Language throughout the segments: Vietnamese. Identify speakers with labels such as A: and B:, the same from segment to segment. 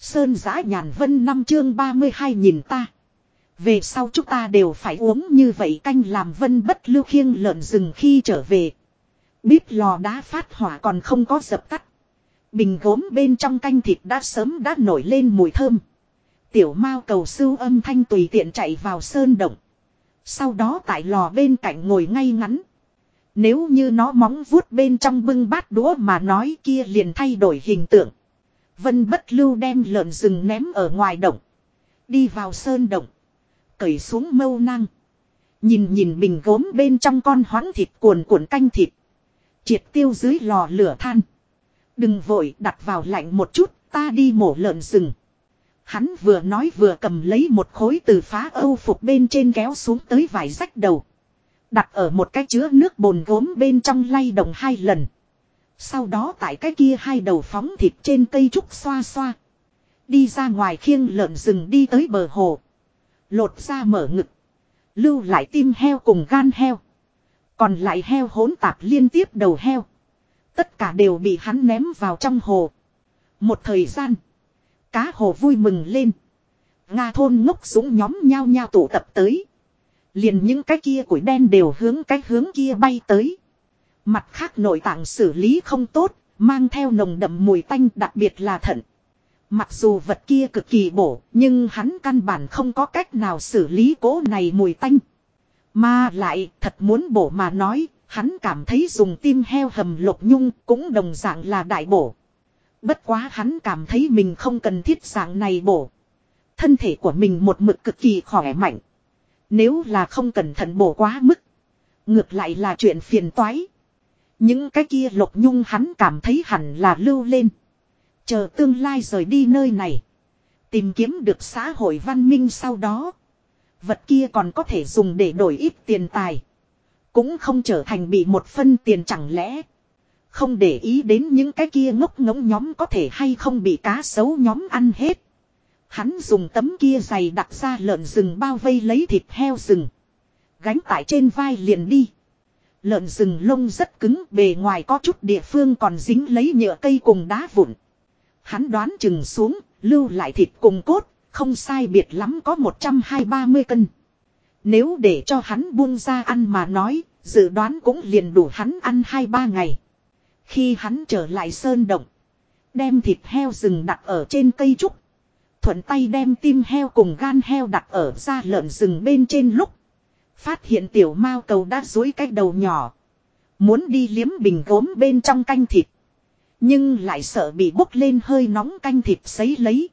A: Sơn giã nhàn vân năm chương 32 nhìn ta. Về sau chúng ta đều phải uống như vậy canh làm vân bất lưu khiêng lợn rừng khi trở về. Bíp lò đá phát hỏa còn không có dập tắt. Bình gốm bên trong canh thịt đã sớm đã nổi lên mùi thơm. Tiểu mao cầu sưu âm thanh tùy tiện chạy vào sơn động. Sau đó tại lò bên cạnh ngồi ngay ngắn. Nếu như nó móng vuốt bên trong bưng bát đũa mà nói kia liền thay đổi hình tượng. Vân bất lưu đem lợn rừng ném ở ngoài động. Đi vào sơn động. Cởi xuống mâu năng. Nhìn nhìn bình gốm bên trong con hoáng thịt cuồn cuộn canh thịt. Triệt tiêu dưới lò lửa than. Đừng vội đặt vào lạnh một chút, ta đi mổ lợn rừng. Hắn vừa nói vừa cầm lấy một khối từ phá âu phục bên trên kéo xuống tới vải rách đầu. Đặt ở một cái chứa nước bồn gốm bên trong lay động hai lần. Sau đó tại cái kia hai đầu phóng thịt trên cây trúc xoa xoa. Đi ra ngoài khiêng lợn rừng đi tới bờ hồ. Lột ra mở ngực. Lưu lại tim heo cùng gan heo. Còn lại heo hỗn tạp liên tiếp đầu heo. Tất cả đều bị hắn ném vào trong hồ. Một thời gian. Cá hồ vui mừng lên. Nga thôn ngốc súng nhóm nhao nhao tụ tập tới. Liền những cái kia củi đen đều hướng cái hướng kia bay tới. Mặt khác nội tạng xử lý không tốt, mang theo nồng đậm mùi tanh đặc biệt là thận. Mặc dù vật kia cực kỳ bổ, nhưng hắn căn bản không có cách nào xử lý cố này mùi tanh. Mà lại, thật muốn bổ mà nói, hắn cảm thấy dùng tim heo hầm lục nhung cũng đồng dạng là đại bổ. Bất quá hắn cảm thấy mình không cần thiết dạng này bổ. Thân thể của mình một mực cực kỳ khỏe mạnh. Nếu là không cẩn thận bổ quá mức. Ngược lại là chuyện phiền toái. Những cái kia lục nhung hắn cảm thấy hẳn là lưu lên. Chờ tương lai rời đi nơi này. Tìm kiếm được xã hội văn minh sau đó. Vật kia còn có thể dùng để đổi ít tiền tài. Cũng không trở thành bị một phân tiền chẳng lẽ. Không để ý đến những cái kia ngốc ngống nhóm có thể hay không bị cá sấu nhóm ăn hết. Hắn dùng tấm kia dày đặt ra lợn rừng bao vây lấy thịt heo rừng. Gánh tại trên vai liền đi. Lợn rừng lông rất cứng bề ngoài có chút địa phương còn dính lấy nhựa cây cùng đá vụn. Hắn đoán chừng xuống, lưu lại thịt cùng cốt, không sai biệt lắm có 120-30 cân. Nếu để cho hắn buông ra ăn mà nói, dự đoán cũng liền đủ hắn ăn 2-3 ngày. Khi hắn trở lại sơn động, đem thịt heo rừng đặt ở trên cây trúc. Thuận tay đem tim heo cùng gan heo đặt ở da lợn rừng bên trên lúc. Phát hiện tiểu mao cầu đã dối cái đầu nhỏ. Muốn đi liếm bình gốm bên trong canh thịt. Nhưng lại sợ bị bốc lên hơi nóng canh thịt sấy lấy.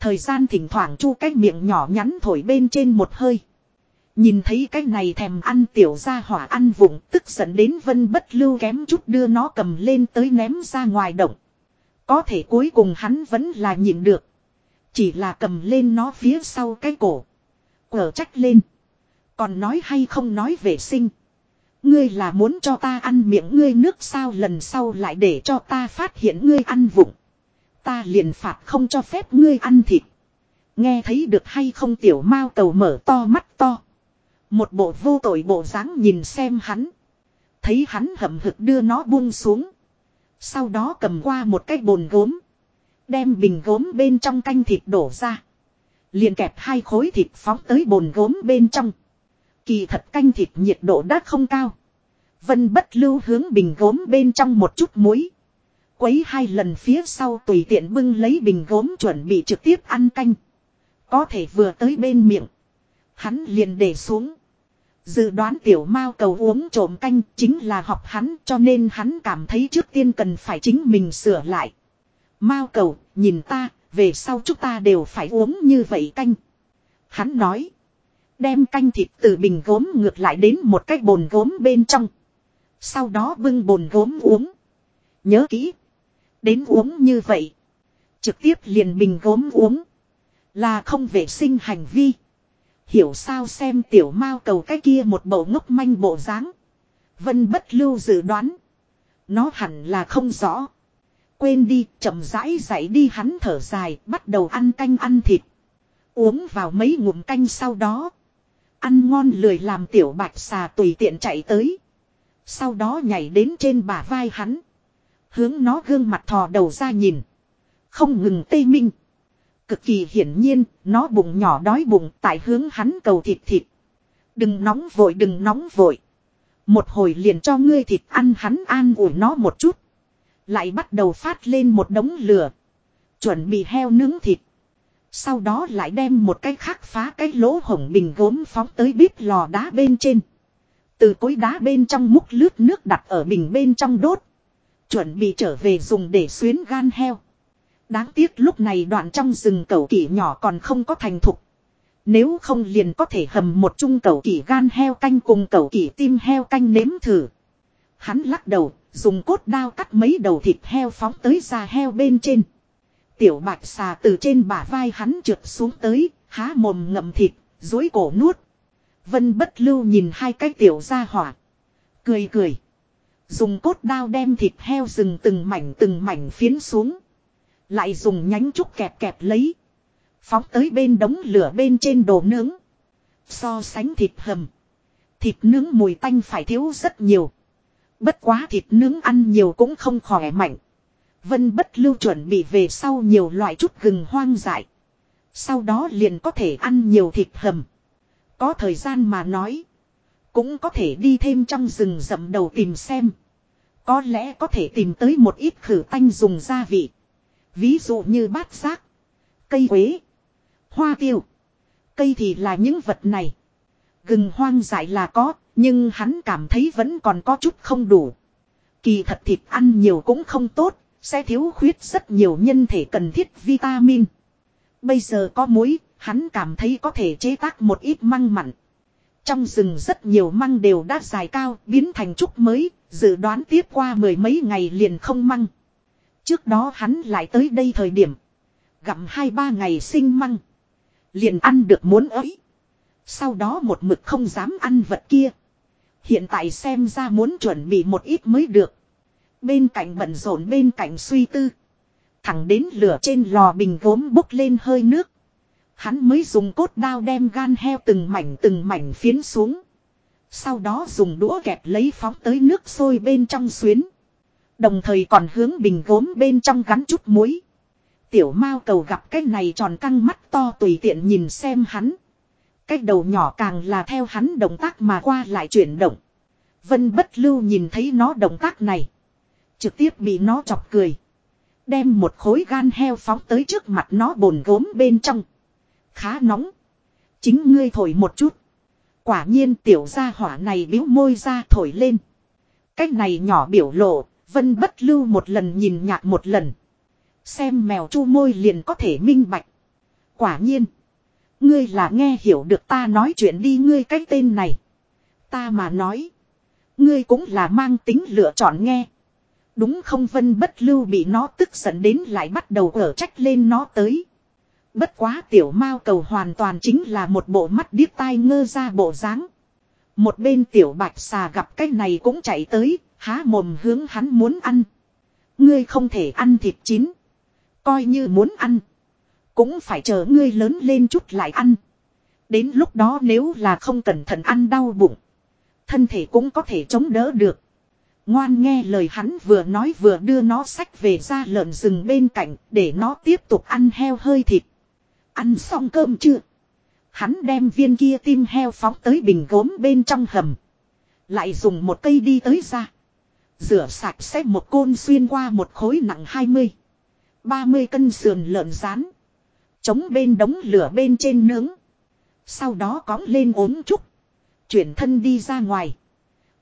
A: Thời gian thỉnh thoảng chu cái miệng nhỏ nhắn thổi bên trên một hơi. Nhìn thấy cái này thèm ăn tiểu ra hỏa ăn vụng, tức giận đến vân bất lưu kém chút đưa nó cầm lên tới ném ra ngoài động. Có thể cuối cùng hắn vẫn là nhịn được. Chỉ là cầm lên nó phía sau cái cổ. Quở trách lên. Còn nói hay không nói vệ sinh. Ngươi là muốn cho ta ăn miệng ngươi nước sao lần sau lại để cho ta phát hiện ngươi ăn vụng. Ta liền phạt không cho phép ngươi ăn thịt. Nghe thấy được hay không tiểu mao cầu mở to mắt to. Một bộ vô tội bộ dáng nhìn xem hắn. Thấy hắn hậm hực đưa nó buông xuống. Sau đó cầm qua một cái bồn gốm. Đem bình gốm bên trong canh thịt đổ ra. Liền kẹp hai khối thịt phóng tới bồn gốm bên trong. Kỳ thật canh thịt nhiệt độ đã không cao. Vân bất lưu hướng bình gốm bên trong một chút muối. Quấy hai lần phía sau tùy tiện bưng lấy bình gốm chuẩn bị trực tiếp ăn canh. Có thể vừa tới bên miệng. Hắn liền để xuống. Dự đoán tiểu mao cầu uống trộm canh chính là học hắn cho nên hắn cảm thấy trước tiên cần phải chính mình sửa lại. Mao cầu, nhìn ta, về sau chúng ta đều phải uống như vậy canh. Hắn nói. Đem canh thịt từ bình gốm ngược lại đến một cái bồn gốm bên trong. Sau đó bưng bồn gốm uống. Nhớ kỹ. Đến uống như vậy. Trực tiếp liền bình gốm uống. Là không vệ sinh hành vi. Hiểu sao xem tiểu mao cầu cái kia một bộ ngốc manh bộ dáng. Vân bất lưu dự đoán. Nó hẳn là không rõ. Quên đi, chậm rãi dậy đi hắn thở dài, bắt đầu ăn canh ăn thịt. Uống vào mấy ngụm canh sau đó. Ăn ngon lười làm tiểu bạch xà tùy tiện chạy tới. Sau đó nhảy đến trên bả vai hắn. Hướng nó gương mặt thò đầu ra nhìn. Không ngừng tê minh. Cực kỳ hiển nhiên, nó bụng nhỏ đói bụng tại hướng hắn cầu thịt thịt. Đừng nóng vội đừng nóng vội. Một hồi liền cho ngươi thịt ăn hắn an ủi nó một chút. Lại bắt đầu phát lên một đống lửa. Chuẩn bị heo nướng thịt. Sau đó lại đem một cái khác phá cái lỗ hổng bình gốm phóng tới bếp lò đá bên trên. Từ cối đá bên trong múc lướt nước đặt ở bình bên trong đốt. Chuẩn bị trở về dùng để xuyến gan heo. Đáng tiếc lúc này đoạn trong rừng cẩu kỷ nhỏ còn không có thành thục. Nếu không liền có thể hầm một chung cẩu kỷ gan heo canh cùng cẩu kỷ tim heo canh nếm thử. Hắn lắc đầu, dùng cốt đao cắt mấy đầu thịt heo phóng tới da heo bên trên. Tiểu bạch xà từ trên bả vai hắn trượt xuống tới, há mồm ngậm thịt, dối cổ nuốt. Vân bất lưu nhìn hai cái tiểu ra hỏa. Cười cười. Dùng cốt đao đem thịt heo rừng từng mảnh từng mảnh phiến xuống. Lại dùng nhánh trúc kẹp kẹp lấy. Phóng tới bên đống lửa bên trên đồ nướng. So sánh thịt hầm. Thịt nướng mùi tanh phải thiếu rất nhiều. Bất quá thịt nướng ăn nhiều cũng không khỏe mạnh. Vân bất lưu chuẩn bị về sau nhiều loại chút gừng hoang dại. Sau đó liền có thể ăn nhiều thịt hầm. Có thời gian mà nói. Cũng có thể đi thêm trong rừng rậm đầu tìm xem. Có lẽ có thể tìm tới một ít khử tanh dùng gia vị. Ví dụ như bát giác. Cây quế. Hoa tiêu. Cây thì là những vật này. Gừng hoang dại là có. Nhưng hắn cảm thấy vẫn còn có chút không đủ. Kỳ thật thịt ăn nhiều cũng không tốt. Sẽ thiếu khuyết rất nhiều nhân thể cần thiết vitamin. Bây giờ có muối, hắn cảm thấy có thể chế tác một ít măng mặn. Trong rừng rất nhiều măng đều đã dài cao, biến thành trúc mới, dự đoán tiếp qua mười mấy ngày liền không măng. Trước đó hắn lại tới đây thời điểm. Gặm hai ba ngày sinh măng. Liền ăn được muốn ấy. Sau đó một mực không dám ăn vật kia. Hiện tại xem ra muốn chuẩn bị một ít mới được. Bên cạnh bận rộn, bên cạnh suy tư. Thẳng đến lửa trên lò bình gốm bốc lên hơi nước. Hắn mới dùng cốt đao đem gan heo từng mảnh từng mảnh phiến xuống. Sau đó dùng đũa kẹp lấy phóng tới nước sôi bên trong xuyến. Đồng thời còn hướng bình gốm bên trong gắn chút muối. Tiểu mao cầu gặp cái này tròn căng mắt to tùy tiện nhìn xem hắn. Cái đầu nhỏ càng là theo hắn động tác mà qua lại chuyển động. Vân bất lưu nhìn thấy nó động tác này. Trực tiếp bị nó chọc cười. Đem một khối gan heo phóng tới trước mặt nó bồn gốm bên trong. Khá nóng. Chính ngươi thổi một chút. Quả nhiên tiểu gia hỏa này biếu môi ra thổi lên. Cách này nhỏ biểu lộ, vân bất lưu một lần nhìn nhạt một lần. Xem mèo chu môi liền có thể minh bạch. Quả nhiên. Ngươi là nghe hiểu được ta nói chuyện đi ngươi cái tên này. Ta mà nói. Ngươi cũng là mang tính lựa chọn nghe. Đúng không vân bất lưu bị nó tức giận đến lại bắt đầu ở trách lên nó tới. Bất quá tiểu mao cầu hoàn toàn chính là một bộ mắt điếc tai ngơ ra bộ dáng. Một bên tiểu bạch xà gặp cái này cũng chạy tới, há mồm hướng hắn muốn ăn. Ngươi không thể ăn thịt chín. Coi như muốn ăn. Cũng phải chờ ngươi lớn lên chút lại ăn. Đến lúc đó nếu là không cẩn thận ăn đau bụng. Thân thể cũng có thể chống đỡ được. Ngoan nghe lời hắn vừa nói vừa đưa nó sách về ra lợn rừng bên cạnh để nó tiếp tục ăn heo hơi thịt. Ăn xong cơm chưa? Hắn đem viên kia tim heo phóng tới bình gốm bên trong hầm. Lại dùng một cây đi tới ra. Rửa sạch xếp một côn xuyên qua một khối nặng 20. 30 cân sườn lợn rán. Chống bên đống lửa bên trên nướng. Sau đó cóng lên ốm trúc. Chuyển thân đi ra ngoài.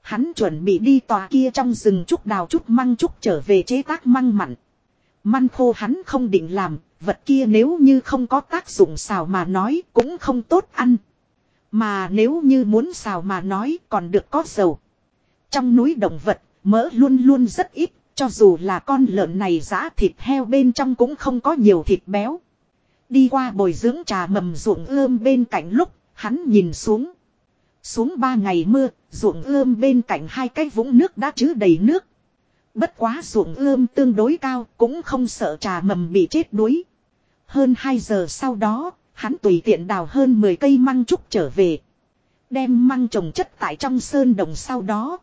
A: Hắn chuẩn bị đi tòa kia trong rừng trúc đào trúc măng trúc trở về chế tác măng mặn. Măn khô hắn không định làm, vật kia nếu như không có tác dụng xào mà nói cũng không tốt ăn. Mà nếu như muốn xào mà nói còn được có dầu. Trong núi động vật, mỡ luôn luôn rất ít, cho dù là con lợn này giã thịt heo bên trong cũng không có nhiều thịt béo. Đi qua bồi dưỡng trà mầm ruộng ươm bên cạnh lúc, hắn nhìn xuống. Xuống ba ngày mưa, ruộng ươm bên cạnh hai cái vũng nước đã chứa đầy nước. Bất quá ruộng ươm tương đối cao, cũng không sợ trà mầm bị chết đuối. Hơn 2 giờ sau đó, hắn tùy tiện đào hơn 10 cây măng trúc trở về. Đem măng trồng chất tại trong sơn đồng sau đó.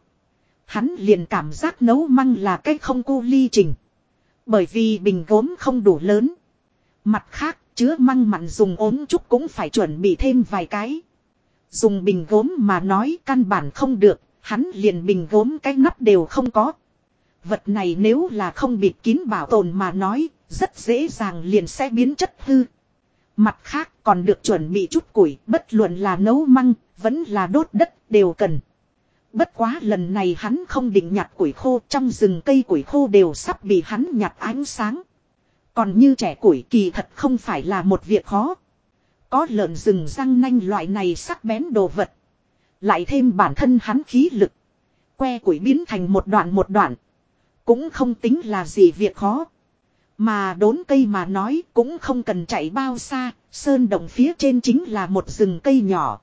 A: Hắn liền cảm giác nấu măng là cách không cô ly trình. Bởi vì bình gốm không đủ lớn. Mặt khác, chứa măng mặn dùng ốm trúc cũng phải chuẩn bị thêm vài cái. Dùng bình gốm mà nói căn bản không được, hắn liền bình gốm cái nắp đều không có. Vật này nếu là không bịt kín bảo tồn mà nói, rất dễ dàng liền sẽ biến chất hư. Mặt khác còn được chuẩn bị chút củi, bất luận là nấu măng, vẫn là đốt đất, đều cần. Bất quá lần này hắn không định nhặt củi khô, trong rừng cây củi khô đều sắp bị hắn nhặt ánh sáng. Còn như trẻ củi kỳ thật không phải là một việc khó. Có lợn rừng răng nanh loại này sắc bén đồ vật. Lại thêm bản thân hắn khí lực. Que củi biến thành một đoạn một đoạn. Cũng không tính là gì việc khó. Mà đốn cây mà nói cũng không cần chạy bao xa, sơn động phía trên chính là một rừng cây nhỏ.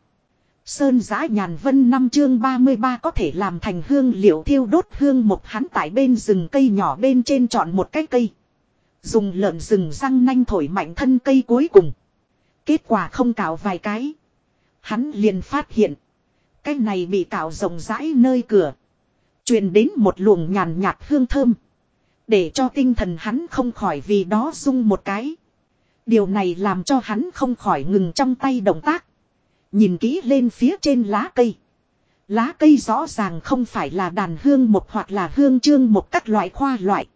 A: Sơn giã nhàn vân năm chương 33 có thể làm thành hương liệu thiêu đốt hương một hắn tại bên rừng cây nhỏ bên trên chọn một cái cây. Dùng lợn rừng răng nanh thổi mạnh thân cây cuối cùng. Kết quả không cào vài cái. Hắn liền phát hiện. Cái này bị cào rộng rãi nơi cửa. truyền đến một luồng nhàn nhạt hương thơm. Để cho tinh thần hắn không khỏi vì đó rung một cái. Điều này làm cho hắn không khỏi ngừng trong tay động tác. Nhìn kỹ lên phía trên lá cây. Lá cây rõ ràng không phải là đàn hương một hoặc là hương trương một các loại khoa loại.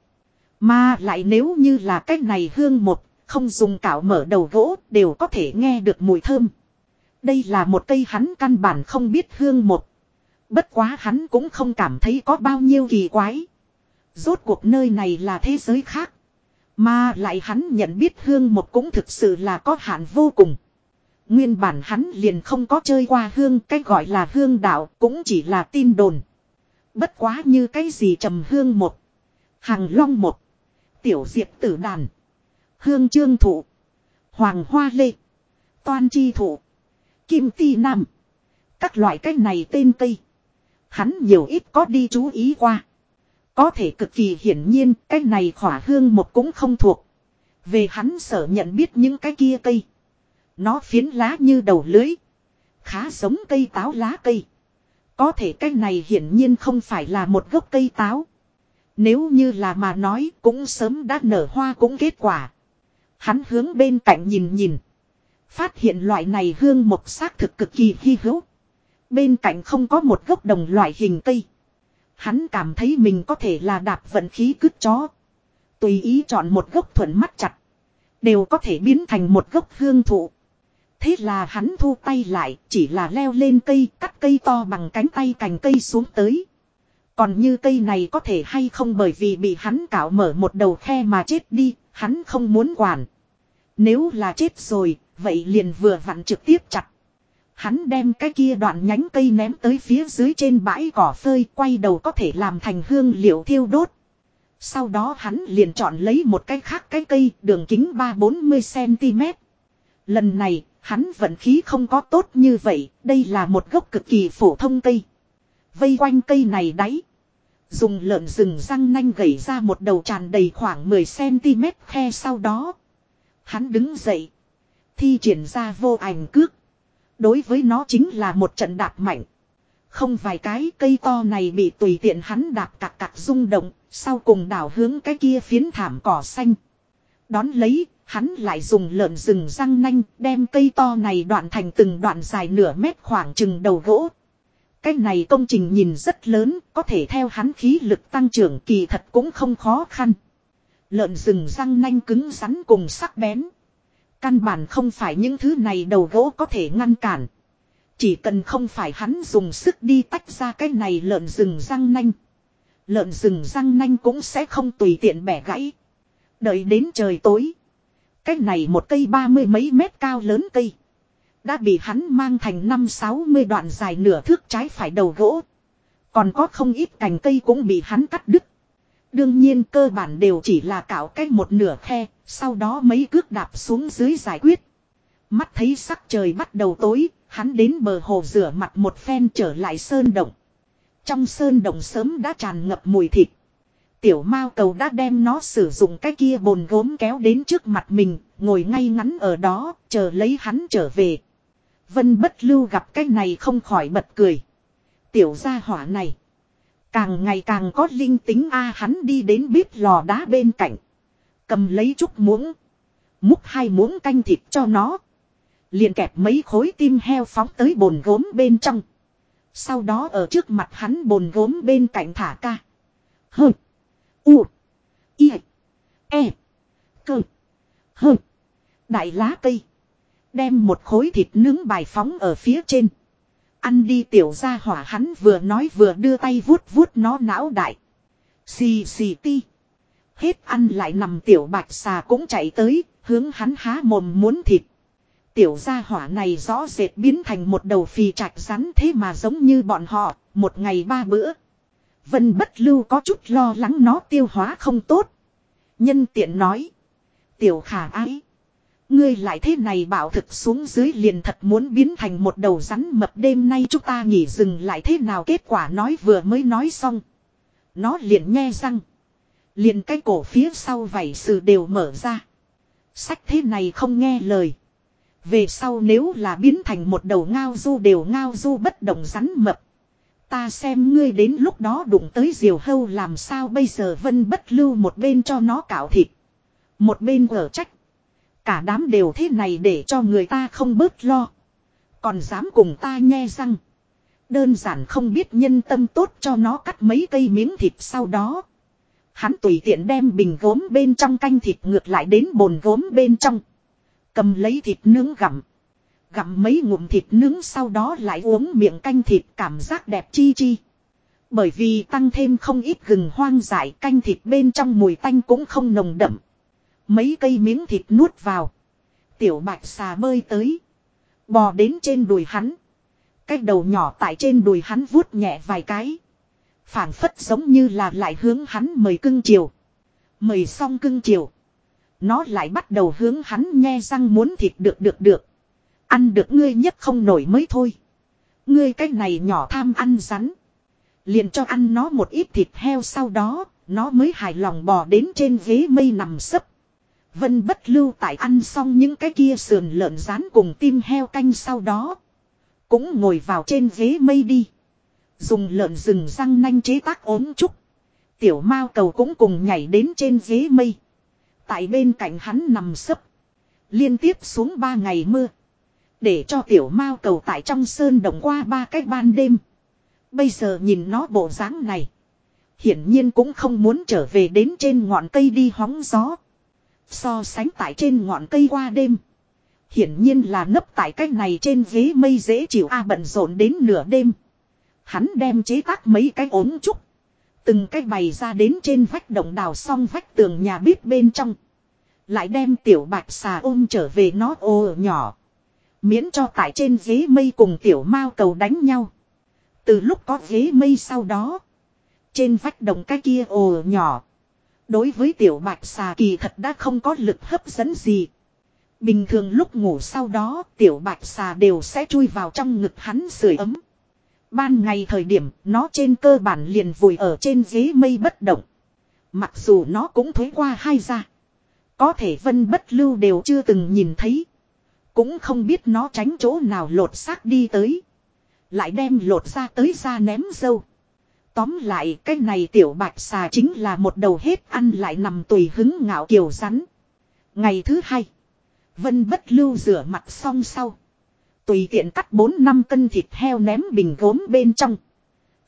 A: Mà lại nếu như là cách này hương một, không dùng cạo mở đầu gỗ đều có thể nghe được mùi thơm. Đây là một cây hắn căn bản không biết hương một. Bất quá hắn cũng không cảm thấy có bao nhiêu kỳ quái. Rốt cuộc nơi này là thế giới khác. Mà lại hắn nhận biết hương một cũng thực sự là có hạn vô cùng. Nguyên bản hắn liền không có chơi qua hương, cái gọi là hương đạo cũng chỉ là tin đồn. Bất quá như cái gì trầm hương một. Hàng long một. Tiểu diệp tử đàn. Hương trương thụ. Hoàng hoa lê. Toan chi thụ. Kim ti nam. Các loại cái này tên cây. Hắn nhiều ít có đi chú ý qua. Có thể cực kỳ hiển nhiên, cái này khỏa hương một cũng không thuộc. Về hắn sở nhận biết những cái kia cây. Nó phiến lá như đầu lưới. Khá giống cây táo lá cây. Có thể cái này hiển nhiên không phải là một gốc cây táo. Nếu như là mà nói, cũng sớm đã nở hoa cũng kết quả. Hắn hướng bên cạnh nhìn nhìn. Phát hiện loại này hương mộc xác thực cực kỳ hy hữu. Bên cạnh không có một gốc đồng loại hình cây. Hắn cảm thấy mình có thể là đạp vận khí cứt chó. Tùy ý chọn một gốc thuận mắt chặt. Đều có thể biến thành một gốc hương thụ. Thế là hắn thu tay lại chỉ là leo lên cây cắt cây to bằng cánh tay cành cây xuống tới. Còn như cây này có thể hay không bởi vì bị hắn cạo mở một đầu khe mà chết đi, hắn không muốn quản. Nếu là chết rồi, vậy liền vừa vặn trực tiếp chặt. Hắn đem cái kia đoạn nhánh cây ném tới phía dưới trên bãi cỏ phơi quay đầu có thể làm thành hương liệu thiêu đốt. Sau đó hắn liền chọn lấy một cái khác cái cây đường kính 3-40cm. Lần này, hắn vận khí không có tốt như vậy, đây là một gốc cực kỳ phổ thông cây. Vây quanh cây này đáy. Dùng lợn rừng răng nanh gẩy ra một đầu tràn đầy khoảng 10cm khe sau đó. Hắn đứng dậy. Thi triển ra vô ảnh cước. Đối với nó chính là một trận đạp mạnh. Không vài cái cây to này bị tùy tiện hắn đạp cặc cặc rung động, sau cùng đảo hướng cái kia phiến thảm cỏ xanh. Đón lấy, hắn lại dùng lợn rừng răng nanh đem cây to này đoạn thành từng đoạn dài nửa mét khoảng chừng đầu gỗ. Cái này công trình nhìn rất lớn, có thể theo hắn khí lực tăng trưởng kỳ thật cũng không khó khăn. Lợn rừng răng nanh cứng rắn cùng sắc bén. Căn bản không phải những thứ này đầu gỗ có thể ngăn cản. Chỉ cần không phải hắn dùng sức đi tách ra cái này lợn rừng răng nanh. Lợn rừng răng nanh cũng sẽ không tùy tiện bẻ gãy. Đợi đến trời tối. Cái này một cây ba mươi mấy mét cao lớn cây. Đã bị hắn mang thành năm sáu mươi đoạn dài nửa thước trái phải đầu gỗ. Còn có không ít cành cây cũng bị hắn cắt đứt. Đương nhiên cơ bản đều chỉ là cạo cách một nửa khe, sau đó mấy cước đạp xuống dưới giải quyết. Mắt thấy sắc trời bắt đầu tối, hắn đến bờ hồ rửa mặt một phen trở lại sơn động. Trong sơn động sớm đã tràn ngập mùi thịt. Tiểu mao cầu đã đem nó sử dụng cái kia bồn gốm kéo đến trước mặt mình, ngồi ngay ngắn ở đó, chờ lấy hắn trở về. Vân bất lưu gặp cái này không khỏi bật cười. Tiểu gia hỏa này. Càng ngày càng có linh tính a, hắn đi đến bếp lò đá bên cạnh. Cầm lấy chút muỗng. Múc hai muỗng canh thịt cho nó. Liền kẹp mấy khối tim heo phóng tới bồn gốm bên trong. Sau đó ở trước mặt hắn bồn gốm bên cạnh thả ca. Hơ. U. Y. E. Cơ. Hơ. Đại lá cây. Đem một khối thịt nướng bài phóng ở phía trên. Ăn đi tiểu ra hỏa hắn vừa nói vừa đưa tay vuốt vuốt nó não đại. Xì xì ti. Hết ăn lại nằm tiểu bạch xà cũng chạy tới, hướng hắn há mồm muốn thịt. Tiểu gia hỏa này rõ rệt biến thành một đầu phì trạch rắn thế mà giống như bọn họ, một ngày ba bữa. Vân bất lưu có chút lo lắng nó tiêu hóa không tốt. Nhân tiện nói. Tiểu khả ái. Ngươi lại thế này bảo thực xuống dưới liền thật muốn biến thành một đầu rắn mập đêm nay chúng ta nghỉ dừng lại thế nào kết quả nói vừa mới nói xong. Nó liền nghe răng. Liền cái cổ phía sau vảy sự đều mở ra. Sách thế này không nghe lời. Về sau nếu là biến thành một đầu ngao du đều ngao du bất động rắn mập. Ta xem ngươi đến lúc đó đụng tới diều hâu làm sao bây giờ vân bất lưu một bên cho nó cạo thịt. Một bên ở trách. Cả đám đều thế này để cho người ta không bớt lo. Còn dám cùng ta nghe răng. Đơn giản không biết nhân tâm tốt cho nó cắt mấy cây miếng thịt sau đó. Hắn tùy tiện đem bình gốm bên trong canh thịt ngược lại đến bồn gốm bên trong. Cầm lấy thịt nướng gặm. Gặm mấy ngụm thịt nướng sau đó lại uống miệng canh thịt cảm giác đẹp chi chi. Bởi vì tăng thêm không ít gừng hoang dại, canh thịt bên trong mùi tanh cũng không nồng đậm. Mấy cây miếng thịt nuốt vào. Tiểu bạch xà bơi tới. Bò đến trên đùi hắn. Cái đầu nhỏ tại trên đùi hắn vuốt nhẹ vài cái. phảng phất giống như là lại hướng hắn mời cưng chiều. Mời xong cưng chiều. Nó lại bắt đầu hướng hắn nghe răng muốn thịt được được được. Ăn được ngươi nhất không nổi mới thôi. Ngươi cái này nhỏ tham ăn rắn. Liền cho ăn nó một ít thịt heo sau đó, nó mới hài lòng bò đến trên ghế mây nằm sấp. Vân bất lưu tại ăn xong những cái kia sườn lợn rán cùng tim heo canh sau đó. Cũng ngồi vào trên ghế mây đi. Dùng lợn rừng răng nanh chế tác ốm trúc. Tiểu mao cầu cũng cùng nhảy đến trên ghế mây. Tại bên cạnh hắn nằm sấp. Liên tiếp xuống ba ngày mưa. Để cho tiểu mao cầu tại trong sơn động qua ba cái ban đêm. Bây giờ nhìn nó bộ dáng này. Hiển nhiên cũng không muốn trở về đến trên ngọn cây đi hóng gió. So sánh tại trên ngọn cây qua đêm. Hiển nhiên là nấp tại cách này trên ghế mây dễ chịu a bận rộn đến nửa đêm. Hắn đem chế tác mấy cái ốm trúc. Từng cái bày ra đến trên vách động đào xong vách tường nhà bếp bên trong. Lại đem tiểu bạch xà ôm trở về nó ô nhỏ. Miễn cho tại trên ghế mây cùng tiểu mao cầu đánh nhau. Từ lúc có ghế mây sau đó. Trên vách đồng cái kia ồ nhỏ. Đối với tiểu bạch xà kỳ thật đã không có lực hấp dẫn gì. Bình thường lúc ngủ sau đó, tiểu bạch xà đều sẽ chui vào trong ngực hắn sưởi ấm. Ban ngày thời điểm, nó trên cơ bản liền vùi ở trên ghế mây bất động. Mặc dù nó cũng thuế qua hai ra. Có thể vân bất lưu đều chưa từng nhìn thấy. Cũng không biết nó tránh chỗ nào lột xác đi tới. Lại đem lột ra tới ra ném dâu. Tóm lại, cái này tiểu bạch xà chính là một đầu hết ăn lại nằm tùy hứng ngạo kiều rắn. Ngày thứ hai. Vân bất lưu rửa mặt xong sau. Tùy tiện cắt 4 năm cân thịt heo ném bình gốm bên trong.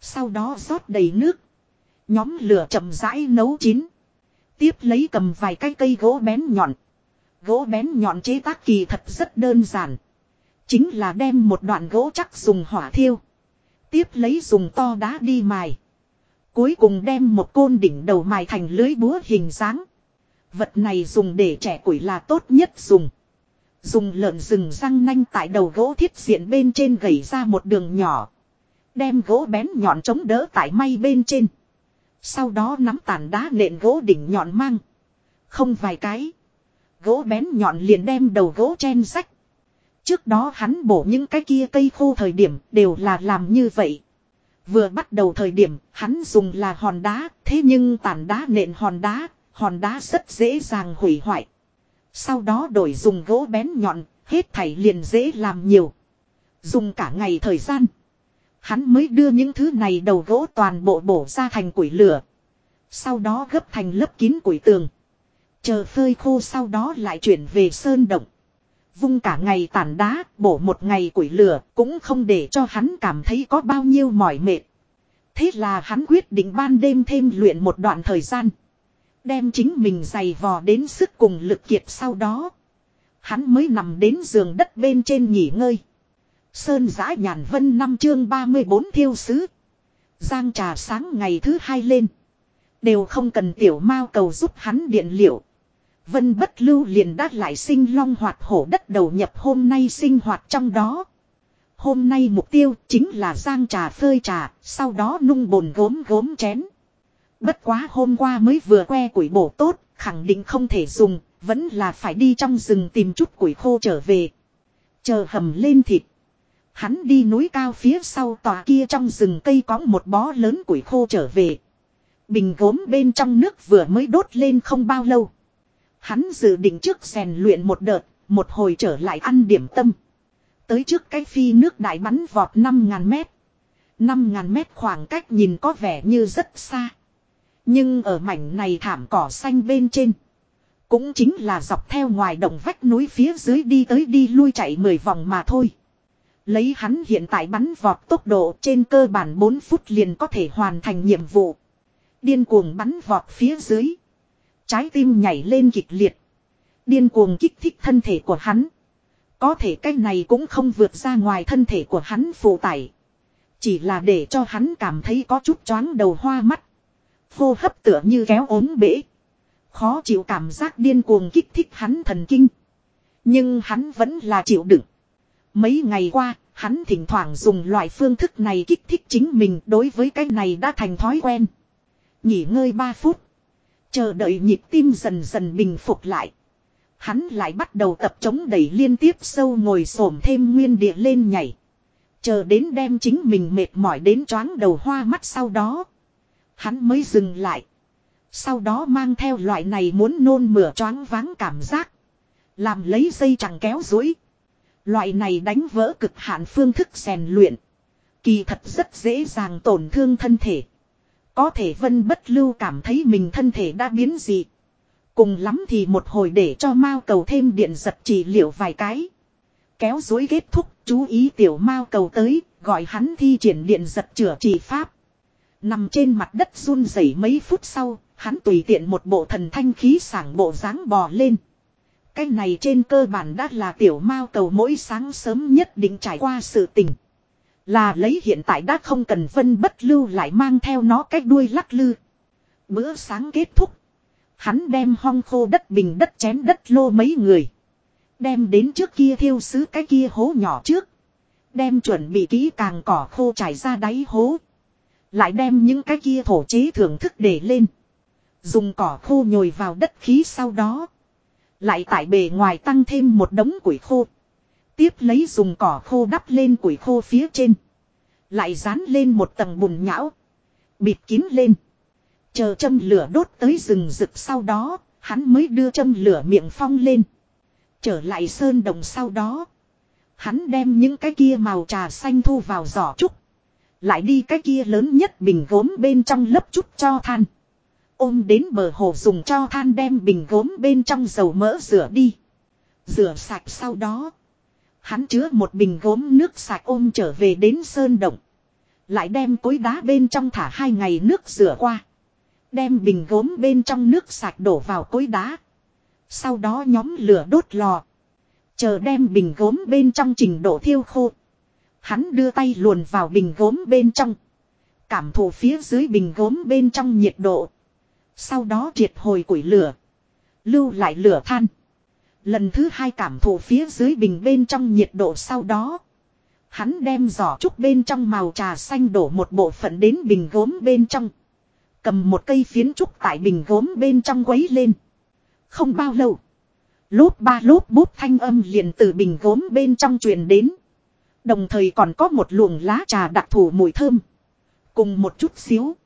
A: Sau đó rót đầy nước. Nhóm lửa chậm rãi nấu chín. Tiếp lấy cầm vài cái cây gỗ bén nhọn. Gỗ bén nhọn chế tác kỳ thật rất đơn giản. Chính là đem một đoạn gỗ chắc dùng hỏa thiêu. Tiếp lấy dùng to đá đi mài. Cuối cùng đem một côn đỉnh đầu mài thành lưới búa hình dáng. Vật này dùng để trẻ củi là tốt nhất dùng. Dùng lợn rừng răng nanh tại đầu gỗ thiết diện bên trên gầy ra một đường nhỏ. Đem gỗ bén nhọn chống đỡ tại may bên trên. Sau đó nắm tàn đá nện gỗ đỉnh nhọn mang. Không vài cái. Gỗ bén nhọn liền đem đầu gỗ chen rách. Trước đó hắn bổ những cái kia cây khô thời điểm đều là làm như vậy. Vừa bắt đầu thời điểm hắn dùng là hòn đá, thế nhưng tàn đá nện hòn đá, hòn đá rất dễ dàng hủy hoại. Sau đó đổi dùng gỗ bén nhọn, hết thảy liền dễ làm nhiều. Dùng cả ngày thời gian. Hắn mới đưa những thứ này đầu gỗ toàn bộ bổ ra thành củi lửa. Sau đó gấp thành lớp kín củi tường. Chờ phơi khô sau đó lại chuyển về sơn động. Vung cả ngày tàn đá, bổ một ngày củi lửa, cũng không để cho hắn cảm thấy có bao nhiêu mỏi mệt. Thế là hắn quyết định ban đêm thêm luyện một đoạn thời gian. Đem chính mình giày vò đến sức cùng lực kiệt sau đó. Hắn mới nằm đến giường đất bên trên nghỉ ngơi. Sơn giã nhàn vân năm chương 34 thiêu sứ. Giang trà sáng ngày thứ hai lên. Đều không cần tiểu mao cầu giúp hắn điện liệu. Vân bất lưu liền đát lại sinh long hoạt hổ đất đầu nhập hôm nay sinh hoạt trong đó. Hôm nay mục tiêu chính là giang trà phơi trà, sau đó nung bồn gốm gốm chén. Bất quá hôm qua mới vừa que củi bổ tốt, khẳng định không thể dùng, vẫn là phải đi trong rừng tìm chút củi khô trở về. Chờ hầm lên thịt. Hắn đi núi cao phía sau tòa kia trong rừng cây có một bó lớn củi khô trở về. Bình gốm bên trong nước vừa mới đốt lên không bao lâu. Hắn dự định trước rèn luyện một đợt, một hồi trở lại ăn điểm tâm. Tới trước cái phi nước đại bắn vọt 5.000 mét. 5.000 mét khoảng cách nhìn có vẻ như rất xa. Nhưng ở mảnh này thảm cỏ xanh bên trên. Cũng chính là dọc theo ngoài đồng vách núi phía dưới đi tới đi lui chạy 10 vòng mà thôi. Lấy hắn hiện tại bắn vọt tốc độ trên cơ bản 4 phút liền có thể hoàn thành nhiệm vụ. Điên cuồng bắn vọt phía dưới. Trái tim nhảy lên kịch liệt. Điên cuồng kích thích thân thể của hắn. Có thể cái này cũng không vượt ra ngoài thân thể của hắn phụ tải. Chỉ là để cho hắn cảm thấy có chút choáng đầu hoa mắt. Vô hấp tựa như kéo ốm bể. Khó chịu cảm giác điên cuồng kích thích hắn thần kinh. Nhưng hắn vẫn là chịu đựng. Mấy ngày qua, hắn thỉnh thoảng dùng loại phương thức này kích thích chính mình đối với cái này đã thành thói quen. Nghỉ ngơi 3 phút. Chờ đợi nhịp tim dần dần bình phục lại. Hắn lại bắt đầu tập chống đẩy liên tiếp sâu ngồi xổm thêm nguyên địa lên nhảy. Chờ đến đem chính mình mệt mỏi đến choáng đầu hoa mắt sau đó. Hắn mới dừng lại. Sau đó mang theo loại này muốn nôn mửa choáng váng cảm giác. Làm lấy dây chẳng kéo dối. Loại này đánh vỡ cực hạn phương thức rèn luyện. Kỳ thật rất dễ dàng tổn thương thân thể. Có thể vân bất lưu cảm thấy mình thân thể đã biến dị. Cùng lắm thì một hồi để cho mao cầu thêm điện giật trị liệu vài cái. Kéo dối kết thúc, chú ý tiểu mao cầu tới, gọi hắn thi triển điện giật chữa trị pháp. Nằm trên mặt đất run rẩy mấy phút sau, hắn tùy tiện một bộ thần thanh khí sảng bộ dáng bò lên. Cái này trên cơ bản đã là tiểu mao cầu mỗi sáng sớm nhất định trải qua sự tình. Là lấy hiện tại đã không cần vân bất lưu lại mang theo nó cái đuôi lắc lư. Bữa sáng kết thúc. Hắn đem hong khô đất bình đất chén đất lô mấy người. Đem đến trước kia thiêu xứ cái kia hố nhỏ trước. Đem chuẩn bị kỹ càng cỏ khô trải ra đáy hố. Lại đem những cái kia thổ chế thưởng thức để lên. Dùng cỏ khô nhồi vào đất khí sau đó. Lại tại bề ngoài tăng thêm một đống củi khô. Tiếp lấy dùng cỏ khô đắp lên củi khô phía trên. Lại dán lên một tầng bùn nhão. Bịt kín lên. Chờ châm lửa đốt tới rừng rực sau đó, hắn mới đưa châm lửa miệng phong lên. Trở lại sơn đồng sau đó. Hắn đem những cái kia màu trà xanh thu vào giỏ trúc. Lại đi cái kia lớn nhất bình gốm bên trong lấp chút cho than. Ôm đến bờ hồ dùng cho than đem bình gốm bên trong dầu mỡ rửa đi. Rửa sạch sau đó. Hắn chứa một bình gốm nước sạch ôm trở về đến sơn động. Lại đem cối đá bên trong thả hai ngày nước rửa qua. Đem bình gốm bên trong nước sạch đổ vào cối đá. Sau đó nhóm lửa đốt lò. Chờ đem bình gốm bên trong trình độ thiêu khô. Hắn đưa tay luồn vào bình gốm bên trong. Cảm thụ phía dưới bình gốm bên trong nhiệt độ. Sau đó triệt hồi củi lửa. Lưu lại lửa than. Lần thứ hai cảm thụ phía dưới bình bên trong nhiệt độ sau đó. Hắn đem giỏ trúc bên trong màu trà xanh đổ một bộ phận đến bình gốm bên trong. Cầm một cây phiến trúc tại bình gốm bên trong quấy lên. Không bao lâu. Lốp ba lốp bút thanh âm liền từ bình gốm bên trong truyền đến. Đồng thời còn có một luồng lá trà đặc thù mùi thơm. Cùng một chút xíu.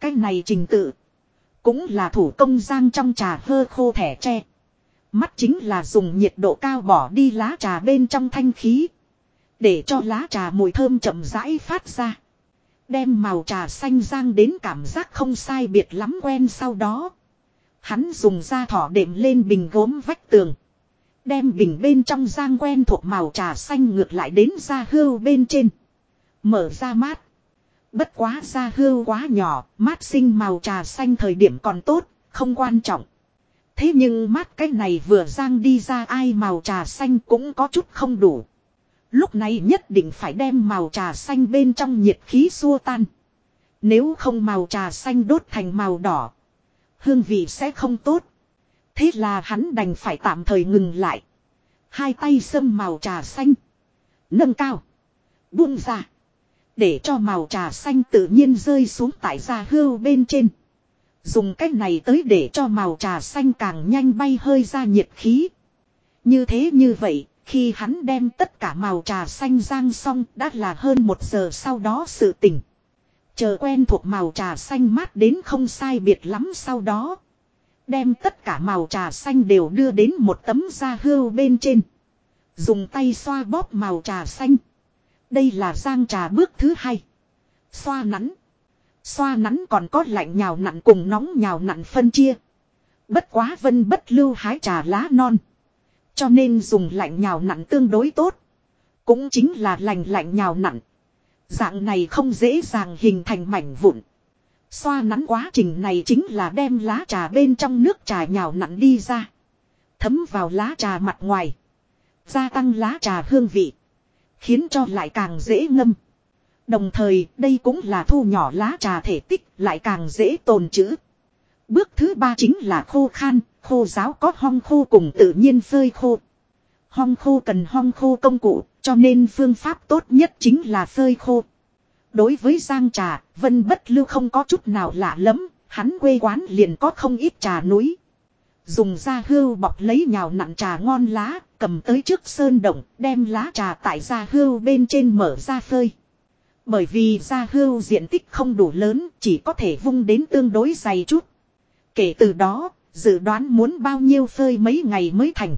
A: Cái này trình tự. Cũng là thủ công giang trong trà hơ khô thẻ tre. Mắt chính là dùng nhiệt độ cao bỏ đi lá trà bên trong thanh khí. Để cho lá trà mùi thơm chậm rãi phát ra. Đem màu trà xanh giang đến cảm giác không sai biệt lắm quen sau đó. Hắn dùng da thỏ đệm lên bình gốm vách tường. Đem bình bên trong giang quen thuộc màu trà xanh ngược lại đến da hưu bên trên. Mở ra mát. Bất quá da hưu quá nhỏ, mát sinh màu trà xanh thời điểm còn tốt, không quan trọng. Thế nhưng mát cái này vừa giang đi ra ai màu trà xanh cũng có chút không đủ. Lúc này nhất định phải đem màu trà xanh bên trong nhiệt khí xua tan. Nếu không màu trà xanh đốt thành màu đỏ. Hương vị sẽ không tốt. Thế là hắn đành phải tạm thời ngừng lại. Hai tay xâm màu trà xanh. Nâng cao. Buông ra. Để cho màu trà xanh tự nhiên rơi xuống tại da hưu bên trên. Dùng cách này tới để cho màu trà xanh càng nhanh bay hơi ra nhiệt khí. Như thế như vậy, khi hắn đem tất cả màu trà xanh rang xong đã là hơn một giờ sau đó sự tỉnh. Chờ quen thuộc màu trà xanh mát đến không sai biệt lắm sau đó. Đem tất cả màu trà xanh đều đưa đến một tấm da hưu bên trên. Dùng tay xoa bóp màu trà xanh. Đây là giang trà bước thứ hai. Xoa nắn. Xoa nắn còn có lạnh nhào nặn cùng nóng nhào nặn phân chia. Bất quá vân bất lưu hái trà lá non. Cho nên dùng lạnh nhào nặn tương đối tốt. Cũng chính là lành lạnh nhào nặn. Dạng này không dễ dàng hình thành mảnh vụn. Xoa nắn quá trình này chính là đem lá trà bên trong nước trà nhào nặn đi ra. Thấm vào lá trà mặt ngoài. Gia tăng lá trà hương vị. Khiến cho lại càng dễ ngâm. Đồng thời đây cũng là thu nhỏ lá trà thể tích lại càng dễ tồn trữ. Bước thứ ba chính là khô khan, khô giáo có hong khô cùng tự nhiên phơi khô. Hong khô cần hong khô công cụ, cho nên phương pháp tốt nhất chính là phơi khô. Đối với giang trà, Vân Bất Lưu không có chút nào lạ lắm, hắn quê quán liền có không ít trà núi. Dùng da hưu bọc lấy nhào nặn trà ngon lá, cầm tới trước sơn động, đem lá trà tại da hưu bên trên mở ra phơi. Bởi vì da hưu diện tích không đủ lớn, chỉ có thể vung đến tương đối dày chút. Kể từ đó, dự đoán muốn bao nhiêu phơi mấy ngày mới thành.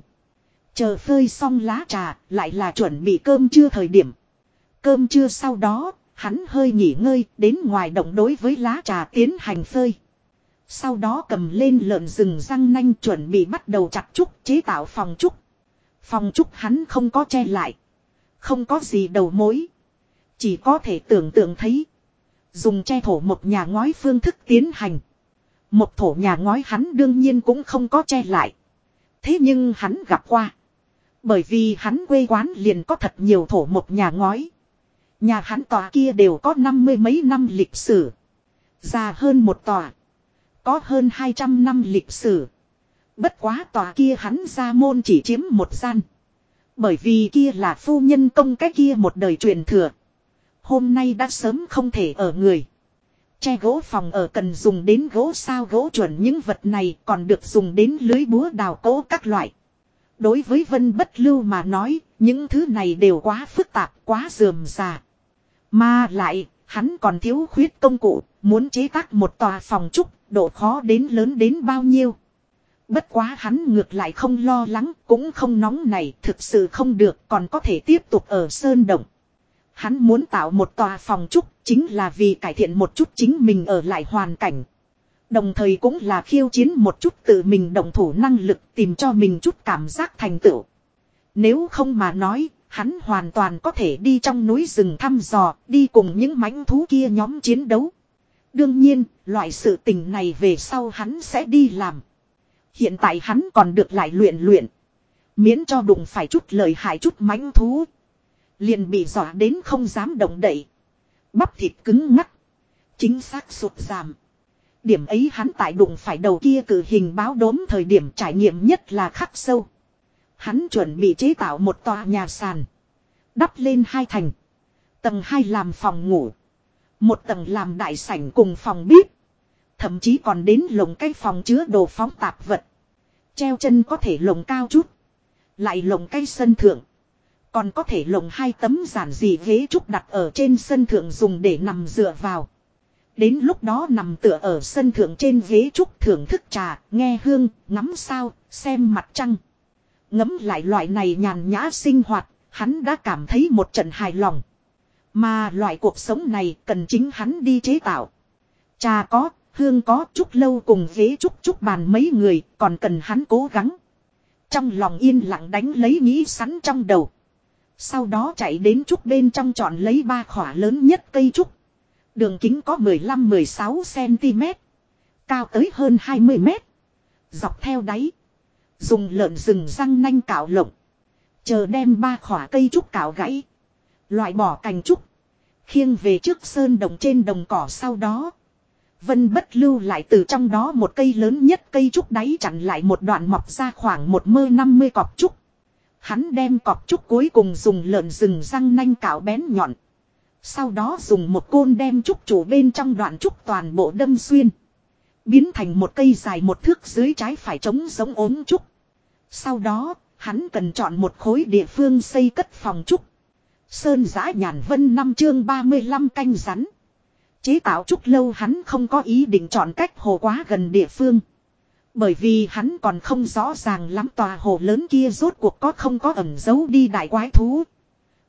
A: Chờ phơi xong lá trà, lại là chuẩn bị cơm trưa thời điểm. Cơm trưa sau đó, hắn hơi nghỉ ngơi, đến ngoài động đối với lá trà tiến hành phơi. Sau đó cầm lên lợn rừng răng nanh chuẩn bị bắt đầu chặt trúc chế tạo phòng trúc. Phòng trúc hắn không có che lại. Không có gì đầu mối. Chỉ có thể tưởng tượng thấy. Dùng che thổ một nhà ngói phương thức tiến hành. Một thổ nhà ngói hắn đương nhiên cũng không có che lại. Thế nhưng hắn gặp qua. Bởi vì hắn quê quán liền có thật nhiều thổ một nhà ngói. Nhà hắn tòa kia đều có năm mươi mấy năm lịch sử. Già hơn một tòa. Có hơn 200 năm lịch sử. Bất quá tòa kia hắn ra môn chỉ chiếm một gian. Bởi vì kia là phu nhân công cái kia một đời truyền thừa. Hôm nay đã sớm không thể ở người. Che gỗ phòng ở cần dùng đến gỗ sao gỗ chuẩn những vật này còn được dùng đến lưới búa đào cố các loại. Đối với vân bất lưu mà nói, những thứ này đều quá phức tạp, quá dườm già. Mà lại, hắn còn thiếu khuyết công cụ, muốn chế tác một tòa phòng trúc, độ khó đến lớn đến bao nhiêu. Bất quá hắn ngược lại không lo lắng, cũng không nóng này, thực sự không được, còn có thể tiếp tục ở sơn động. Hắn muốn tạo một tòa phòng trúc, chính là vì cải thiện một chút chính mình ở lại hoàn cảnh. Đồng thời cũng là khiêu chiến một chút tự mình động thủ năng lực tìm cho mình chút cảm giác thành tựu. Nếu không mà nói, hắn hoàn toàn có thể đi trong núi rừng thăm dò, đi cùng những mãnh thú kia nhóm chiến đấu. Đương nhiên, loại sự tình này về sau hắn sẽ đi làm. Hiện tại hắn còn được lại luyện luyện. Miễn cho đụng phải chút lời hại chút mãnh thú. Liền bị dọa đến không dám động đậy. Bắp thịt cứng ngắc. Chính xác sụt giảm. Điểm ấy hắn tại đụng phải đầu kia cử hình báo đốm thời điểm trải nghiệm nhất là khắc sâu. Hắn chuẩn bị chế tạo một tòa nhà sàn. Đắp lên hai thành. Tầng hai làm phòng ngủ. Một tầng làm đại sảnh cùng phòng bếp. Thậm chí còn đến lồng cái phòng chứa đồ phóng tạp vật. Treo chân có thể lồng cao chút. Lại lồng cây sân thượng. Còn có thể lồng hai tấm giản dị ghế trúc đặt ở trên sân thượng dùng để nằm dựa vào. Đến lúc đó nằm tựa ở sân thượng trên ghế trúc thưởng thức trà, nghe hương, ngắm sao, xem mặt trăng. Ngấm lại loại này nhàn nhã sinh hoạt, hắn đã cảm thấy một trận hài lòng. Mà loại cuộc sống này cần chính hắn đi chế tạo. Trà có, Hương có trúc lâu cùng ghế trúc trúc bàn mấy người còn cần hắn cố gắng. Trong lòng yên lặng đánh lấy nghĩ sẵn trong đầu. Sau đó chạy đến trúc bên trong chọn lấy ba khỏa lớn nhất cây trúc. Đường kính có 15-16 cm. Cao tới hơn 20 mét. Dọc theo đáy. Dùng lợn rừng răng nanh cạo lộng. Chờ đem ba khỏa cây trúc cạo gãy. Loại bỏ cành trúc. Khiêng về trước sơn đồng trên đồng cỏ sau đó. Vân bất lưu lại từ trong đó một cây lớn nhất cây trúc đáy chặn lại một đoạn mọc ra khoảng một mơ năm mươi cọc trúc. Hắn đem cọc trúc cuối cùng dùng lợn rừng răng nanh cạo bén nhọn. Sau đó dùng một côn đem trúc chủ bên trong đoạn trúc toàn bộ đâm xuyên. Biến thành một cây dài một thước dưới trái phải trống giống ốm trúc. Sau đó, hắn cần chọn một khối địa phương xây cất phòng trúc. Sơn giã nhàn vân năm chương 35 canh rắn. Chế tạo trúc lâu hắn không có ý định chọn cách hồ quá gần địa phương. Bởi vì hắn còn không rõ ràng lắm tòa hồ lớn kia rốt cuộc có không có ẩn giấu đi đại quái thú.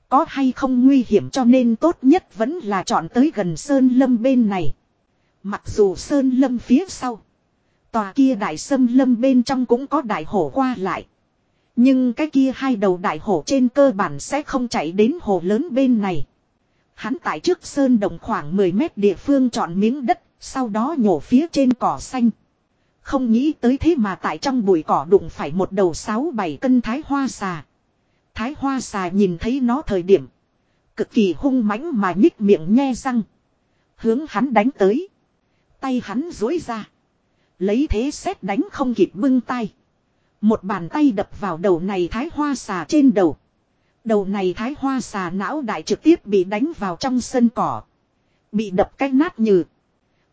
A: Có hay không nguy hiểm cho nên tốt nhất vẫn là chọn tới gần Sơn Lâm bên này. Mặc dù Sơn Lâm phía sau. Tòa kia đại sâm lâm bên trong cũng có đại hổ qua lại. Nhưng cái kia hai đầu đại hổ trên cơ bản sẽ không chạy đến hồ lớn bên này. Hắn tại trước sơn đồng khoảng 10 mét địa phương chọn miếng đất, sau đó nhổ phía trên cỏ xanh. Không nghĩ tới thế mà tại trong bụi cỏ đụng phải một đầu 6-7 cân thái hoa xà. Thái hoa xà nhìn thấy nó thời điểm. Cực kỳ hung mãnh mà nhích miệng nhe răng. Hướng hắn đánh tới. Tay hắn dối ra. Lấy thế xét đánh không kịp bưng tay. Một bàn tay đập vào đầu này thái hoa xà trên đầu. Đầu này thái hoa xà não đại trực tiếp bị đánh vào trong sân cỏ. Bị đập cách nát như.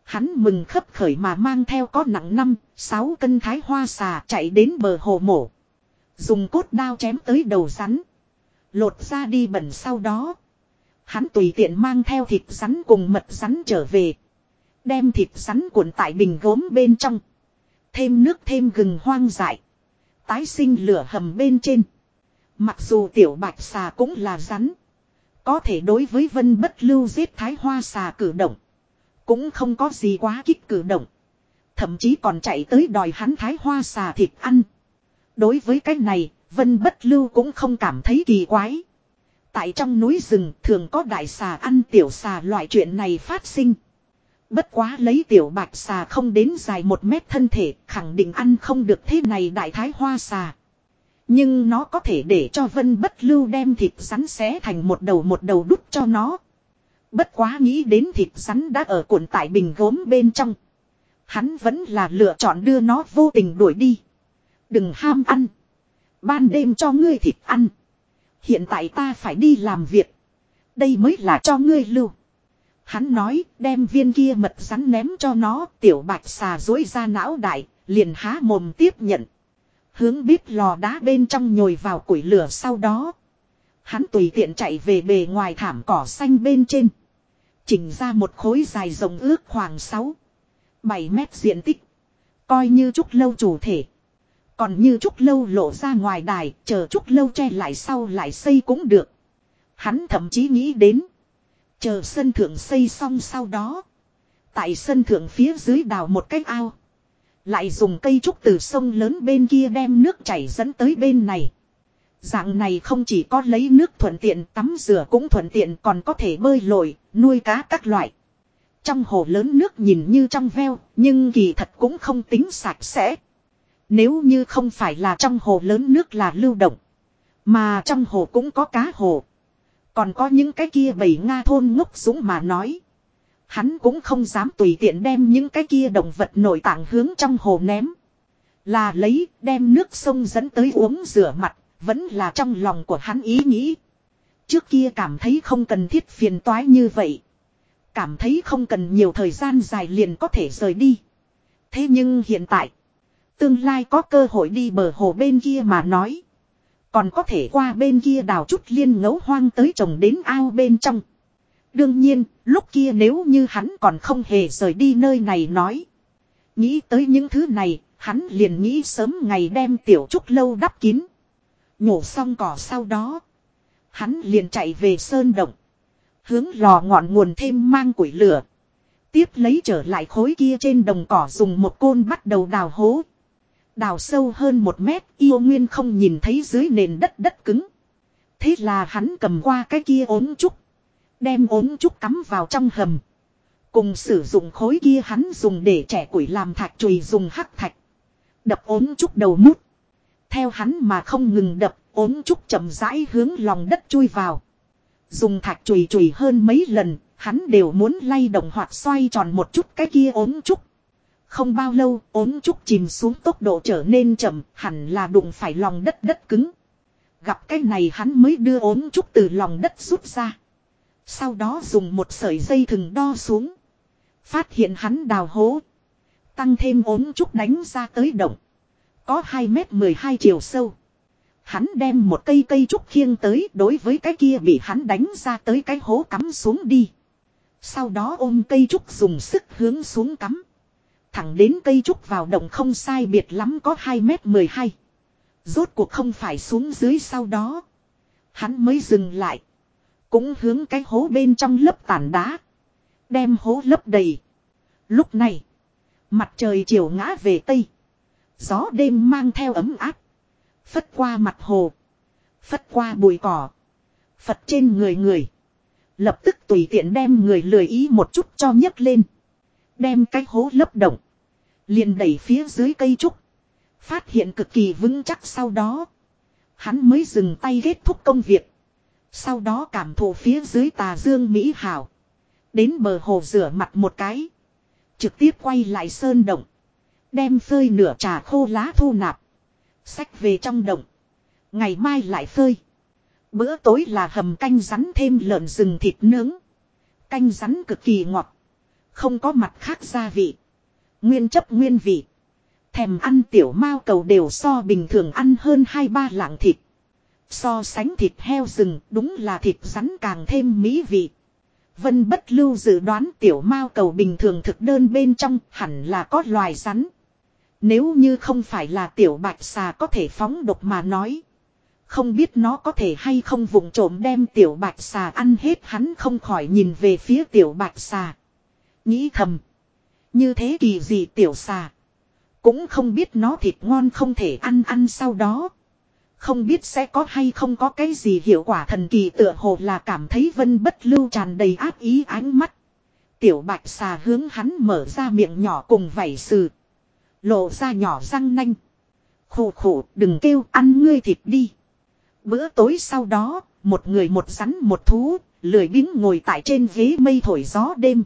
A: Hắn mừng khấp khởi mà mang theo có nặng 5, sáu cân thái hoa xà chạy đến bờ hồ mổ. Dùng cốt đao chém tới đầu rắn. Lột ra đi bẩn sau đó. Hắn tùy tiện mang theo thịt rắn cùng mật rắn trở về. Đem thịt rắn cuộn tại bình gốm bên trong. Thêm nước thêm gừng hoang dại. Tái sinh lửa hầm bên trên. Mặc dù tiểu bạch xà cũng là rắn. Có thể đối với vân bất lưu giết thái hoa xà cử động. Cũng không có gì quá kích cử động. Thậm chí còn chạy tới đòi hắn thái hoa xà thịt ăn. Đối với cái này, vân bất lưu cũng không cảm thấy kỳ quái. Tại trong núi rừng thường có đại xà ăn tiểu xà loại chuyện này phát sinh. Bất quá lấy tiểu bạch xà không đến dài một mét thân thể, khẳng định ăn không được thế này đại thái hoa xà. Nhưng nó có thể để cho vân bất lưu đem thịt rắn xé thành một đầu một đầu đút cho nó. Bất quá nghĩ đến thịt rắn đã ở cuộn tại bình gốm bên trong. Hắn vẫn là lựa chọn đưa nó vô tình đuổi đi. Đừng ham ăn. Ban đêm cho ngươi thịt ăn. Hiện tại ta phải đi làm việc. Đây mới là cho ngươi lưu. Hắn nói đem viên kia mật rắn ném cho nó tiểu bạch xà dối ra não đại, liền há mồm tiếp nhận. Hướng bếp lò đá bên trong nhồi vào củi lửa sau đó. Hắn tùy tiện chạy về bề ngoài thảm cỏ xanh bên trên. Chỉnh ra một khối dài rộng ước khoảng 6, 7 mét diện tích. Coi như trúc lâu chủ thể. Còn như trúc lâu lộ ra ngoài đài, chờ trúc lâu che lại sau lại xây cũng được. Hắn thậm chí nghĩ đến. Chờ sân thượng xây xong sau đó. Tại sân thượng phía dưới đào một cái ao. Lại dùng cây trúc từ sông lớn bên kia đem nước chảy dẫn tới bên này. Dạng này không chỉ có lấy nước thuận tiện tắm rửa cũng thuận tiện còn có thể bơi lội, nuôi cá các loại. Trong hồ lớn nước nhìn như trong veo, nhưng kỳ thật cũng không tính sạch sẽ. Nếu như không phải là trong hồ lớn nước là lưu động, mà trong hồ cũng có cá hồ. Còn có những cái kia bầy Nga thôn ngốc dũng mà nói. Hắn cũng không dám tùy tiện đem những cái kia động vật nội tạng hướng trong hồ ném. Là lấy đem nước sông dẫn tới uống rửa mặt, vẫn là trong lòng của hắn ý nghĩ. Trước kia cảm thấy không cần thiết phiền toái như vậy. Cảm thấy không cần nhiều thời gian dài liền có thể rời đi. Thế nhưng hiện tại, tương lai có cơ hội đi bờ hồ bên kia mà nói. Còn có thể qua bên kia đào chút liên ngấu hoang tới trồng đến ao bên trong. Đương nhiên, lúc kia nếu như hắn còn không hề rời đi nơi này nói. Nghĩ tới những thứ này, hắn liền nghĩ sớm ngày đem tiểu trúc lâu đắp kín. Nhổ xong cỏ sau đó. Hắn liền chạy về sơn động. Hướng lò ngọn nguồn thêm mang củi lửa. Tiếp lấy trở lại khối kia trên đồng cỏ dùng một côn bắt đầu đào hố. Đào sâu hơn một mét yêu nguyên không nhìn thấy dưới nền đất đất cứng. Thế là hắn cầm qua cái kia ốm trúc. Đem ốm trúc cắm vào trong hầm. Cùng sử dụng khối kia hắn dùng để trẻ củi làm thạch chùy dùng hắc thạch. Đập ốm trúc đầu mút. Theo hắn mà không ngừng đập, ốm trúc chậm rãi hướng lòng đất chui vào. Dùng thạch chùy chùy hơn mấy lần, hắn đều muốn lay động hoặc xoay tròn một chút cái kia ốm trúc. Không bao lâu, ốm trúc chìm xuống tốc độ trở nên chậm, hẳn là đụng phải lòng đất đất cứng. Gặp cái này hắn mới đưa ốm trúc từ lòng đất rút ra. Sau đó dùng một sợi dây thừng đo xuống. Phát hiện hắn đào hố. Tăng thêm ốm trúc đánh ra tới động. Có 2 mét 12 chiều sâu. Hắn đem một cây cây trúc khiêng tới đối với cái kia bị hắn đánh ra tới cái hố cắm xuống đi. Sau đó ôm cây trúc dùng sức hướng xuống cắm. Thẳng đến cây trúc vào động không sai biệt lắm có 2 mét 12. Rốt cuộc không phải xuống dưới sau đó. Hắn mới dừng lại. Cũng hướng cái hố bên trong lớp tàn đá. Đem hố lấp đầy. Lúc này. Mặt trời chiều ngã về tây. Gió đêm mang theo ấm áp. Phất qua mặt hồ. Phất qua bụi cỏ. Phật trên người người. Lập tức tùy tiện đem người lười ý một chút cho nhấc lên. Đem cái hố lấp động. liền đẩy phía dưới cây trúc. Phát hiện cực kỳ vững chắc sau đó. Hắn mới dừng tay kết thúc công việc. Sau đó cảm thụ phía dưới tà dương Mỹ Hảo. Đến bờ hồ rửa mặt một cái. Trực tiếp quay lại sơn động. Đem phơi nửa trà khô lá thu nạp. Xách về trong động. Ngày mai lại phơi. Bữa tối là hầm canh rắn thêm lợn rừng thịt nướng. Canh rắn cực kỳ ngọt. Không có mặt khác gia vị. Nguyên chấp nguyên vị. Thèm ăn tiểu mao cầu đều so bình thường ăn hơn hai ba lạng thịt. So sánh thịt heo rừng, đúng là thịt rắn càng thêm mỹ vị. Vân bất lưu dự đoán tiểu mao cầu bình thường thực đơn bên trong hẳn là có loài rắn. Nếu như không phải là tiểu bạch xà có thể phóng độc mà nói. Không biết nó có thể hay không vùng trộm đem tiểu bạch xà ăn hết hắn không khỏi nhìn về phía tiểu bạch xà. Nghĩ thầm. Như thế kỳ gì tiểu xà. Cũng không biết nó thịt ngon không thể ăn ăn sau đó. Không biết sẽ có hay không có cái gì hiệu quả thần kỳ tựa hồ là cảm thấy vân bất lưu tràn đầy ác ý ánh mắt. Tiểu bạch xà hướng hắn mở ra miệng nhỏ cùng vảy sừ. Lộ ra nhỏ răng nanh. Khổ khổ đừng kêu ăn ngươi thịt đi. Bữa tối sau đó, một người một rắn một thú, lười biếng ngồi tại trên ghế mây thổi gió đêm.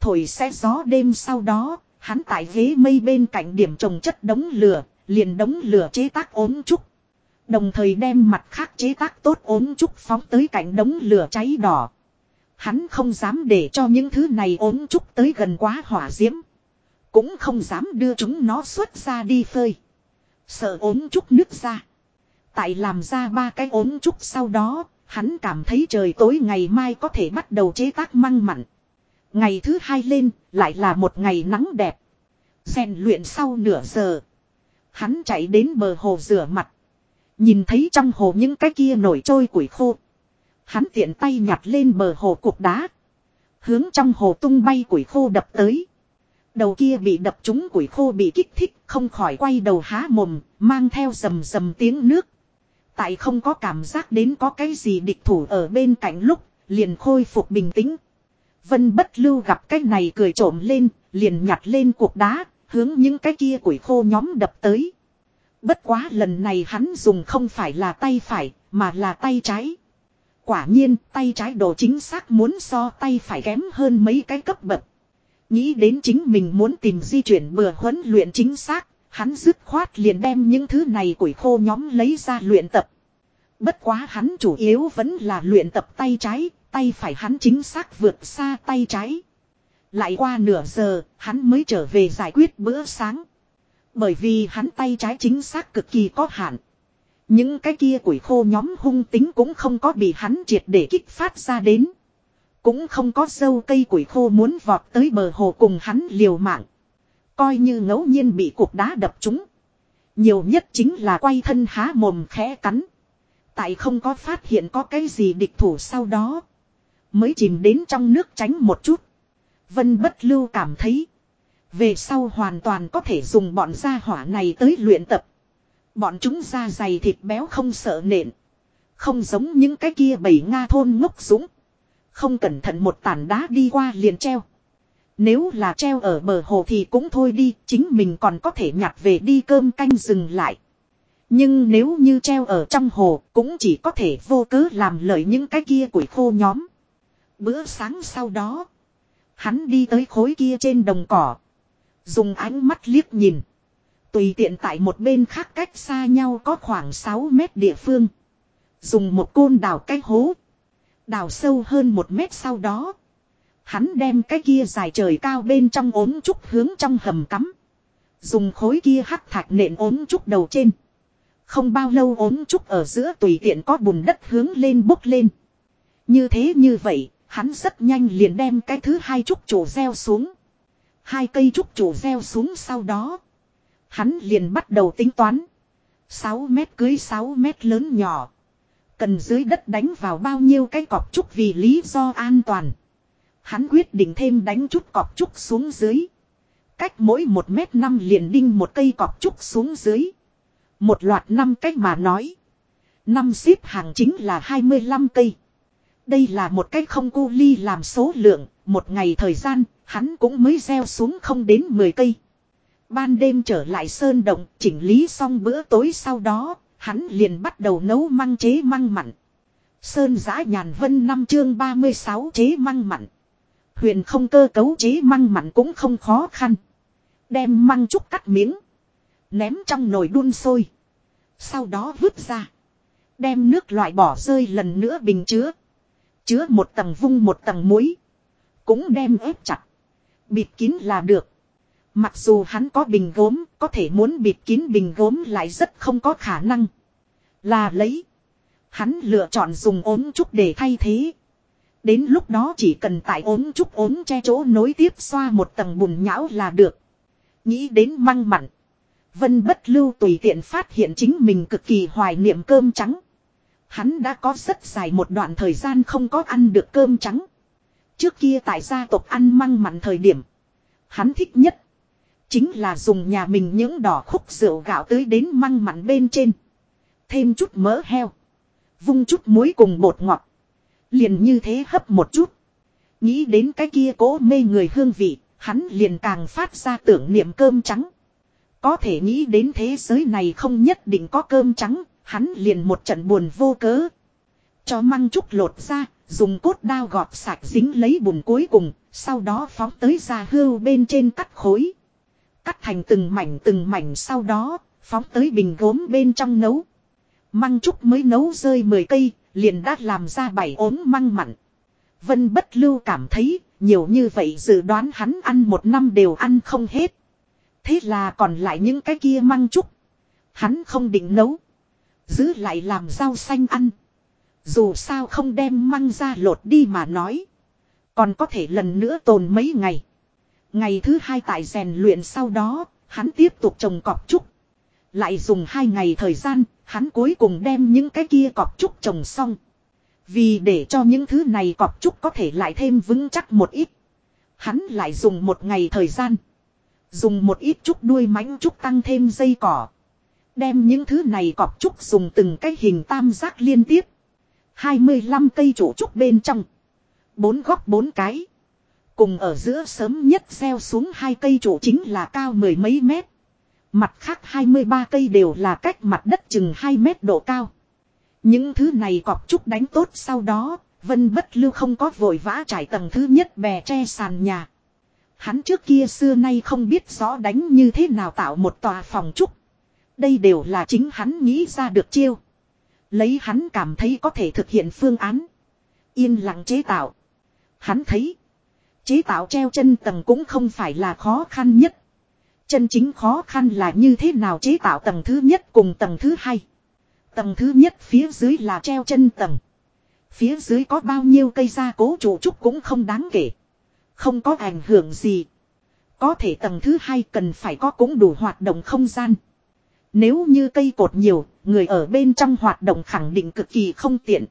A: Thổi xe gió đêm sau đó, hắn tại ghế mây bên cạnh điểm trồng chất đống lửa, liền đống lửa chế tác ốm trúc. Đồng thời đem mặt khác chế tác tốt ốm trúc phóng tới cạnh đống lửa cháy đỏ. Hắn không dám để cho những thứ này ốm trúc tới gần quá hỏa diễm. Cũng không dám đưa chúng nó xuất ra đi phơi. Sợ ốm chút nước ra. Tại làm ra ba cái ốm chút sau đó, hắn cảm thấy trời tối ngày mai có thể bắt đầu chế tác măng mặn. Ngày thứ hai lên, lại là một ngày nắng đẹp. rèn luyện sau nửa giờ. Hắn chạy đến bờ hồ rửa mặt. Nhìn thấy trong hồ những cái kia nổi trôi củi khô. Hắn tiện tay nhặt lên bờ hồ cục đá. Hướng trong hồ tung bay củi khô đập tới. Đầu kia bị đập trúng củi khô bị kích thích, không khỏi quay đầu há mồm, mang theo rầm rầm tiếng nước. Tại không có cảm giác đến có cái gì địch thủ ở bên cạnh lúc, liền khôi phục bình tĩnh. Vân bất lưu gặp cái này cười trộm lên, liền nhặt lên cuộc đá, hướng những cái kia củi khô nhóm đập tới. Bất quá lần này hắn dùng không phải là tay phải, mà là tay trái. Quả nhiên, tay trái độ chính xác muốn so tay phải kém hơn mấy cái cấp bậc. Nghĩ đến chính mình muốn tìm di chuyển bừa huấn luyện chính xác, hắn dứt khoát liền đem những thứ này củi khô nhóm lấy ra luyện tập. Bất quá hắn chủ yếu vẫn là luyện tập tay trái, tay phải hắn chính xác vượt xa tay trái. Lại qua nửa giờ, hắn mới trở về giải quyết bữa sáng. Bởi vì hắn tay trái chính xác cực kỳ có hạn. Những cái kia củi khô nhóm hung tính cũng không có bị hắn triệt để kích phát ra đến. Cũng không có dâu cây củi khô muốn vọt tới bờ hồ cùng hắn liều mạng. Coi như ngẫu nhiên bị cục đá đập trúng. Nhiều nhất chính là quay thân há mồm khẽ cắn. Tại không có phát hiện có cái gì địch thủ sau đó. Mới chìm đến trong nước tránh một chút. Vân bất lưu cảm thấy. Về sau hoàn toàn có thể dùng bọn gia hỏa này tới luyện tập. Bọn chúng da dày thịt béo không sợ nện. Không giống những cái kia bảy Nga thôn ngốc dũng. Không cẩn thận một tàn đá đi qua liền treo. Nếu là treo ở bờ hồ thì cũng thôi đi, chính mình còn có thể nhặt về đi cơm canh dừng lại. Nhưng nếu như treo ở trong hồ, cũng chỉ có thể vô cớ làm lợi những cái kia củi khô nhóm. Bữa sáng sau đó, hắn đi tới khối kia trên đồng cỏ. Dùng ánh mắt liếc nhìn. Tùy tiện tại một bên khác cách xa nhau có khoảng 6 mét địa phương. Dùng một côn đào cái hố. Đào sâu hơn một mét sau đó. Hắn đem cái kia dài trời cao bên trong ốm trúc hướng trong hầm cắm. Dùng khối kia hắc thạch nện ốm trúc đầu trên. Không bao lâu ốm trúc ở giữa tùy tiện có bùn đất hướng lên bốc lên. Như thế như vậy, hắn rất nhanh liền đem cái thứ hai trúc chủ gieo xuống. Hai cây trúc chủ gieo xuống sau đó. Hắn liền bắt đầu tính toán. 6 mét cưới 6 mét lớn nhỏ. Cần dưới đất đánh vào bao nhiêu cái cọp trúc vì lý do an toàn. Hắn quyết định thêm đánh chút cọp trúc xuống dưới. Cách mỗi một mét năm liền đinh một cây cọp trúc xuống dưới. Một loạt năm cách mà nói. Năm xếp hàng chính là 25 cây. Đây là một cách không cu ly làm số lượng, một ngày thời gian, hắn cũng mới gieo xuống không đến 10 cây. Ban đêm trở lại sơn động, chỉnh lý xong bữa tối sau đó, hắn liền bắt đầu nấu măng chế măng mặn. Sơn giã nhàn vân năm chương 36 chế măng mặn. Huyền không cơ cấu chế măng mặn cũng không khó khăn. Đem măng trúc cắt miếng. Ném trong nồi đun sôi. Sau đó vứt ra. Đem nước loại bỏ rơi lần nữa bình chứa. Chứa một tầng vung một tầng muối. Cũng đem ép chặt. Bịt kín là được. Mặc dù hắn có bình gốm, có thể muốn bịt kín bình gốm lại rất không có khả năng. Là lấy. Hắn lựa chọn dùng ốm trúc để thay thế. Đến lúc đó chỉ cần tại ốm trúc ốm che chỗ nối tiếp xoa một tầng bùn nhão là được. Nghĩ đến măng mặn. Vân bất lưu tùy tiện phát hiện chính mình cực kỳ hoài niệm cơm trắng. Hắn đã có rất dài một đoạn thời gian không có ăn được cơm trắng. Trước kia tại gia tộc ăn măng mặn thời điểm. Hắn thích nhất. Chính là dùng nhà mình những đỏ khúc rượu gạo tới đến măng mặn bên trên. Thêm chút mỡ heo. Vung chút muối cùng bột ngọt. Liền như thế hấp một chút. Nghĩ đến cái kia cố mê người hương vị. Hắn liền càng phát ra tưởng niệm cơm trắng. Có thể nghĩ đến thế giới này không nhất định có cơm trắng. Hắn liền một trận buồn vô cớ. Cho măng trúc lột ra. Dùng cốt đao gọt sạch dính lấy bùn cuối cùng. Sau đó phóng tới ra hưu bên trên cắt khối. Cắt thành từng mảnh từng mảnh sau đó, phóng tới bình gốm bên trong nấu. Măng trúc mới nấu rơi 10 cây, liền đã làm ra bảy ốm măng mặn. Vân bất lưu cảm thấy, nhiều như vậy dự đoán hắn ăn một năm đều ăn không hết. Thế là còn lại những cái kia măng trúc. Hắn không định nấu. Giữ lại làm rau xanh ăn. Dù sao không đem măng ra lột đi mà nói. Còn có thể lần nữa tồn mấy ngày. Ngày thứ hai tại rèn luyện sau đó, hắn tiếp tục trồng cọp trúc. Lại dùng hai ngày thời gian, hắn cuối cùng đem những cái kia cọp trúc trồng xong. Vì để cho những thứ này cọp trúc có thể lại thêm vững chắc một ít. Hắn lại dùng một ngày thời gian. Dùng một ít trúc đuôi mánh trúc tăng thêm dây cỏ. Đem những thứ này cọp trúc dùng từng cái hình tam giác liên tiếp. 25 cây trụ trúc bên trong. Bốn góc bốn cái. Cùng ở giữa sớm nhất gieo xuống hai cây trụ chính là cao mười mấy mét. Mặt khác 23 cây đều là cách mặt đất chừng 2 mét độ cao. Những thứ này cọp trúc đánh tốt sau đó, Vân Bất Lưu không có vội vã trải tầng thứ nhất bè tre sàn nhà. Hắn trước kia xưa nay không biết rõ đánh như thế nào tạo một tòa phòng trúc. Đây đều là chính hắn nghĩ ra được chiêu. Lấy hắn cảm thấy có thể thực hiện phương án. Yên lặng chế tạo. Hắn thấy. Chế tạo treo chân tầng cũng không phải là khó khăn nhất. Chân chính khó khăn là như thế nào chế tạo tầng thứ nhất cùng tầng thứ hai. Tầng thứ nhất phía dưới là treo chân tầng. Phía dưới có bao nhiêu cây gia cố trụ trúc cũng không đáng kể. Không có ảnh hưởng gì. Có thể tầng thứ hai cần phải có cũng đủ hoạt động không gian. Nếu như cây cột nhiều, người ở bên trong hoạt động khẳng định cực kỳ không tiện.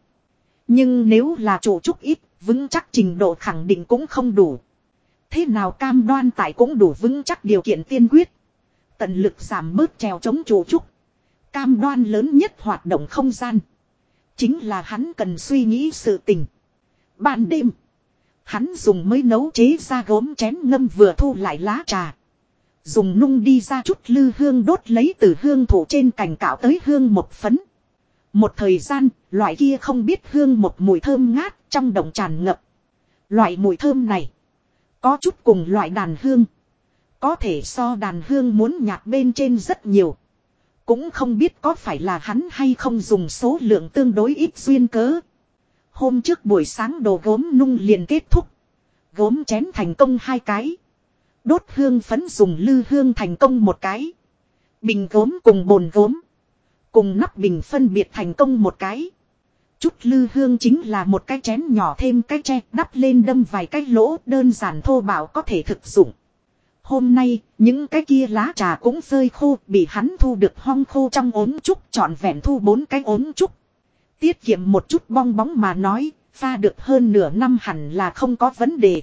A: Nhưng nếu là trụ trúc ít, vững chắc trình độ khẳng định cũng không đủ. Thế nào cam đoan tại cũng đủ vững chắc điều kiện tiên quyết. Tận lực giảm bớt trèo chống chủ trúc. Cam đoan lớn nhất hoạt động không gian. Chính là hắn cần suy nghĩ sự tình. Ban đêm. Hắn dùng mới nấu chế ra gốm chén ngâm vừa thu lại lá trà. Dùng nung đi ra chút lư hương đốt lấy từ hương thủ trên cành cạo tới hương một phấn. Một thời gian, loại kia không biết hương một mùi thơm ngát trong động tràn ngập. Loại mùi thơm này, có chút cùng loại đàn hương. Có thể so đàn hương muốn nhạt bên trên rất nhiều. Cũng không biết có phải là hắn hay không dùng số lượng tương đối ít duyên cớ. Hôm trước buổi sáng đồ gốm nung liền kết thúc. Gốm chén thành công hai cái. Đốt hương phấn dùng lư hương thành công một cái. Bình gốm cùng bồn gốm. Cùng nắp bình phân biệt thành công một cái. Chút lư hương chính là một cái chén nhỏ thêm cái tre đắp lên đâm vài cái lỗ đơn giản thô bạo có thể thực dụng. Hôm nay, những cái kia lá trà cũng rơi khô bị hắn thu được hong khô trong ốm trúc trọn vẹn thu bốn cái ốm trúc. Tiết kiệm một chút bong bóng mà nói, pha được hơn nửa năm hẳn là không có vấn đề.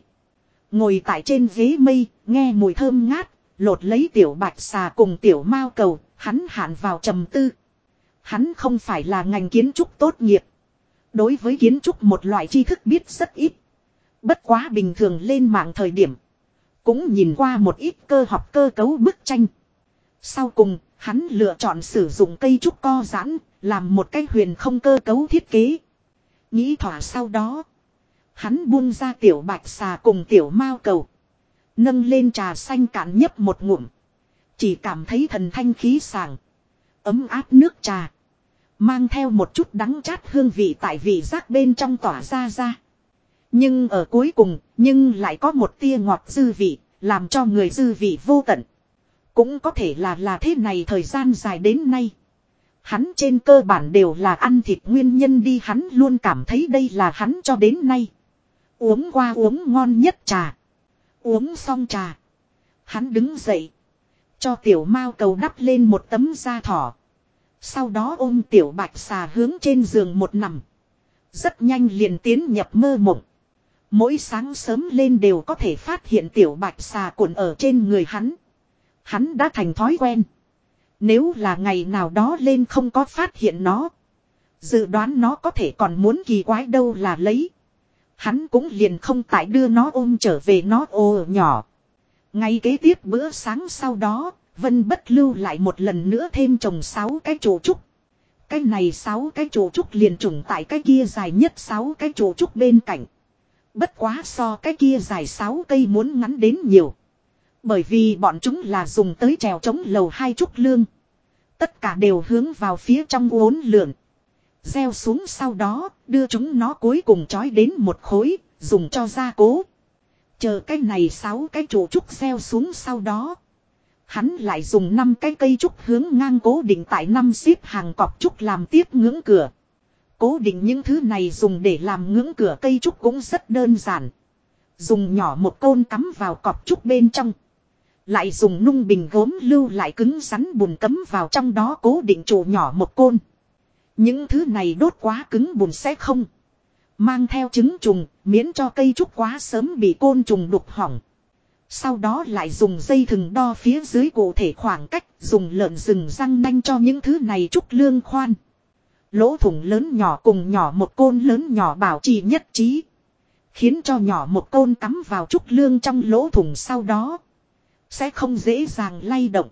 A: Ngồi tại trên ghế mây, nghe mùi thơm ngát, lột lấy tiểu bạch xà cùng tiểu mao cầu, hắn hạn vào trầm tư. Hắn không phải là ngành kiến trúc tốt nghiệp. Đối với kiến trúc một loại tri thức biết rất ít. Bất quá bình thường lên mạng thời điểm. Cũng nhìn qua một ít cơ học cơ cấu bức tranh. Sau cùng, hắn lựa chọn sử dụng cây trúc co giãn, làm một cái huyền không cơ cấu thiết kế. Nghĩ thỏa sau đó. Hắn buông ra tiểu bạch xà cùng tiểu mao cầu. Nâng lên trà xanh cạn nhấp một ngụm. Chỉ cảm thấy thần thanh khí sàng. Ấm áp nước trà. Mang theo một chút đắng chát hương vị tại vị giác bên trong tỏa ra ra. Nhưng ở cuối cùng, nhưng lại có một tia ngọt dư vị, làm cho người dư vị vô tận. Cũng có thể là là thế này thời gian dài đến nay. Hắn trên cơ bản đều là ăn thịt nguyên nhân đi hắn luôn cảm thấy đây là hắn cho đến nay. Uống qua uống ngon nhất trà. Uống xong trà. Hắn đứng dậy. Cho tiểu mao cầu đắp lên một tấm da thỏ. Sau đó ôm tiểu bạch xà hướng trên giường một nằm. Rất nhanh liền tiến nhập mơ mộng. Mỗi sáng sớm lên đều có thể phát hiện tiểu bạch xà cuộn ở trên người hắn. Hắn đã thành thói quen. Nếu là ngày nào đó lên không có phát hiện nó. Dự đoán nó có thể còn muốn kỳ quái đâu là lấy. Hắn cũng liền không tại đưa nó ôm trở về nó ô nhỏ. Ngay kế tiếp bữa sáng sau đó, Vân bất lưu lại một lần nữa thêm trồng 6 cái trụ trúc. Cái này 6 cái trụ trúc liền trùng tại cái kia dài nhất 6 cái trụ trúc bên cạnh. Bất quá so cái kia dài 6 cây muốn ngắn đến nhiều. Bởi vì bọn chúng là dùng tới trèo chống lầu hai trúc lương. Tất cả đều hướng vào phía trong uốn lượn. Gieo xuống sau đó, đưa chúng nó cuối cùng trói đến một khối, dùng cho gia cố. Chờ cái này sáu cái trụ trúc gieo xuống sau đó. Hắn lại dùng năm cái cây trúc hướng ngang cố định tại năm xếp hàng cọp trúc làm tiếp ngưỡng cửa. Cố định những thứ này dùng để làm ngưỡng cửa cây trúc cũng rất đơn giản. Dùng nhỏ một côn cắm vào cọp trúc bên trong. Lại dùng nung bình gốm lưu lại cứng rắn bùn cấm vào trong đó cố định trụ nhỏ một côn. Những thứ này đốt quá cứng bùn sẽ không. Mang theo trứng trùng, miễn cho cây trúc quá sớm bị côn trùng đục hỏng. Sau đó lại dùng dây thừng đo phía dưới cụ thể khoảng cách, dùng lợn rừng răng nanh cho những thứ này trúc lương khoan. Lỗ thủng lớn nhỏ cùng nhỏ một côn lớn nhỏ bảo trì nhất trí. Khiến cho nhỏ một côn cắm vào trúc lương trong lỗ thủng sau đó. Sẽ không dễ dàng lay động.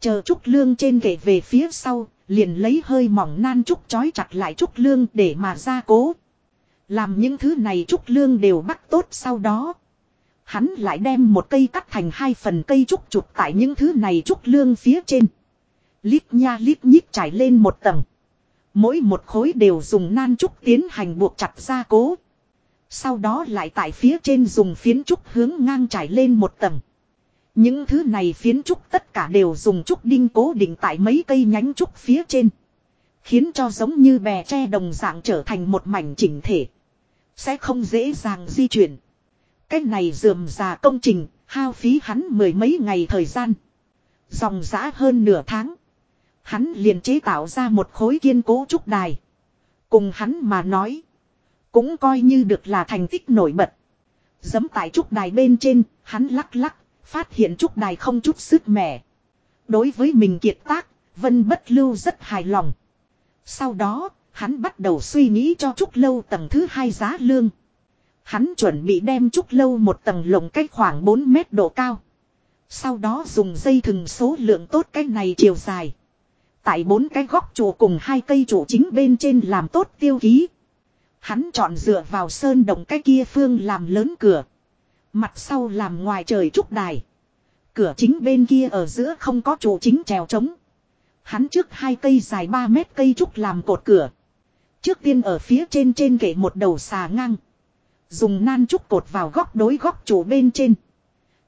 A: Chờ trúc lương trên kệ về phía sau, liền lấy hơi mỏng nan trúc chói chặt lại trúc lương để mà gia cố. Làm những thứ này trúc lương đều bắt tốt sau đó. Hắn lại đem một cây cắt thành hai phần cây trúc chụp tại những thứ này trúc lương phía trên. Lít nha lít nhít trải lên một tầng. Mỗi một khối đều dùng nan trúc tiến hành buộc chặt gia cố. Sau đó lại tại phía trên dùng phiến trúc hướng ngang trải lên một tầng. Những thứ này phiến trúc tất cả đều dùng trúc đinh cố định tại mấy cây nhánh trúc phía trên. Khiến cho giống như bè tre đồng dạng trở thành một mảnh chỉnh thể. Sẽ không dễ dàng di chuyển. Cách này dườm già công trình, hao phí hắn mười mấy ngày thời gian. Dòng giã hơn nửa tháng. Hắn liền chế tạo ra một khối kiên cố trúc đài. Cùng hắn mà nói. Cũng coi như được là thành tích nổi bật. Dấm tại trúc đài bên trên, Hắn lắc lắc, phát hiện trúc đài không chút sức mẻ. Đối với mình kiệt tác, Vân Bất Lưu rất hài lòng. Sau đó, hắn bắt đầu suy nghĩ cho trúc lâu tầng thứ hai giá lương. Hắn chuẩn bị đem trúc lâu một tầng lồng cách khoảng 4 mét độ cao. Sau đó dùng dây thừng số lượng tốt cái này chiều dài. Tại bốn cái góc trụ cùng hai cây trụ chính bên trên làm tốt tiêu ký. Hắn chọn dựa vào sơn đồng cái kia phương làm lớn cửa. Mặt sau làm ngoài trời trúc đài. Cửa chính bên kia ở giữa không có trụ chính trèo trống. Hắn trước hai cây dài 3 mét cây trúc làm cột cửa. Trước tiên ở phía trên trên kệ một đầu xà ngang. Dùng nan trúc cột vào góc đối góc trụ bên trên.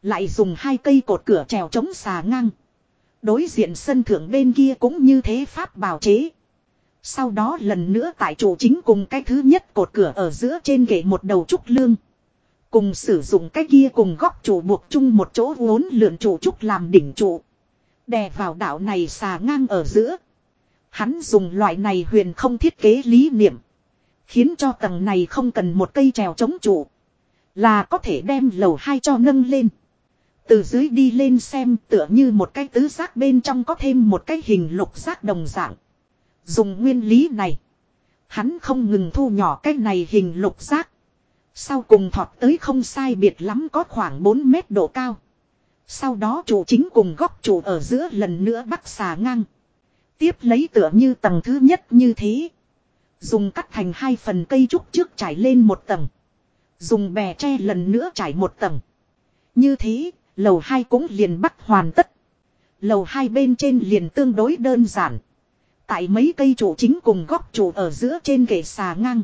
A: Lại dùng hai cây cột cửa trèo chống xà ngang. Đối diện sân thượng bên kia cũng như thế pháp bào chế. Sau đó lần nữa tại trụ chính cùng cái thứ nhất cột cửa ở giữa trên ghế một đầu trúc lương. Cùng sử dụng cái kia cùng góc trụ buộc chung một chỗ uốn lượn trụ trúc làm đỉnh trụ. Đè vào đảo này xà ngang ở giữa. Hắn dùng loại này huyền không thiết kế lý niệm. Khiến cho tầng này không cần một cây trèo chống trụ. Là có thể đem lầu hai cho nâng lên. Từ dưới đi lên xem tựa như một cái tứ giác bên trong có thêm một cái hình lục giác đồng dạng. Dùng nguyên lý này. Hắn không ngừng thu nhỏ cái này hình lục giác. Sau cùng thọt tới không sai biệt lắm có khoảng 4 mét độ cao. Sau đó trụ chính cùng góc trụ ở giữa lần nữa bắt xà ngang. Tiếp lấy tựa như tầng thứ nhất như thế. Dùng cắt thành hai phần cây trúc trước trải lên một tầng. Dùng bè tre lần nữa trải một tầng. Như thế, lầu hai cũng liền bắt hoàn tất. Lầu hai bên trên liền tương đối đơn giản. Tại mấy cây trụ chính cùng góc trụ ở giữa trên kệ xà ngang.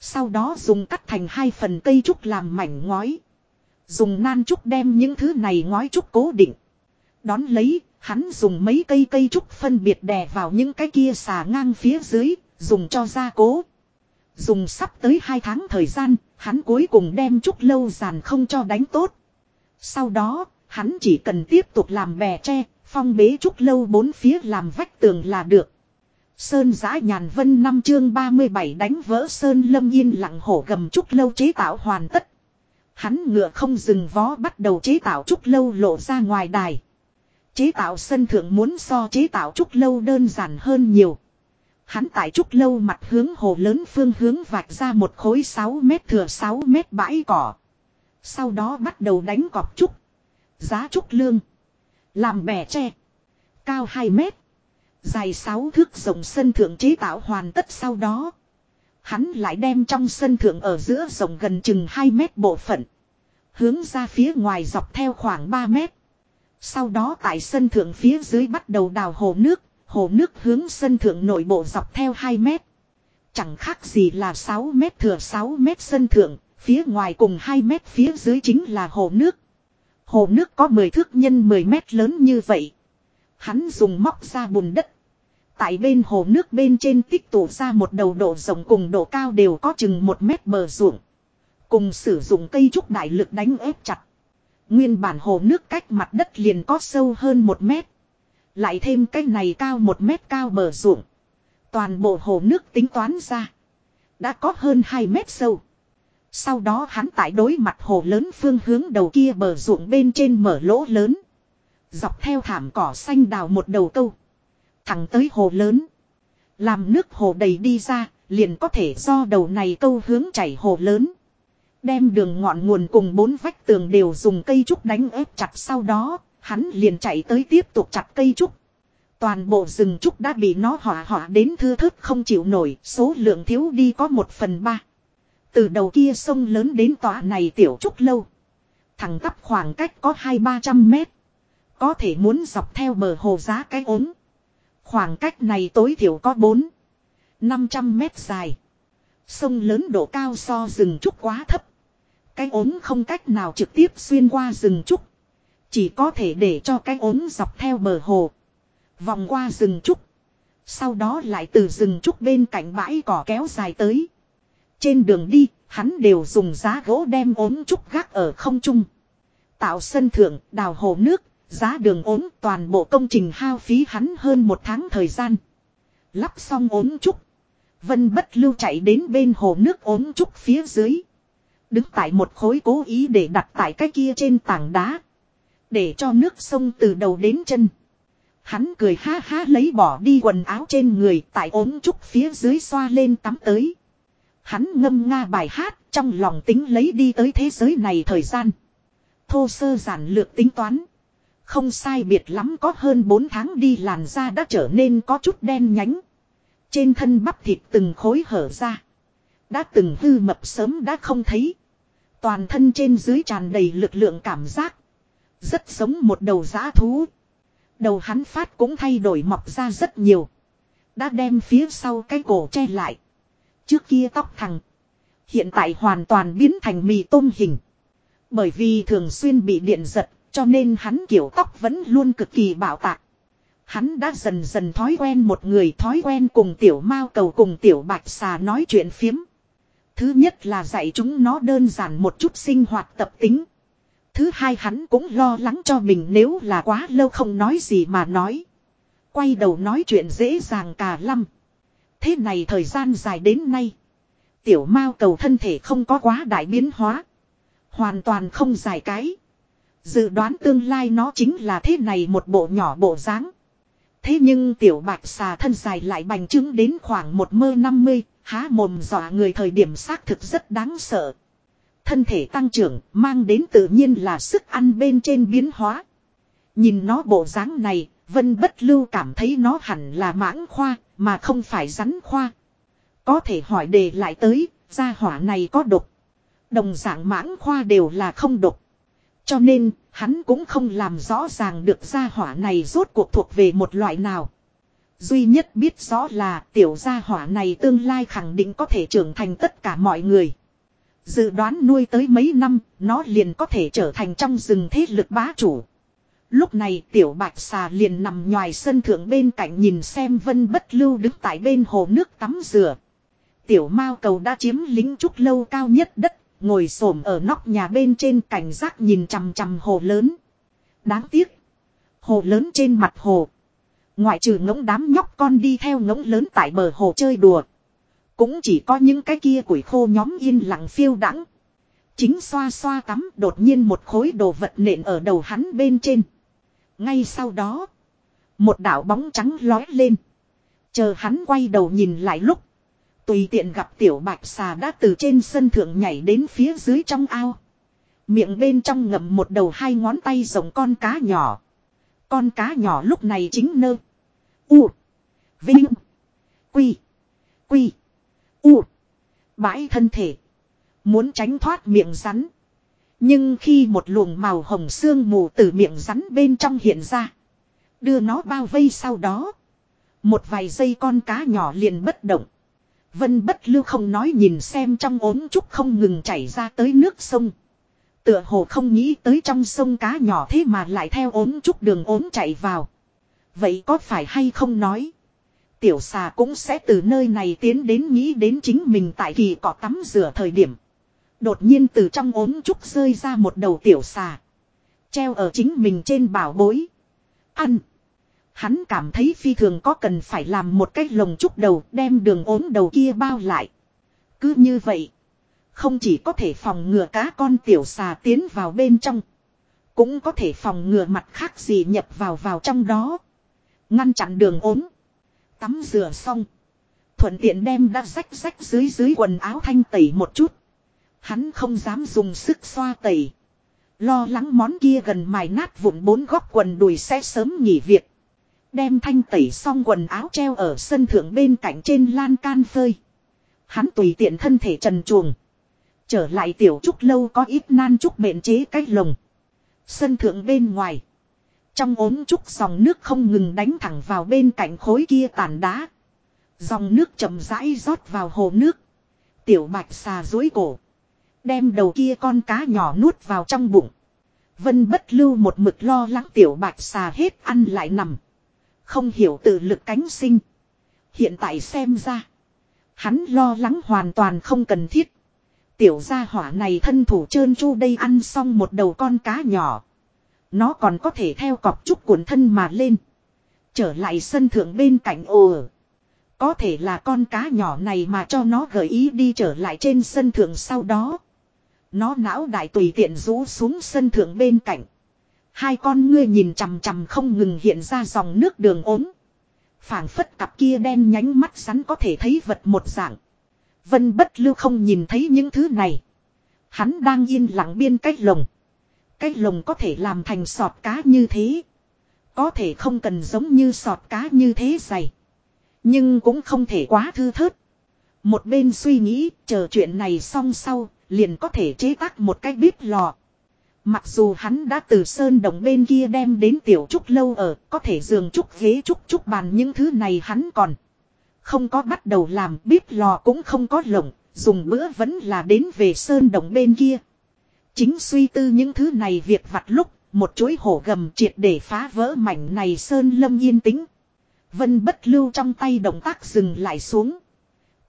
A: Sau đó dùng cắt thành hai phần cây trúc làm mảnh ngói. Dùng nan trúc đem những thứ này ngói trúc cố định. Đón lấy, hắn dùng mấy cây cây trúc phân biệt đè vào những cái kia xà ngang phía dưới, dùng cho gia cố. Dùng sắp tới hai tháng thời gian, hắn cuối cùng đem trúc lâu giàn không cho đánh tốt. Sau đó, hắn chỉ cần tiếp tục làm bè tre, phong bế trúc lâu bốn phía làm vách tường là được. Sơn giã nhàn vân năm chương 37 đánh vỡ sơn lâm yên lặng hổ gầm trúc lâu chế tạo hoàn tất. Hắn ngựa không dừng vó bắt đầu chế tạo trúc lâu lộ ra ngoài đài. Chế tạo sân thượng muốn so chế tạo trúc lâu đơn giản hơn nhiều. Hắn tại trúc lâu mặt hướng hồ lớn phương hướng vạch ra một khối 6 mét thừa 6 mét bãi cỏ. Sau đó bắt đầu đánh cọp trúc. Giá trúc lương. Làm bè tre. Cao 2 mét. Dài 6 thước rộng sân thượng chế tạo hoàn tất sau đó. Hắn lại đem trong sân thượng ở giữa rộng gần chừng 2 mét bộ phận. Hướng ra phía ngoài dọc theo khoảng 3 mét. Sau đó tại sân thượng phía dưới bắt đầu đào hồ nước. Hồ nước hướng sân thượng nội bộ dọc theo 2 mét. Chẳng khác gì là 6 mét thừa 6 mét sân thượng. Phía ngoài cùng 2 mét phía dưới chính là hồ nước. Hồ nước có 10 thước nhân 10 mét lớn như vậy. Hắn dùng móc ra bùn đất. Tại bên hồ nước bên trên tích tụ ra một đầu độ rộng cùng độ cao đều có chừng một mét bờ ruộng. Cùng sử dụng cây trúc đại lực đánh ép chặt. Nguyên bản hồ nước cách mặt đất liền có sâu hơn một mét. Lại thêm cái này cao một mét cao bờ ruộng. Toàn bộ hồ nước tính toán ra. Đã có hơn 2 mét sâu. Sau đó hắn tại đối mặt hồ lớn phương hướng đầu kia bờ ruộng bên trên mở lỗ lớn. Dọc theo thảm cỏ xanh đào một đầu câu. Thẳng tới hồ lớn. Làm nước hồ đầy đi ra, liền có thể do đầu này câu hướng chảy hồ lớn. Đem đường ngọn nguồn cùng bốn vách tường đều dùng cây trúc đánh ép chặt sau đó, hắn liền chạy tới tiếp tục chặt cây trúc. Toàn bộ rừng trúc đã bị nó hỏa hỏa đến thưa thớt không chịu nổi, số lượng thiếu đi có một phần ba. Từ đầu kia sông lớn đến tòa này tiểu trúc lâu. Thẳng tắp khoảng cách có hai ba trăm mét. Có thể muốn dọc theo bờ hồ giá cái ốm. Khoảng cách này tối thiểu có 4. 500 mét dài. Sông lớn độ cao so rừng trúc quá thấp. Cái ốm không cách nào trực tiếp xuyên qua rừng trúc. Chỉ có thể để cho cái ốm dọc theo bờ hồ. Vòng qua rừng trúc. Sau đó lại từ rừng trúc bên cạnh bãi cỏ kéo dài tới. Trên đường đi, hắn đều dùng giá gỗ đem ốm trúc gác ở không trung. Tạo sân thượng, đào hồ nước, Giá đường ốm toàn bộ công trình hao phí hắn hơn một tháng thời gian. Lắp xong ốm trúc. Vân bất lưu chạy đến bên hồ nước ốm trúc phía dưới. Đứng tại một khối cố ý để đặt tại cái kia trên tảng đá. Để cho nước sông từ đầu đến chân. Hắn cười ha ha lấy bỏ đi quần áo trên người tại ốm trúc phía dưới xoa lên tắm tới. Hắn ngâm nga bài hát trong lòng tính lấy đi tới thế giới này thời gian. Thô sơ giản lược tính toán. Không sai biệt lắm có hơn 4 tháng đi làn da đã trở nên có chút đen nhánh. Trên thân bắp thịt từng khối hở ra. Đã từng hư mập sớm đã không thấy. Toàn thân trên dưới tràn đầy lực lượng cảm giác. Rất giống một đầu giã thú. Đầu hắn phát cũng thay đổi mọc ra rất nhiều. Đã đem phía sau cái cổ che lại. Trước kia tóc thằng. Hiện tại hoàn toàn biến thành mì tôm hình. Bởi vì thường xuyên bị điện giật, cho nên hắn kiểu tóc vẫn luôn cực kỳ bạo tạc. Hắn đã dần dần thói quen một người thói quen cùng tiểu mao cầu cùng tiểu bạch xà nói chuyện phiếm. Thứ nhất là dạy chúng nó đơn giản một chút sinh hoạt tập tính. Thứ hai hắn cũng lo lắng cho mình nếu là quá lâu không nói gì mà nói. Quay đầu nói chuyện dễ dàng cả lăm. Thế này thời gian dài đến nay. Tiểu mao cầu thân thể không có quá đại biến hóa. Hoàn toàn không dài cái. Dự đoán tương lai nó chính là thế này một bộ nhỏ bộ dáng. Thế nhưng tiểu bạch xà thân dài lại bành trướng đến khoảng một mơ năm mươi, há mồm dọa người thời điểm xác thực rất đáng sợ. Thân thể tăng trưởng mang đến tự nhiên là sức ăn bên trên biến hóa. Nhìn nó bộ dáng này, Vân bất lưu cảm thấy nó hẳn là mãng khoa, mà không phải rắn khoa. Có thể hỏi đề lại tới, gia hỏa này có độc. Đồng dạng mãng khoa đều là không độc. Cho nên, hắn cũng không làm rõ ràng được gia hỏa này rốt cuộc thuộc về một loại nào. Duy nhất biết rõ là tiểu gia hỏa này tương lai khẳng định có thể trưởng thành tất cả mọi người. Dự đoán nuôi tới mấy năm, nó liền có thể trở thành trong rừng thế lực bá chủ. Lúc này tiểu bạch xà liền nằm ngoài sân thượng bên cạnh nhìn xem vân bất lưu đứng tại bên hồ nước tắm rửa. Tiểu mao cầu đã chiếm lính trúc lâu cao nhất đất, ngồi xổm ở nóc nhà bên trên cảnh giác nhìn chằm chằm hồ lớn. Đáng tiếc. Hồ lớn trên mặt hồ. Ngoại trừ ngỗng đám nhóc con đi theo ngỗng lớn tại bờ hồ chơi đùa. Cũng chỉ có những cái kia củi khô nhóm yên lặng phiêu đắng. Chính xoa xoa tắm đột nhiên một khối đồ vật nện ở đầu hắn bên trên. Ngay sau đó. Một đảo bóng trắng lói lên. Chờ hắn quay đầu nhìn lại lúc. Tùy tiện gặp tiểu bạch xà đã từ trên sân thượng nhảy đến phía dưới trong ao. Miệng bên trong ngậm một đầu hai ngón tay rồng con cá nhỏ. Con cá nhỏ lúc này chính nơ. U. Vinh. Quy. Quy. U. Bãi thân thể. Muốn tránh thoát miệng rắn. Nhưng khi một luồng màu hồng sương mù từ miệng rắn bên trong hiện ra. Đưa nó bao vây sau đó. Một vài giây con cá nhỏ liền bất động. Vân bất lưu không nói nhìn xem trong ốm trúc không ngừng chảy ra tới nước sông. Tựa hồ không nghĩ tới trong sông cá nhỏ thế mà lại theo ốm trúc đường ốm chạy vào. Vậy có phải hay không nói? Tiểu xà cũng sẽ từ nơi này tiến đến nghĩ đến chính mình tại kỳ cỏ tắm rửa thời điểm. Đột nhiên từ trong ốm trúc rơi ra một đầu tiểu xà. Treo ở chính mình trên bảo bối. Ăn. Hắn cảm thấy phi thường có cần phải làm một cái lồng trúc đầu đem đường ốm đầu kia bao lại. Cứ như vậy. Không chỉ có thể phòng ngừa cá con tiểu xà tiến vào bên trong. Cũng có thể phòng ngừa mặt khác gì nhập vào vào trong đó. Ngăn chặn đường ốm. Tắm rửa xong. Thuận tiện đem đã rách rách dưới dưới quần áo thanh tẩy một chút. Hắn không dám dùng sức xoa tẩy. Lo lắng món kia gần mài nát vụn bốn góc quần đùi sẽ sớm nghỉ việc. Đem thanh tẩy xong quần áo treo ở sân thượng bên cạnh trên lan can phơi. Hắn tùy tiện thân thể trần chuồng. Trở lại tiểu trúc lâu có ít nan trúc mện chế cách lồng. Sân thượng bên ngoài. Trong ốm trúc dòng nước không ngừng đánh thẳng vào bên cạnh khối kia tàn đá. Dòng nước chậm rãi rót vào hồ nước. Tiểu bạch xà dối cổ. Đem đầu kia con cá nhỏ nuốt vào trong bụng. Vân bất lưu một mực lo lắng tiểu bạch xà hết ăn lại nằm. Không hiểu tự lực cánh sinh. Hiện tại xem ra. Hắn lo lắng hoàn toàn không cần thiết. Tiểu gia hỏa này thân thủ trơn chu đây ăn xong một đầu con cá nhỏ. Nó còn có thể theo cọp trúc cuộn thân mà lên. Trở lại sân thượng bên cạnh ồ. Có thể là con cá nhỏ này mà cho nó gợi ý đi trở lại trên sân thượng sau đó. Nó não đại tùy tiện rũ xuống sân thượng bên cạnh. Hai con ngươi nhìn chằm chằm không ngừng hiện ra dòng nước đường ốm. phảng phất cặp kia đen nhánh mắt rắn có thể thấy vật một dạng. Vân bất lưu không nhìn thấy những thứ này. Hắn đang yên lặng biên cách lồng. Cách lồng có thể làm thành sọt cá như thế. Có thể không cần giống như sọt cá như thế dày. Nhưng cũng không thể quá thư thớt. Một bên suy nghĩ, chờ chuyện này xong sau, liền có thể chế tác một cái bếp lò. Mặc dù hắn đã từ sơn đồng bên kia đem đến tiểu trúc lâu ở, có thể giường trúc ghế trúc trúc bàn những thứ này hắn còn. Không có bắt đầu làm bếp lò cũng không có lồng, dùng bữa vẫn là đến về sơn đồng bên kia. Chính suy tư những thứ này việc vặt lúc, một chuỗi hổ gầm triệt để phá vỡ mảnh này sơn lâm yên tĩnh. Vân bất lưu trong tay động tác dừng lại xuống.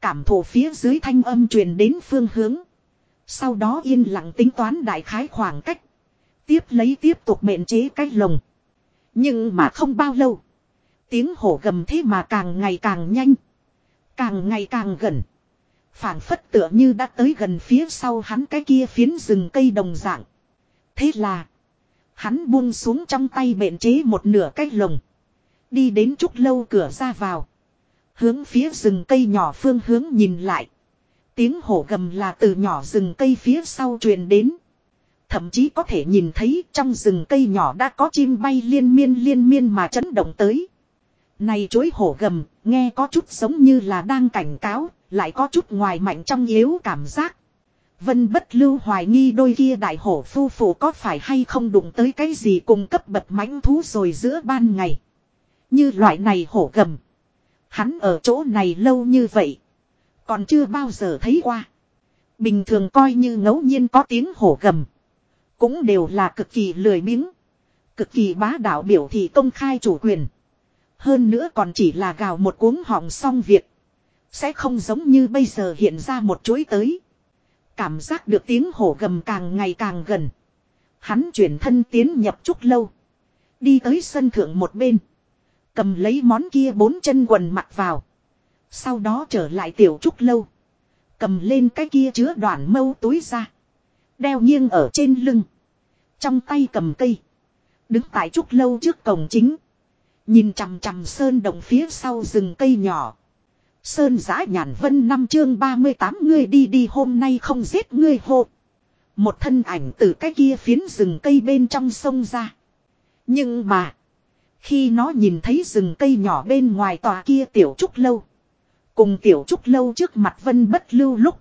A: Cảm thụ phía dưới thanh âm truyền đến phương hướng. Sau đó yên lặng tính toán đại khái khoảng cách. Tiếp lấy tiếp tục mệnh chế cách lồng. Nhưng mà không bao lâu. Tiếng hổ gầm thế mà càng ngày càng nhanh. Càng ngày càng gần phảng phất tựa như đã tới gần phía sau hắn cái kia phiến rừng cây đồng dạng. Thế là. Hắn buông xuống trong tay bện chế một nửa cách lồng. Đi đến trúc lâu cửa ra vào. Hướng phía rừng cây nhỏ phương hướng nhìn lại. Tiếng hổ gầm là từ nhỏ rừng cây phía sau truyền đến. Thậm chí có thể nhìn thấy trong rừng cây nhỏ đã có chim bay liên miên liên miên mà chấn động tới. Này chối hổ gầm, nghe có chút giống như là đang cảnh cáo, lại có chút ngoài mạnh trong yếu cảm giác. Vân bất lưu hoài nghi đôi kia đại hổ phu phụ có phải hay không đụng tới cái gì cùng cấp bậc mãnh thú rồi giữa ban ngày. Như loại này hổ gầm. Hắn ở chỗ này lâu như vậy. Còn chưa bao giờ thấy qua. Bình thường coi như ngẫu nhiên có tiếng hổ gầm. Cũng đều là cực kỳ lười biếng. Cực kỳ bá đạo biểu thị công khai chủ quyền. Hơn nữa còn chỉ là gào một cuống họng xong việc. Sẽ không giống như bây giờ hiện ra một chuỗi tới. Cảm giác được tiếng hổ gầm càng ngày càng gần. Hắn chuyển thân tiến nhập trúc lâu. Đi tới sân thượng một bên. Cầm lấy món kia bốn chân quần mặc vào. Sau đó trở lại tiểu trúc lâu. Cầm lên cái kia chứa đoạn mâu túi ra. Đeo nghiêng ở trên lưng. Trong tay cầm cây. Đứng tại trúc lâu trước cổng chính. Nhìn chằm chằm sơn đồng phía sau rừng cây nhỏ. Sơn giã nhàn vân năm chương 38 ngươi đi đi, hôm nay không giết ngươi hô. Một thân ảnh từ cái kia phiến rừng cây bên trong sông ra. Nhưng mà. Khi nó nhìn thấy rừng cây nhỏ bên ngoài tòa kia tiểu trúc lâu. Cùng tiểu trúc lâu trước mặt vân bất lưu lúc.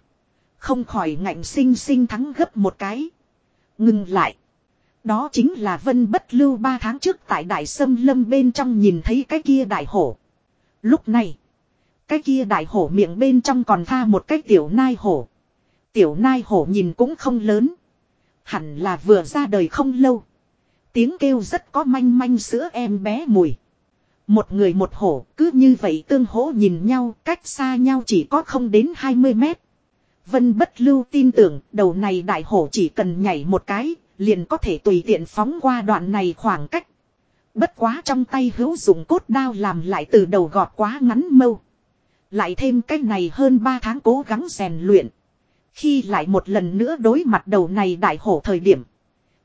A: Không khỏi ngạnh sinh sinh thắng gấp một cái. Ngừng lại. Đó chính là vân bất lưu ba tháng trước tại đại sâm lâm bên trong nhìn thấy cái kia đại hổ. Lúc này. Cái kia đại hổ miệng bên trong còn tha một cái tiểu nai hổ. Tiểu nai hổ nhìn cũng không lớn. Hẳn là vừa ra đời không lâu. Tiếng kêu rất có manh manh sữa em bé mùi. Một người một hổ cứ như vậy tương hỗ nhìn nhau, cách xa nhau chỉ có không đến 20 mét. Vân bất lưu tin tưởng, đầu này đại hổ chỉ cần nhảy một cái, liền có thể tùy tiện phóng qua đoạn này khoảng cách. Bất quá trong tay hữu dụng cốt đao làm lại từ đầu gọt quá ngắn mâu. Lại thêm cách này hơn 3 tháng cố gắng rèn luyện. Khi lại một lần nữa đối mặt đầu này đại hổ thời điểm.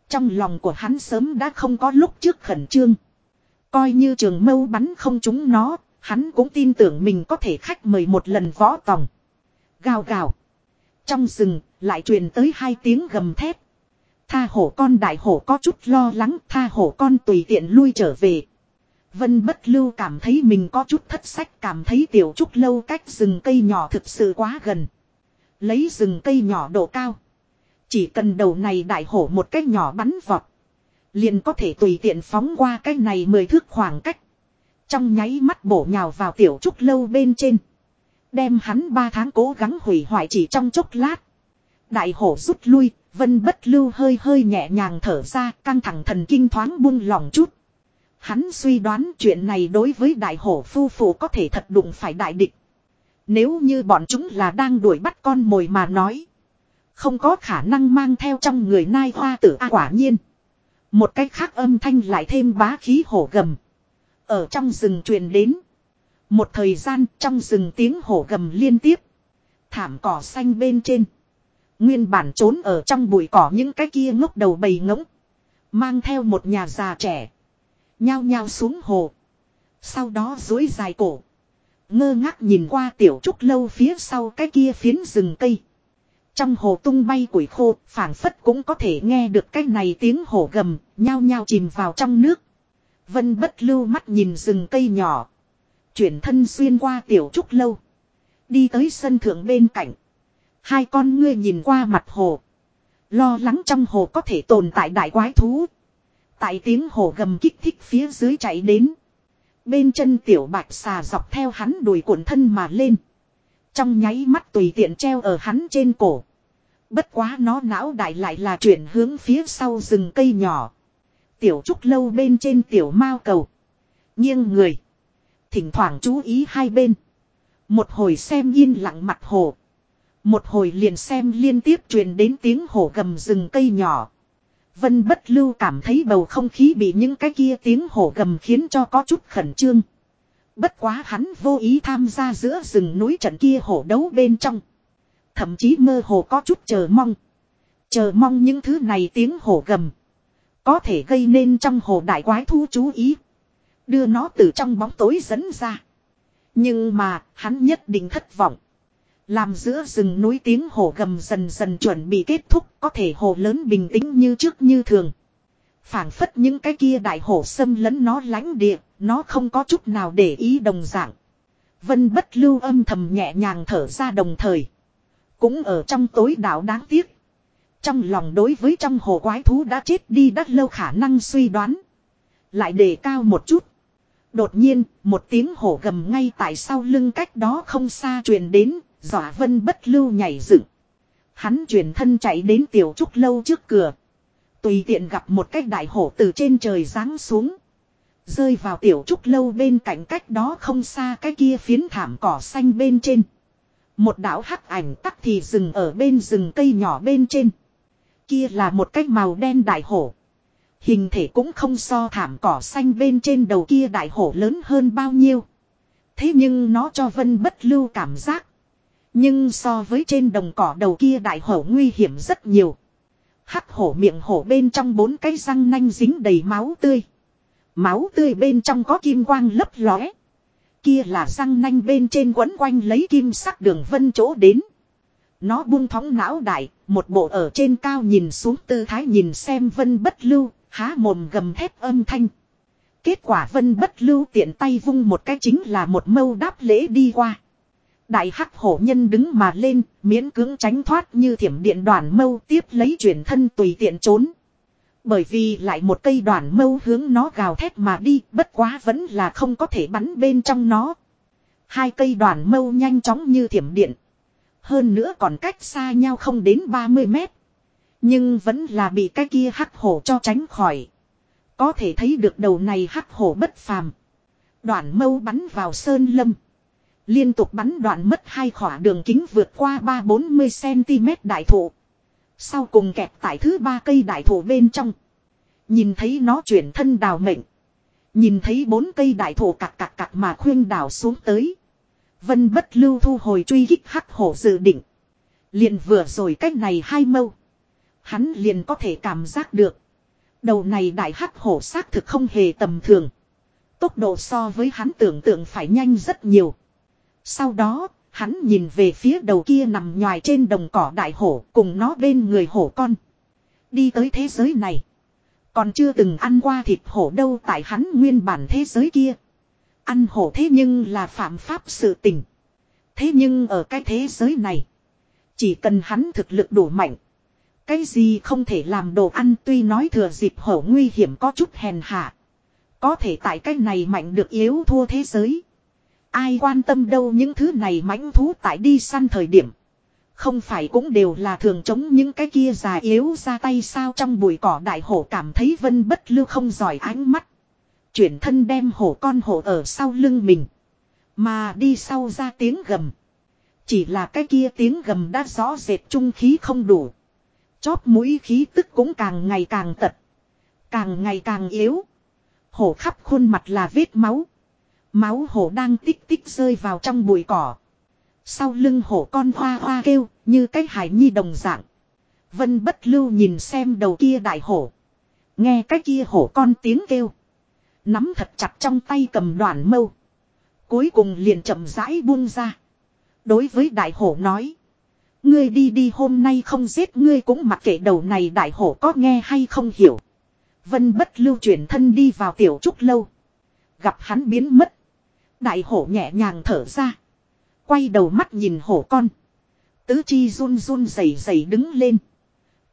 A: Trong lòng của hắn sớm đã không có lúc trước khẩn trương. Coi như trường mâu bắn không trúng nó, hắn cũng tin tưởng mình có thể khách mời một lần võ tòng. Gào gào. Trong rừng, lại truyền tới hai tiếng gầm thét. Tha hổ con đại hổ có chút lo lắng, tha hổ con tùy tiện lui trở về. Vân bất lưu cảm thấy mình có chút thất sách cảm thấy tiểu trúc lâu cách rừng cây nhỏ thực sự quá gần. Lấy rừng cây nhỏ độ cao. Chỉ cần đầu này đại hổ một cái nhỏ bắn vọt. Liền có thể tùy tiện phóng qua cái này mười thước khoảng cách. Trong nháy mắt bổ nhào vào tiểu trúc lâu bên trên. Đem hắn ba tháng cố gắng hủy hoại chỉ trong chốc lát. Đại hổ rút lui, vân bất lưu hơi hơi nhẹ nhàng thở ra, căng thẳng thần kinh thoáng buông lỏng chút. Hắn suy đoán chuyện này đối với đại hổ phu phụ có thể thật đụng phải đại địch. Nếu như bọn chúng là đang đuổi bắt con mồi mà nói. Không có khả năng mang theo trong người nai hoa tử A quả nhiên. Một cách khác âm thanh lại thêm bá khí hổ gầm. Ở trong rừng truyền đến. Một thời gian trong rừng tiếng hổ gầm liên tiếp. Thảm cỏ xanh bên trên. Nguyên bản trốn ở trong bụi cỏ những cái kia ngốc đầu bầy ngỗng. Mang theo một nhà già trẻ. Nhao nhao xuống hồ. Sau đó dối dài cổ. Ngơ ngác nhìn qua tiểu trúc lâu phía sau cái kia phiến rừng cây. Trong hồ tung bay củi khô, phảng phất cũng có thể nghe được cái này tiếng hổ gầm, nhao nhao chìm vào trong nước. Vân bất lưu mắt nhìn rừng cây nhỏ. Chuyển thân xuyên qua tiểu trúc lâu. Đi tới sân thượng bên cạnh. Hai con ngươi nhìn qua mặt hồ. Lo lắng trong hồ có thể tồn tại đại quái thú. Tại tiếng hồ gầm kích thích phía dưới chạy đến. Bên chân tiểu bạch xà dọc theo hắn đuổi cuộn thân mà lên. Trong nháy mắt tùy tiện treo ở hắn trên cổ. Bất quá nó não đại lại là chuyển hướng phía sau rừng cây nhỏ. Tiểu trúc lâu bên trên tiểu mao cầu. Nghiêng người. Thỉnh thoảng chú ý hai bên. Một hồi xem yên lặng mặt hồ. Một hồi liền xem liên tiếp truyền đến tiếng hổ gầm rừng cây nhỏ. Vân bất lưu cảm thấy bầu không khí bị những cái kia tiếng hổ gầm khiến cho có chút khẩn trương. Bất quá hắn vô ý tham gia giữa rừng núi trận kia hổ đấu bên trong. Thậm chí mơ hồ có chút chờ mong. Chờ mong những thứ này tiếng hổ gầm. Có thể gây nên trong hồ đại quái thu chú ý. Đưa nó từ trong bóng tối dẫn ra. Nhưng mà, hắn nhất định thất vọng. Làm giữa rừng núi tiếng hồ gầm dần dần chuẩn bị kết thúc có thể hồ lớn bình tĩnh như trước như thường. phảng phất những cái kia đại hổ xâm lấn nó lánh địa, nó không có chút nào để ý đồng dạng. Vân bất lưu âm thầm nhẹ nhàng thở ra đồng thời. Cũng ở trong tối đảo đáng tiếc. Trong lòng đối với trong hồ quái thú đã chết đi đắt lâu khả năng suy đoán. Lại đề cao một chút. Đột nhiên, một tiếng hổ gầm ngay tại sau lưng cách đó không xa truyền đến, dọa vân bất lưu nhảy dựng. Hắn chuyển thân chạy đến tiểu trúc lâu trước cửa. Tùy tiện gặp một cách đại hổ từ trên trời giáng xuống. Rơi vào tiểu trúc lâu bên cạnh cách đó không xa cái kia phiến thảm cỏ xanh bên trên. Một đảo hắc ảnh tắc thì dừng ở bên rừng cây nhỏ bên trên. Kia là một cách màu đen đại hổ. Hình thể cũng không so thảm cỏ xanh bên trên đầu kia đại hổ lớn hơn bao nhiêu. Thế nhưng nó cho vân bất lưu cảm giác. Nhưng so với trên đồng cỏ đầu kia đại hổ nguy hiểm rất nhiều. Hắc hổ miệng hổ bên trong bốn cái răng nanh dính đầy máu tươi. Máu tươi bên trong có kim quang lấp lóe. Kia là răng nanh bên trên quấn quanh lấy kim sắc đường vân chỗ đến. Nó buông thóng não đại, một bộ ở trên cao nhìn xuống tư thái nhìn xem vân bất lưu, há mồm gầm thép âm thanh. Kết quả vân bất lưu tiện tay vung một cái chính là một mâu đáp lễ đi qua. Đại hắc hổ nhân đứng mà lên, miễn cưỡng tránh thoát như thiểm điện đoàn mâu tiếp lấy chuyển thân tùy tiện trốn. Bởi vì lại một cây đoàn mâu hướng nó gào thét mà đi, bất quá vẫn là không có thể bắn bên trong nó. Hai cây đoàn mâu nhanh chóng như thiểm điện. Hơn nữa còn cách xa nhau không đến 30 mét. Nhưng vẫn là bị cái kia hắc hổ cho tránh khỏi. Có thể thấy được đầu này hắc hổ bất phàm. đoàn mâu bắn vào sơn lâm. Liên tục bắn đoạn mất hai khỏa đường kính vượt qua 3-40cm đại thụ. Sau cùng kẹp tại thứ ba cây đại thụ bên trong. Nhìn thấy nó chuyển thân đào mệnh. Nhìn thấy bốn cây đại thụ cạc cạc cạc mà khuyên đào xuống tới. Vân bất lưu thu hồi truy kích hắc hổ dự định. Liền vừa rồi cách này hai mâu. Hắn liền có thể cảm giác được. Đầu này đại hắc hổ xác thực không hề tầm thường. Tốc độ so với hắn tưởng tượng phải nhanh rất nhiều. Sau đó, hắn nhìn về phía đầu kia nằm nhòi trên đồng cỏ đại hổ cùng nó bên người hổ con. Đi tới thế giới này. Còn chưa từng ăn qua thịt hổ đâu tại hắn nguyên bản thế giới kia. Ăn hổ thế nhưng là phạm pháp sự tình. Thế nhưng ở cái thế giới này. Chỉ cần hắn thực lực đủ mạnh. Cái gì không thể làm đồ ăn tuy nói thừa dịp hổ nguy hiểm có chút hèn hạ. Có thể tại cái này mạnh được yếu thua thế giới. Ai quan tâm đâu những thứ này mãnh thú tại đi săn thời điểm. Không phải cũng đều là thường chống những cái kia già yếu ra tay sao trong bụi cỏ đại hổ cảm thấy vân bất lưu không giỏi ánh mắt. Chuyển thân đem hổ con hổ ở sau lưng mình. Mà đi sau ra tiếng gầm. Chỉ là cái kia tiếng gầm đã rõ rệt trung khí không đủ. Chóp mũi khí tức cũng càng ngày càng tật. Càng ngày càng yếu. Hổ khắp khuôn mặt là vết máu. Máu hổ đang tích tích rơi vào trong bụi cỏ. Sau lưng hổ con hoa hoa kêu, như cái hải nhi đồng dạng. Vân bất lưu nhìn xem đầu kia đại hổ. Nghe cái kia hổ con tiếng kêu. Nắm thật chặt trong tay cầm đoạn mâu. Cuối cùng liền chậm rãi buông ra. Đối với đại hổ nói. Ngươi đi đi hôm nay không giết ngươi cũng mặc kệ đầu này đại hổ có nghe hay không hiểu. Vân bất lưu chuyển thân đi vào tiểu trúc lâu. Gặp hắn biến mất. Đại hổ nhẹ nhàng thở ra. Quay đầu mắt nhìn hổ con. Tứ chi run run rẩy rẩy đứng lên.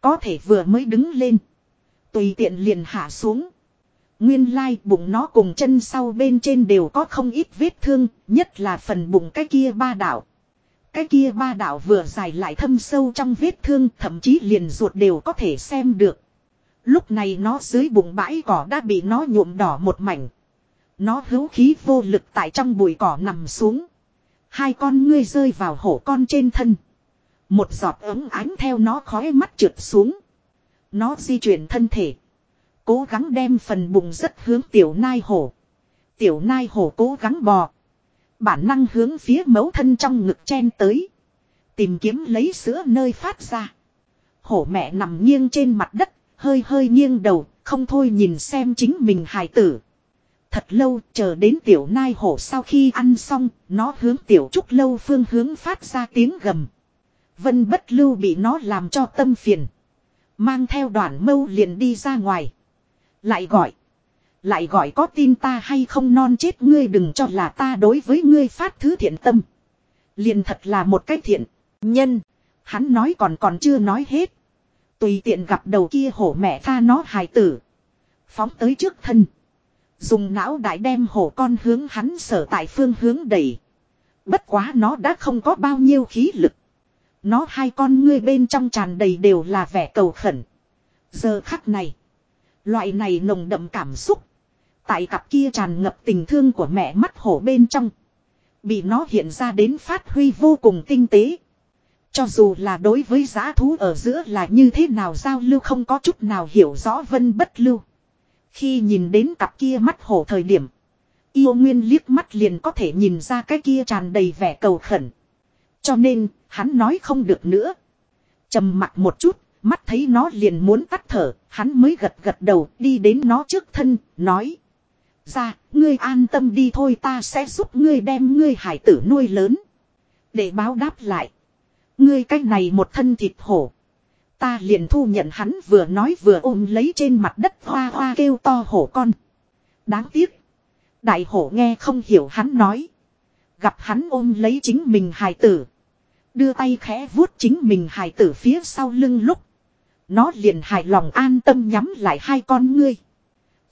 A: Có thể vừa mới đứng lên. Tùy tiện liền hạ xuống. Nguyên lai bụng nó cùng chân sau bên trên đều có không ít vết thương, nhất là phần bụng cái kia ba đảo. Cái kia ba đảo vừa dài lại thâm sâu trong vết thương, thậm chí liền ruột đều có thể xem được. Lúc này nó dưới bụng bãi cỏ đã bị nó nhuộm đỏ một mảnh. Nó hữu khí vô lực tại trong bụi cỏ nằm xuống. Hai con ngươi rơi vào hổ con trên thân. Một giọt ấm ánh theo nó khói mắt trượt xuống. Nó di chuyển thân thể. Cố gắng đem phần bụng rất hướng tiểu nai hổ. Tiểu nai hổ cố gắng bò. Bản năng hướng phía mấu thân trong ngực chen tới. Tìm kiếm lấy sữa nơi phát ra. Hổ mẹ nằm nghiêng trên mặt đất, hơi hơi nghiêng đầu, không thôi nhìn xem chính mình hài tử. Thật lâu, chờ đến tiểu nai hổ sau khi ăn xong, nó hướng tiểu trúc lâu phương hướng phát ra tiếng gầm. Vân bất lưu bị nó làm cho tâm phiền. Mang theo đoàn mâu liền đi ra ngoài. Lại gọi. Lại gọi có tin ta hay không non chết ngươi đừng cho là ta đối với ngươi phát thứ thiện tâm. Liền thật là một cái thiện. Nhân. Hắn nói còn còn chưa nói hết. Tùy tiện gặp đầu kia hổ mẹ tha nó hài tử. Phóng tới trước thân. Dùng não đại đem hổ con hướng hắn sở tại phương hướng đẩy. Bất quá nó đã không có bao nhiêu khí lực. Nó hai con ngươi bên trong tràn đầy đều là vẻ cầu khẩn. Giờ khắc này. Loại này nồng đậm cảm xúc. Tại cặp kia tràn ngập tình thương của mẹ mắt hổ bên trong. Bị nó hiện ra đến phát huy vô cùng tinh tế. Cho dù là đối với giá thú ở giữa là như thế nào giao lưu không có chút nào hiểu rõ vân bất lưu. Khi nhìn đến cặp kia mắt hổ thời điểm. Yêu nguyên liếc mắt liền có thể nhìn ra cái kia tràn đầy vẻ cầu khẩn. Cho nên, hắn nói không được nữa. trầm mặt một chút, mắt thấy nó liền muốn tắt thở, hắn mới gật gật đầu đi đến nó trước thân, nói. Ra, ngươi an tâm đi thôi ta sẽ giúp ngươi đem ngươi hải tử nuôi lớn. Để báo đáp lại. Ngươi cách này một thân thịt hổ. Ta liền thu nhận hắn vừa nói vừa ôm lấy trên mặt đất hoa hoa kêu to hổ con. Đáng tiếc. Đại hổ nghe không hiểu hắn nói. Gặp hắn ôm lấy chính mình hài tử. Đưa tay khẽ vuốt chính mình hài tử phía sau lưng lúc. Nó liền hài lòng an tâm nhắm lại hai con ngươi.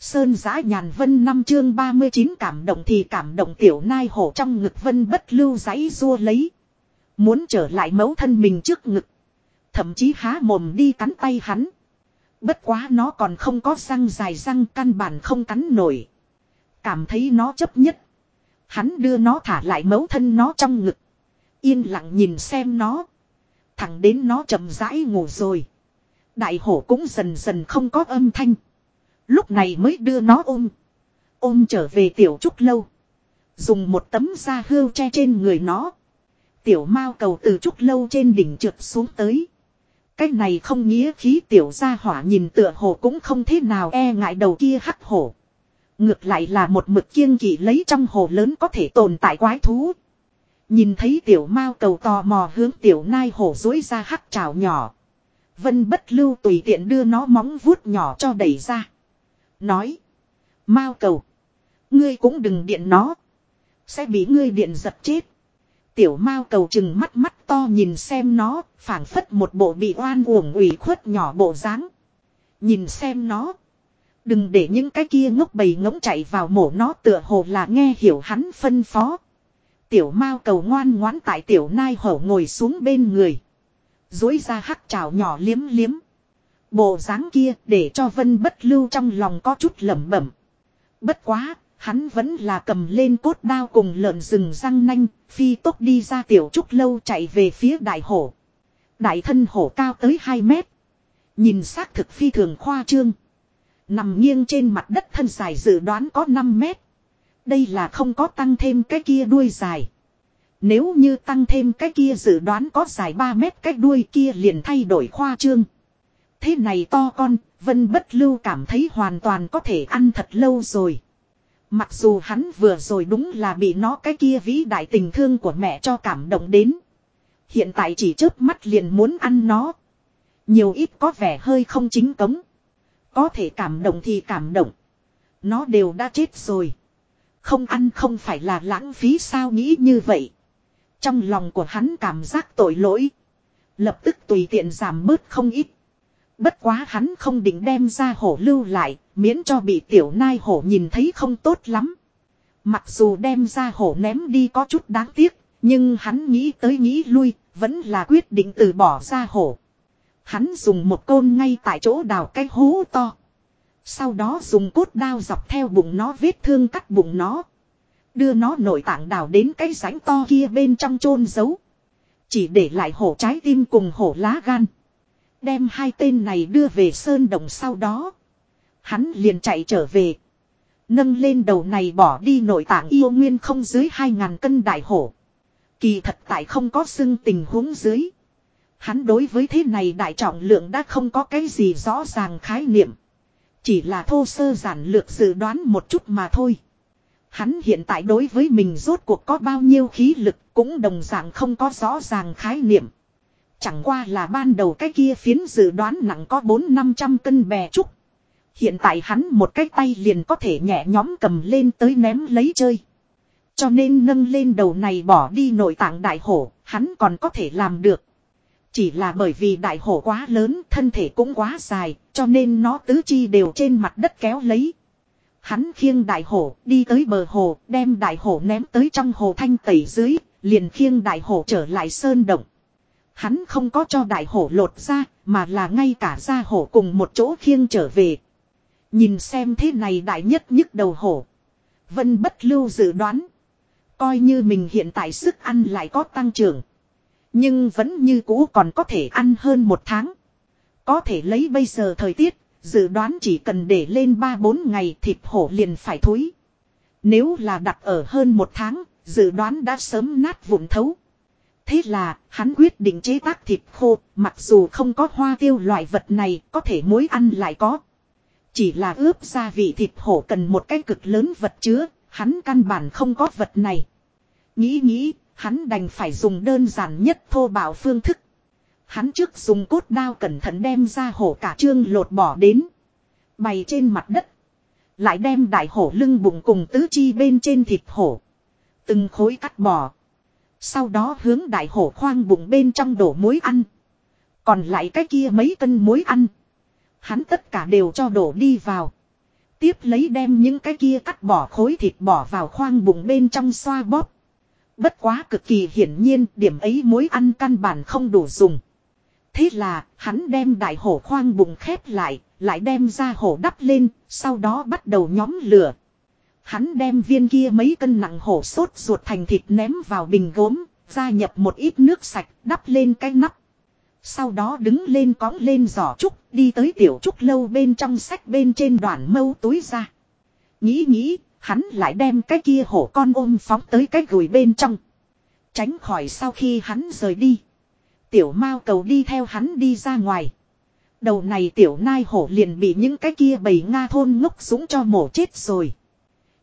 A: Sơn giã nhàn vân năm chương 39 cảm động thì cảm động tiểu nai hổ trong ngực vân bất lưu giấy rua lấy. Muốn trở lại mẫu thân mình trước ngực. Thậm chí há mồm đi cắn tay hắn. Bất quá nó còn không có răng dài răng căn bản không cắn nổi. Cảm thấy nó chấp nhất. Hắn đưa nó thả lại mấu thân nó trong ngực. Yên lặng nhìn xem nó. Thẳng đến nó chậm rãi ngủ rồi. Đại hổ cũng dần dần không có âm thanh. Lúc này mới đưa nó ôm. Ôm trở về tiểu trúc lâu. Dùng một tấm da hưu che trên người nó. Tiểu mao cầu từ trúc lâu trên đỉnh trượt xuống tới. Cái này không nghĩa khí tiểu gia hỏa nhìn tựa hồ cũng không thế nào e ngại đầu kia hắc hổ. Ngược lại là một mực kiên kỵ lấy trong hồ lớn có thể tồn tại quái thú. Nhìn thấy tiểu mao cầu tò mò hướng tiểu nai hổ dối ra hắc trào nhỏ. Vân bất lưu tùy tiện đưa nó móng vuốt nhỏ cho đẩy ra. Nói. Mao cầu. Ngươi cũng đừng điện nó. Sẽ bị ngươi điện giật chết. Tiểu mao cầu chừng mắt mắt to nhìn xem nó, phảng phất một bộ bị oan uổng ủy khuất nhỏ bộ dáng. Nhìn xem nó. Đừng để những cái kia ngốc bầy ngỗng chạy vào mổ nó tựa hồ là nghe hiểu hắn phân phó. Tiểu mao cầu ngoan ngoãn tại tiểu nai hổ ngồi xuống bên người. Dối ra hắc trào nhỏ liếm liếm. Bộ dáng kia để cho vân bất lưu trong lòng có chút lẩm bẩm. Bất quá, hắn vẫn là cầm lên cốt đao cùng lợn rừng răng nanh, phi tốc đi ra tiểu trúc lâu chạy về phía đại hổ. Đại thân hổ cao tới 2 mét. Nhìn xác thực phi thường khoa trương. Nằm nghiêng trên mặt đất thân dài dự đoán có 5 mét. Đây là không có tăng thêm cái kia đuôi dài. Nếu như tăng thêm cái kia dự đoán có dài 3 mét cái đuôi kia liền thay đổi khoa trương. Thế này to con, Vân Bất Lưu cảm thấy hoàn toàn có thể ăn thật lâu rồi. Mặc dù hắn vừa rồi đúng là bị nó cái kia vĩ đại tình thương của mẹ cho cảm động đến. Hiện tại chỉ chớp mắt liền muốn ăn nó. Nhiều ít có vẻ hơi không chính cống. Có thể cảm động thì cảm động. Nó đều đã chết rồi. Không ăn không phải là lãng phí sao nghĩ như vậy. Trong lòng của hắn cảm giác tội lỗi. Lập tức tùy tiện giảm bớt không ít. Bất quá hắn không định đem ra hổ lưu lại, miễn cho bị tiểu nai hổ nhìn thấy không tốt lắm. Mặc dù đem ra hổ ném đi có chút đáng tiếc, nhưng hắn nghĩ tới nghĩ lui, vẫn là quyết định từ bỏ ra hổ. Hắn dùng một côn ngay tại chỗ đào cái hố to. Sau đó dùng cốt đao dọc theo bụng nó vết thương cắt bụng nó. Đưa nó nội tạng đào đến cái rãnh to kia bên trong chôn giấu. Chỉ để lại hổ trái tim cùng hổ lá gan. Đem hai tên này đưa về sơn đồng sau đó. Hắn liền chạy trở về. Nâng lên đầu này bỏ đi nội tạng yêu nguyên không dưới hai ngàn cân đại hổ. Kỳ thật tại không có xưng tình huống dưới. Hắn đối với thế này đại trọng lượng đã không có cái gì rõ ràng khái niệm. Chỉ là thô sơ giản lược dự đoán một chút mà thôi. Hắn hiện tại đối với mình rốt cuộc có bao nhiêu khí lực cũng đồng dạng không có rõ ràng khái niệm. Chẳng qua là ban đầu cái kia phiến dự đoán nặng có 4-500 cân bè trúc. Hiện tại hắn một cái tay liền có thể nhẹ nhóm cầm lên tới ném lấy chơi. Cho nên nâng lên đầu này bỏ đi nội tạng đại hổ, hắn còn có thể làm được. Chỉ là bởi vì đại hổ quá lớn, thân thể cũng quá dài, cho nên nó tứ chi đều trên mặt đất kéo lấy. Hắn khiêng đại hổ, đi tới bờ hồ, đem đại hổ ném tới trong hồ thanh tẩy dưới, liền khiêng đại hổ trở lại sơn động. Hắn không có cho đại hổ lột ra, mà là ngay cả ra hổ cùng một chỗ khiêng trở về. Nhìn xem thế này đại nhất nhức đầu hổ. Vân bất lưu dự đoán. Coi như mình hiện tại sức ăn lại có tăng trưởng. Nhưng vẫn như cũ còn có thể ăn hơn một tháng. Có thể lấy bây giờ thời tiết, dự đoán chỉ cần để lên 3-4 ngày thịt hổ liền phải thối. Nếu là đặt ở hơn một tháng, dự đoán đã sớm nát vụn thấu. Thế là, hắn quyết định chế tác thịt khô, mặc dù không có hoa tiêu loại vật này, có thể muối ăn lại có. Chỉ là ướp gia vị thịt hổ cần một cái cực lớn vật chứa, hắn căn bản không có vật này. Nghĩ nghĩ, hắn đành phải dùng đơn giản nhất thô bạo phương thức. Hắn trước dùng cốt đao cẩn thận đem ra hổ cả trương lột bỏ đến. Bày trên mặt đất. Lại đem đại hổ lưng bụng cùng tứ chi bên trên thịt hổ. Từng khối cắt bỏ. Sau đó hướng đại hổ khoang bụng bên trong đổ muối ăn. Còn lại cái kia mấy cân muối ăn. Hắn tất cả đều cho đổ đi vào. Tiếp lấy đem những cái kia cắt bỏ khối thịt bỏ vào khoang bụng bên trong xoa bóp. Bất quá cực kỳ hiển nhiên điểm ấy muối ăn căn bản không đủ dùng. Thế là hắn đem đại hổ khoang bụng khép lại, lại đem ra hổ đắp lên, sau đó bắt đầu nhóm lửa. Hắn đem viên kia mấy cân nặng hổ sốt ruột thành thịt ném vào bình gốm, gia nhập một ít nước sạch, đắp lên cái nắp. Sau đó đứng lên cõng lên giỏ trúc, đi tới tiểu trúc lâu bên trong sách bên trên đoạn mâu túi ra. Nghĩ nghĩ, hắn lại đem cái kia hổ con ôm phóng tới cái gùi bên trong. Tránh khỏi sau khi hắn rời đi. Tiểu mao cầu đi theo hắn đi ra ngoài. Đầu này tiểu nai hổ liền bị những cái kia bầy Nga thôn ngốc súng cho mổ chết rồi.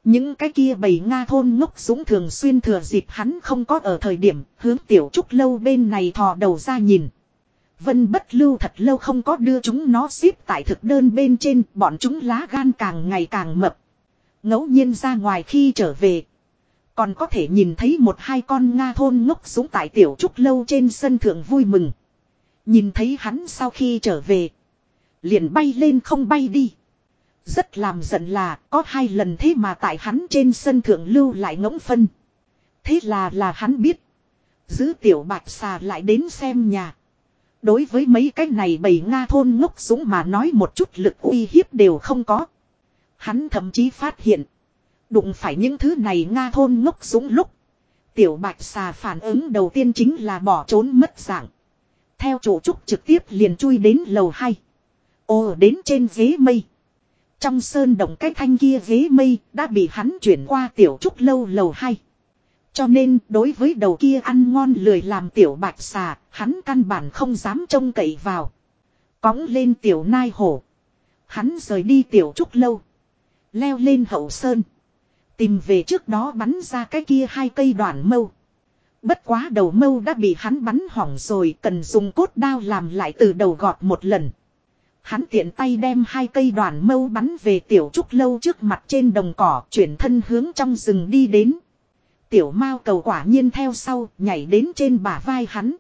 A: Những cái kia bầy Nga thôn ngốc dũng thường xuyên thừa dịp hắn không có ở thời điểm, hướng tiểu trúc lâu bên này thò đầu ra nhìn. Vân bất lưu thật lâu không có đưa chúng nó xếp tại thực đơn bên trên, bọn chúng lá gan càng ngày càng mập. ngẫu nhiên ra ngoài khi trở về. Còn có thể nhìn thấy một hai con Nga thôn ngốc dũng tại tiểu trúc lâu trên sân thượng vui mừng. Nhìn thấy hắn sau khi trở về. Liền bay lên không bay đi. Rất làm giận là có hai lần thế mà tại hắn trên sân thượng lưu lại ngỗng phân. Thế là là hắn biết. Giữ tiểu bạch xà lại đến xem nhà. Đối với mấy cái này bầy Nga thôn ngốc súng mà nói một chút lực uy hiếp đều không có. Hắn thậm chí phát hiện. Đụng phải những thứ này Nga thôn ngốc súng lúc. Tiểu bạch xà phản ứng đầu tiên chính là bỏ trốn mất dạng. Theo chủ trúc trực tiếp liền chui đến lầu 2. Ồ, đến trên ghế mây. Trong sơn động cái thanh kia ghế mây đã bị hắn chuyển qua tiểu trúc lâu lầu hai, Cho nên đối với đầu kia ăn ngon lười làm tiểu bạch xà, hắn căn bản không dám trông cậy vào. Cóng lên tiểu nai hổ. Hắn rời đi tiểu trúc lâu. Leo lên hậu sơn. Tìm về trước đó bắn ra cái kia hai cây đoạn mâu. Bất quá đầu mâu đã bị hắn bắn hỏng rồi cần dùng cốt đao làm lại từ đầu gọt một lần. Hắn tiện tay đem hai cây đoàn mâu bắn về tiểu trúc lâu trước mặt trên đồng cỏ chuyển thân hướng trong rừng đi đến. Tiểu mao cầu quả nhiên theo sau nhảy đến trên bả vai hắn.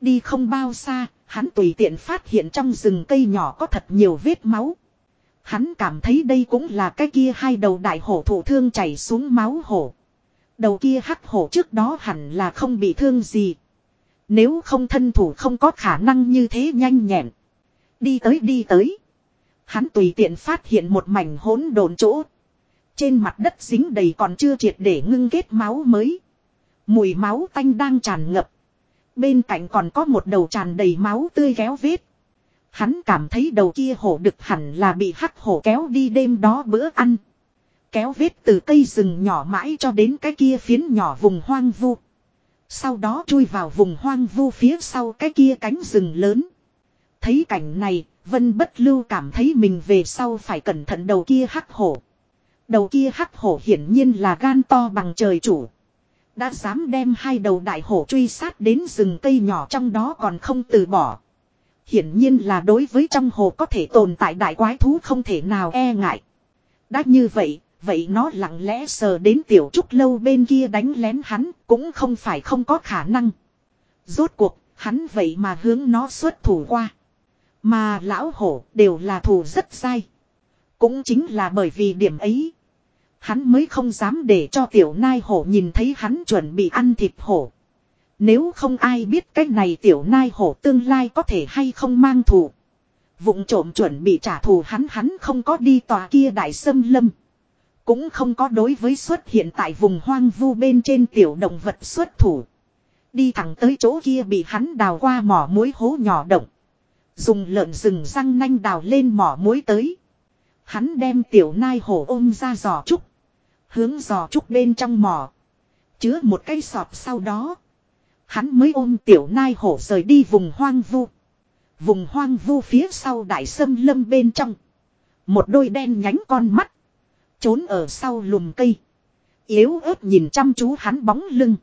A: Đi không bao xa, hắn tùy tiện phát hiện trong rừng cây nhỏ có thật nhiều vết máu. Hắn cảm thấy đây cũng là cái kia hai đầu đại hổ thụ thương chảy xuống máu hổ. Đầu kia hắc hổ trước đó hẳn là không bị thương gì. Nếu không thân thủ không có khả năng như thế nhanh nhẹn. Đi tới đi tới. Hắn tùy tiện phát hiện một mảnh hỗn độn chỗ. Trên mặt đất dính đầy còn chưa triệt để ngưng kết máu mới. Mùi máu tanh đang tràn ngập. Bên cạnh còn có một đầu tràn đầy máu tươi kéo vết. Hắn cảm thấy đầu kia hổ đực hẳn là bị hắc hổ kéo đi đêm đó bữa ăn. Kéo vết từ cây rừng nhỏ mãi cho đến cái kia phiến nhỏ vùng hoang vu. Sau đó chui vào vùng hoang vu phía sau cái kia cánh rừng lớn. Thấy cảnh này, Vân bất lưu cảm thấy mình về sau phải cẩn thận đầu kia hắc hổ. Đầu kia hắc hổ hiển nhiên là gan to bằng trời chủ. Đã dám đem hai đầu đại hổ truy sát đến rừng cây nhỏ trong đó còn không từ bỏ. Hiển nhiên là đối với trong hồ có thể tồn tại đại quái thú không thể nào e ngại. Đã như vậy, vậy nó lặng lẽ sờ đến tiểu trúc lâu bên kia đánh lén hắn cũng không phải không có khả năng. Rốt cuộc, hắn vậy mà hướng nó xuất thủ qua. Mà lão hổ đều là thù rất sai. Cũng chính là bởi vì điểm ấy. Hắn mới không dám để cho tiểu nai hổ nhìn thấy hắn chuẩn bị ăn thịt hổ. Nếu không ai biết cách này tiểu nai hổ tương lai có thể hay không mang thù. Vụng trộm chuẩn bị trả thù hắn hắn không có đi tòa kia đại sâm lâm. Cũng không có đối với xuất hiện tại vùng hoang vu bên trên tiểu động vật xuất thủ. Đi thẳng tới chỗ kia bị hắn đào qua mỏ muối hố nhỏ động. Dùng lợn rừng răng nanh đào lên mỏ muối tới. Hắn đem tiểu nai hổ ôm ra giò trúc. Hướng giò trúc bên trong mỏ. Chứa một cây sọt sau đó. Hắn mới ôm tiểu nai hổ rời đi vùng hoang vu. Vùng hoang vu phía sau đại sâm lâm bên trong. Một đôi đen nhánh con mắt. Trốn ở sau lùm cây. Yếu ớt nhìn chăm chú hắn bóng lưng.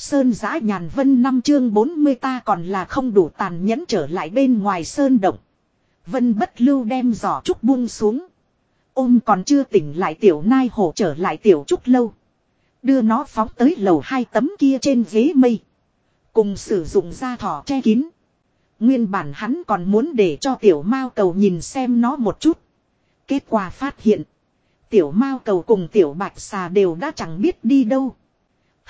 A: Sơn giã nhàn vân năm chương 40 ta còn là không đủ tàn nhẫn trở lại bên ngoài sơn động. Vân bất lưu đem giỏ trúc buông xuống. Ôm còn chưa tỉnh lại tiểu nai hổ trở lại tiểu trúc lâu. Đưa nó phóng tới lầu hai tấm kia trên ghế mây. Cùng sử dụng da thỏ che kín. Nguyên bản hắn còn muốn để cho tiểu mao cầu nhìn xem nó một chút. Kết quả phát hiện. Tiểu mao cầu cùng tiểu bạch xà đều đã chẳng biết đi đâu.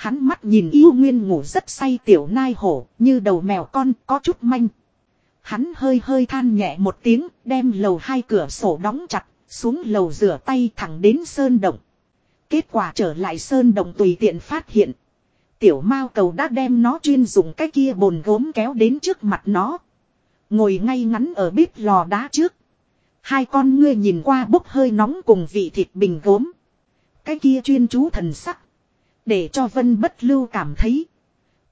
A: Hắn mắt nhìn yêu nguyên ngủ rất say tiểu nai hổ, như đầu mèo con, có chút manh. Hắn hơi hơi than nhẹ một tiếng, đem lầu hai cửa sổ đóng chặt, xuống lầu rửa tay thẳng đến sơn động. Kết quả trở lại sơn động tùy tiện phát hiện. Tiểu mao cầu đã đem nó chuyên dùng cái kia bồn gốm kéo đến trước mặt nó. Ngồi ngay ngắn ở bếp lò đá trước. Hai con ngươi nhìn qua bốc hơi nóng cùng vị thịt bình gốm. Cái kia chuyên chú thần sắc. Để cho Vân bất lưu cảm thấy.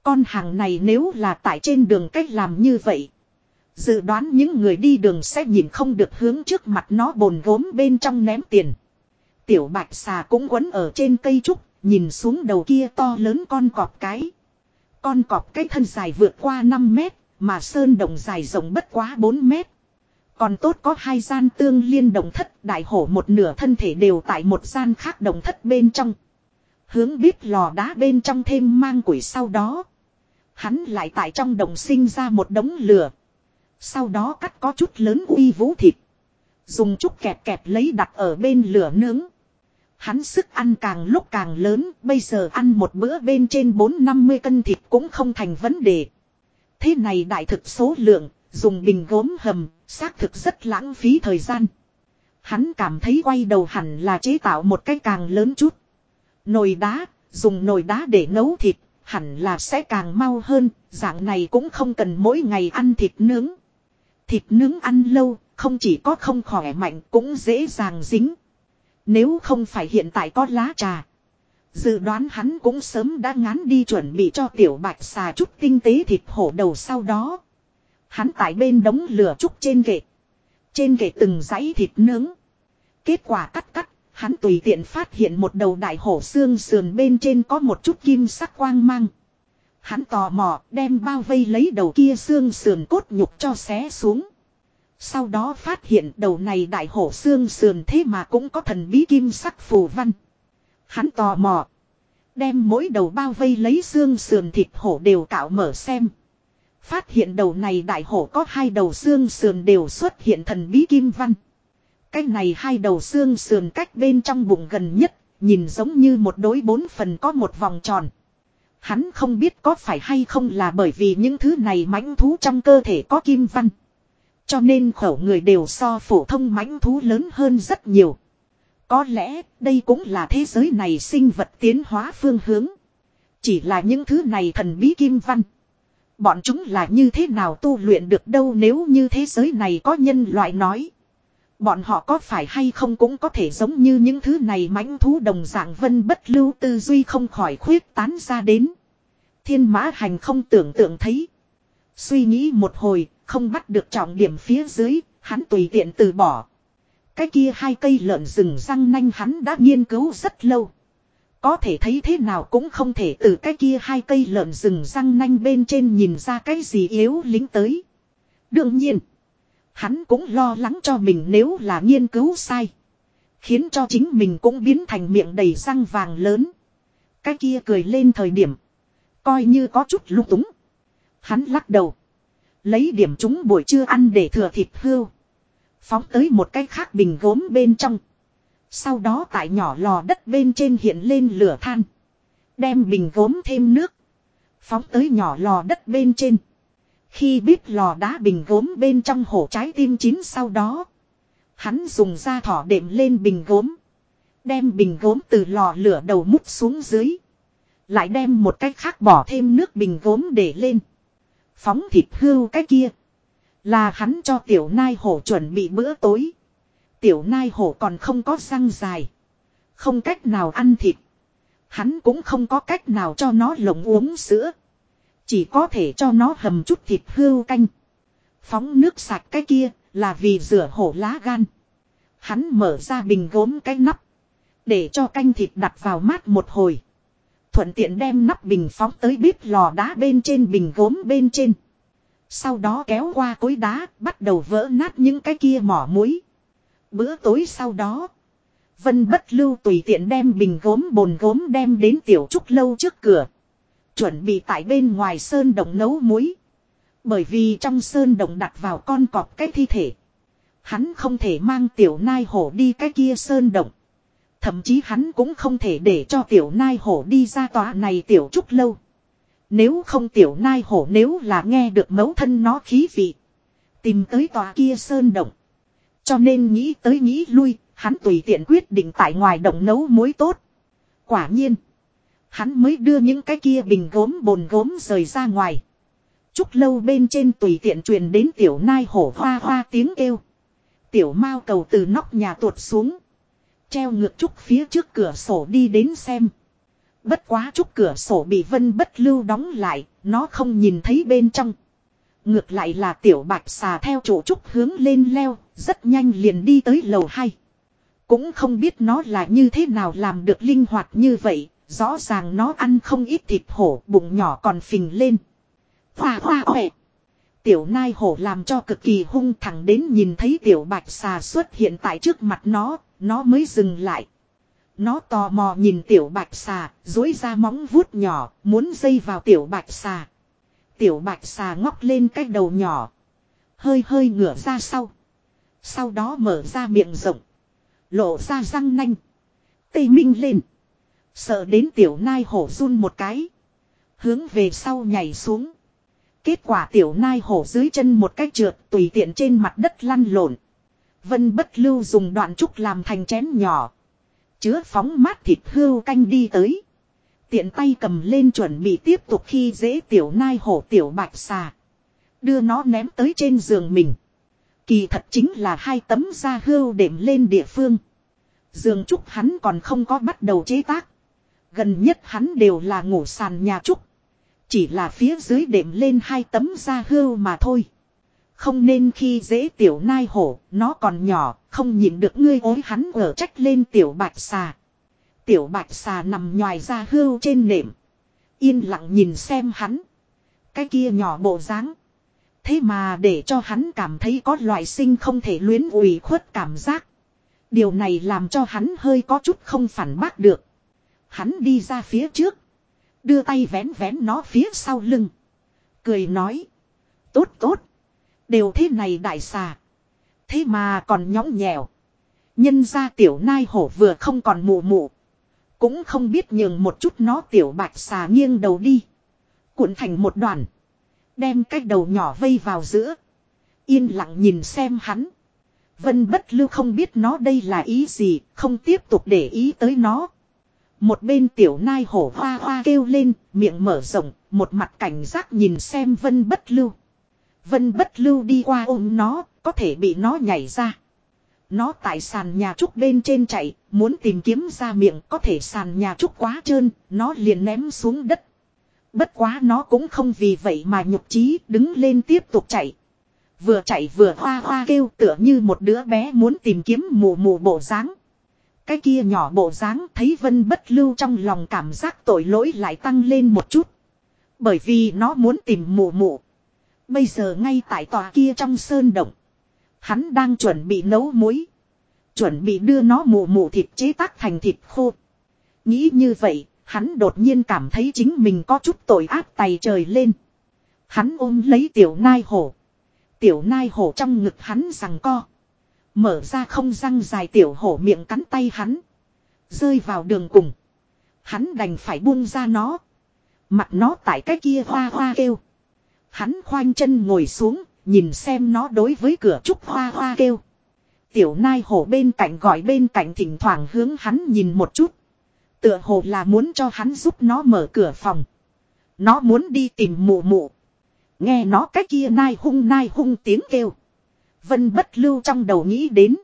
A: Con hàng này nếu là tại trên đường cách làm như vậy. Dự đoán những người đi đường sẽ nhìn không được hướng trước mặt nó bồn gốm bên trong ném tiền. Tiểu bạch xà cũng quấn ở trên cây trúc, nhìn xuống đầu kia to lớn con cọp cái. Con cọp cái thân dài vượt qua 5 mét, mà sơn đồng dài rộng bất quá 4 mét. Còn tốt có hai gian tương liên đồng thất đại hổ một nửa thân thể đều tại một gian khác đồng thất bên trong. Hướng bếp lò đá bên trong thêm mang quỷ sau đó. Hắn lại tại trong đồng sinh ra một đống lửa. Sau đó cắt có chút lớn uy vũ thịt. Dùng chút kẹp kẹp lấy đặt ở bên lửa nướng. Hắn sức ăn càng lúc càng lớn, bây giờ ăn một bữa bên trên 4-50 cân thịt cũng không thành vấn đề. Thế này đại thực số lượng, dùng bình gốm hầm, xác thực rất lãng phí thời gian. Hắn cảm thấy quay đầu hẳn là chế tạo một cái càng lớn chút. Nồi đá, dùng nồi đá để nấu thịt, hẳn là sẽ càng mau hơn, dạng này cũng không cần mỗi ngày ăn thịt nướng. Thịt nướng ăn lâu, không chỉ có không khỏe mạnh cũng dễ dàng dính. Nếu không phải hiện tại có lá trà. Dự đoán hắn cũng sớm đã ngán đi chuẩn bị cho tiểu bạch xà chút tinh tế thịt hổ đầu sau đó. Hắn tại bên đống lửa trúc trên kệ. Trên kệ từng dãy thịt nướng. Kết quả cắt cắt, hắn tùy tiện phát hiện một đầu đại hổ xương sườn bên trên có một chút kim sắc quang mang. Hắn tò mò đem bao vây lấy đầu kia xương sườn cốt nhục cho xé xuống. Sau đó phát hiện đầu này đại hổ xương sườn thế mà cũng có thần bí kim sắc phù văn. Hắn tò mò. Đem mỗi đầu bao vây lấy xương sườn thịt hổ đều cạo mở xem. Phát hiện đầu này đại hổ có hai đầu xương sườn đều xuất hiện thần bí kim văn. Cái này hai đầu xương sườn cách bên trong bụng gần nhất, nhìn giống như một đối bốn phần có một vòng tròn. Hắn không biết có phải hay không là bởi vì những thứ này mãnh thú trong cơ thể có kim văn. Cho nên khẩu người đều so phổ thông mãnh thú lớn hơn rất nhiều. Có lẽ đây cũng là thế giới này sinh vật tiến hóa phương hướng. Chỉ là những thứ này thần bí kim văn. Bọn chúng là như thế nào tu luyện được đâu nếu như thế giới này có nhân loại nói. Bọn họ có phải hay không cũng có thể giống như những thứ này mãnh thú đồng dạng vân bất lưu tư duy không khỏi khuyết tán ra đến. Thiên mã hành không tưởng tượng thấy. Suy nghĩ một hồi, không bắt được trọng điểm phía dưới, hắn tùy tiện từ bỏ. Cái kia hai cây lợn rừng răng nanh hắn đã nghiên cứu rất lâu. Có thể thấy thế nào cũng không thể từ cái kia hai cây lợn rừng răng nanh bên trên nhìn ra cái gì yếu lính tới. Đương nhiên, hắn cũng lo lắng cho mình nếu là nghiên cứu sai. Khiến cho chính mình cũng biến thành miệng đầy răng vàng lớn. Cái kia cười lên thời điểm. Coi như có chút lung túng. Hắn lắc đầu. Lấy điểm chúng buổi trưa ăn để thừa thịt hươu. Phóng tới một cái khác bình gốm bên trong. Sau đó tại nhỏ lò đất bên trên hiện lên lửa than. Đem bình gốm thêm nước. Phóng tới nhỏ lò đất bên trên. Khi biết lò đá bình gốm bên trong hổ trái tim chín sau đó. Hắn dùng da thỏ đệm lên bình gốm. Đem bình gốm từ lò lửa đầu mút xuống dưới. Lại đem một cách khác bỏ thêm nước bình gốm để lên. Phóng thịt hưu cái kia. Là hắn cho tiểu nai hổ chuẩn bị bữa tối. Tiểu nai hổ còn không có răng dài. Không cách nào ăn thịt. Hắn cũng không có cách nào cho nó lồng uống sữa. Chỉ có thể cho nó hầm chút thịt hưu canh. Phóng nước sạch cái kia là vì rửa hổ lá gan. Hắn mở ra bình gốm cái nắp. Để cho canh thịt đặt vào mát một hồi. Thuận tiện đem nắp bình phóng tới bếp lò đá bên trên bình gốm bên trên. Sau đó kéo qua cối đá, bắt đầu vỡ nát những cái kia mỏ muối. Bữa tối sau đó, Vân bất lưu tùy tiện đem bình gốm bồn gốm đem đến tiểu trúc lâu trước cửa. Chuẩn bị tại bên ngoài sơn động nấu muối. Bởi vì trong sơn động đặt vào con cọp cái thi thể. Hắn không thể mang tiểu nai hổ đi cái kia sơn động. Thậm chí hắn cũng không thể để cho tiểu nai hổ đi ra tòa này tiểu trúc lâu. Nếu không tiểu nai hổ nếu là nghe được mấu thân nó khí vị. Tìm tới tòa kia sơn động. Cho nên nghĩ tới nghĩ lui, hắn tùy tiện quyết định tại ngoài động nấu muối tốt. Quả nhiên. Hắn mới đưa những cái kia bình gốm bồn gốm rời ra ngoài. Chút lâu bên trên tùy tiện truyền đến tiểu nai hổ hoa hoa tiếng kêu. Tiểu mao cầu từ nóc nhà tuột xuống. Treo ngược trúc phía trước cửa sổ đi đến xem. Bất quá trúc cửa sổ bị vân bất lưu đóng lại, nó không nhìn thấy bên trong. Ngược lại là tiểu bạch xà theo chỗ trúc hướng lên leo, rất nhanh liền đi tới lầu hai. Cũng không biết nó là như thế nào làm được linh hoạt như vậy, rõ ràng nó ăn không ít thịt hổ, bụng nhỏ còn phình lên. Hoa hoa khỏe. Tiểu nai hổ làm cho cực kỳ hung thẳng đến nhìn thấy tiểu bạch xà xuất hiện tại trước mặt nó, nó mới dừng lại. Nó tò mò nhìn tiểu bạch xà, dối ra móng vuốt nhỏ, muốn dây vào tiểu bạch xà. Tiểu bạch xà ngóc lên cái đầu nhỏ. Hơi hơi ngửa ra sau. Sau đó mở ra miệng rộng. Lộ ra răng nanh. Tây minh lên. Sợ đến tiểu nai hổ run một cái. Hướng về sau nhảy xuống. Kết quả tiểu nai hổ dưới chân một cái trượt tùy tiện trên mặt đất lăn lộn. Vân bất lưu dùng đoạn trúc làm thành chén nhỏ. Chứa phóng mát thịt hưu canh đi tới. Tiện tay cầm lên chuẩn bị tiếp tục khi dễ tiểu nai hổ tiểu bạch xà. Đưa nó ném tới trên giường mình. Kỳ thật chính là hai tấm da hưu đệm lên địa phương. Giường trúc hắn còn không có bắt đầu chế tác. Gần nhất hắn đều là ngủ sàn nhà trúc. Chỉ là phía dưới đệm lên hai tấm da hưu mà thôi. Không nên khi dễ tiểu nai hổ, nó còn nhỏ, không nhìn được ngươi ối hắn ở trách lên tiểu bạch xà. Tiểu bạch xà nằm ngoài da hưu trên nệm. Yên lặng nhìn xem hắn. Cái kia nhỏ bộ dáng Thế mà để cho hắn cảm thấy có loại sinh không thể luyến ủy khuất cảm giác. Điều này làm cho hắn hơi có chút không phản bác được. Hắn đi ra phía trước. Đưa tay vén vén nó phía sau lưng. Cười nói. Tốt tốt. Đều thế này đại xà. Thế mà còn nhõng nhèo. Nhân ra tiểu nai hổ vừa không còn mụ mụ. Cũng không biết nhường một chút nó tiểu bạch xà nghiêng đầu đi. Cuộn thành một đoàn. Đem cái đầu nhỏ vây vào giữa. Yên lặng nhìn xem hắn. Vân bất lưu không biết nó đây là ý gì, không tiếp tục để ý tới nó. Một bên tiểu nai hổ hoa hoa kêu lên, miệng mở rộng, một mặt cảnh giác nhìn xem vân bất lưu. Vân bất lưu đi qua ôm nó, có thể bị nó nhảy ra. Nó tại sàn nhà trúc bên trên chạy, muốn tìm kiếm ra miệng có thể sàn nhà trúc quá trơn, nó liền ném xuống đất. Bất quá nó cũng không vì vậy mà nhục trí đứng lên tiếp tục chạy. Vừa chạy vừa hoa hoa kêu tựa như một đứa bé muốn tìm kiếm mù mù bộ dáng. Cái kia nhỏ bộ dáng thấy vân bất lưu trong lòng cảm giác tội lỗi lại tăng lên một chút. Bởi vì nó muốn tìm mù mụ Bây giờ ngay tại tòa kia trong sơn động. Hắn đang chuẩn bị nấu muối. Chuẩn bị đưa nó mù mù thịt chế tác thành thịt khô. Nghĩ như vậy, hắn đột nhiên cảm thấy chính mình có chút tội ác tay trời lên. Hắn ôm lấy tiểu nai hổ. Tiểu nai hổ trong ngực hắn rằng co. Mở ra không răng dài tiểu hổ miệng cắn tay hắn. Rơi vào đường cùng. Hắn đành phải buông ra nó. Mặt nó tại cái kia hoa hoa kêu. Hắn khoanh chân ngồi xuống, nhìn xem nó đối với cửa trúc hoa hoa kêu. Tiểu nai hổ bên cạnh gọi bên cạnh thỉnh thoảng hướng hắn nhìn một chút. Tựa hồ là muốn cho hắn giúp nó mở cửa phòng. Nó muốn đi tìm mụ mụ. Nghe nó cái kia nai hung nai hung tiếng kêu. Vân bất lưu trong đầu nghĩ đến.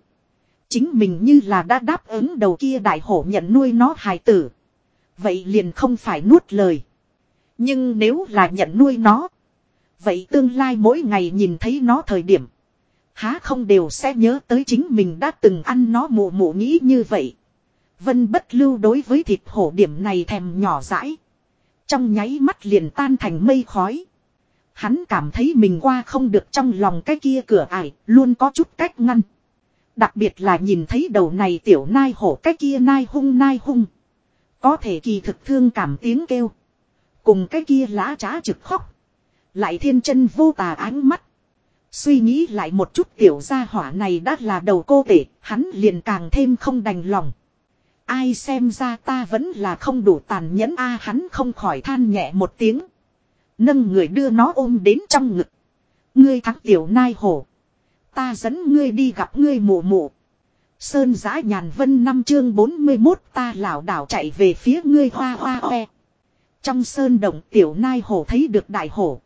A: Chính mình như là đã đáp ứng đầu kia đại hổ nhận nuôi nó hài tử. Vậy liền không phải nuốt lời. Nhưng nếu là nhận nuôi nó. Vậy tương lai mỗi ngày nhìn thấy nó thời điểm. Há không đều sẽ nhớ tới chính mình đã từng ăn nó mụ mụ nghĩ như vậy. Vân bất lưu đối với thịt hổ điểm này thèm nhỏ dãi. Trong nháy mắt liền tan thành mây khói. Hắn cảm thấy mình qua không được trong lòng cái kia cửa ải, luôn có chút cách ngăn. Đặc biệt là nhìn thấy đầu này tiểu nai hổ cái kia nai hung nai hung. Có thể kỳ thực thương cảm tiếng kêu. Cùng cái kia lá trá trực khóc. Lại thiên chân vô tà ánh mắt. Suy nghĩ lại một chút tiểu gia hỏa này đã là đầu cô tể, hắn liền càng thêm không đành lòng. Ai xem ra ta vẫn là không đủ tàn nhẫn a hắn không khỏi than nhẹ một tiếng. Nâng người đưa nó ôm đến trong ngực. Ngươi thắng tiểu nai hổ. Ta dẫn ngươi đi gặp ngươi mụ mụ. Sơn giã nhàn vân năm chương 41 ta lảo đảo chạy về phía ngươi hoa hoa hoe. Trong sơn động tiểu nai hổ thấy được đại hổ.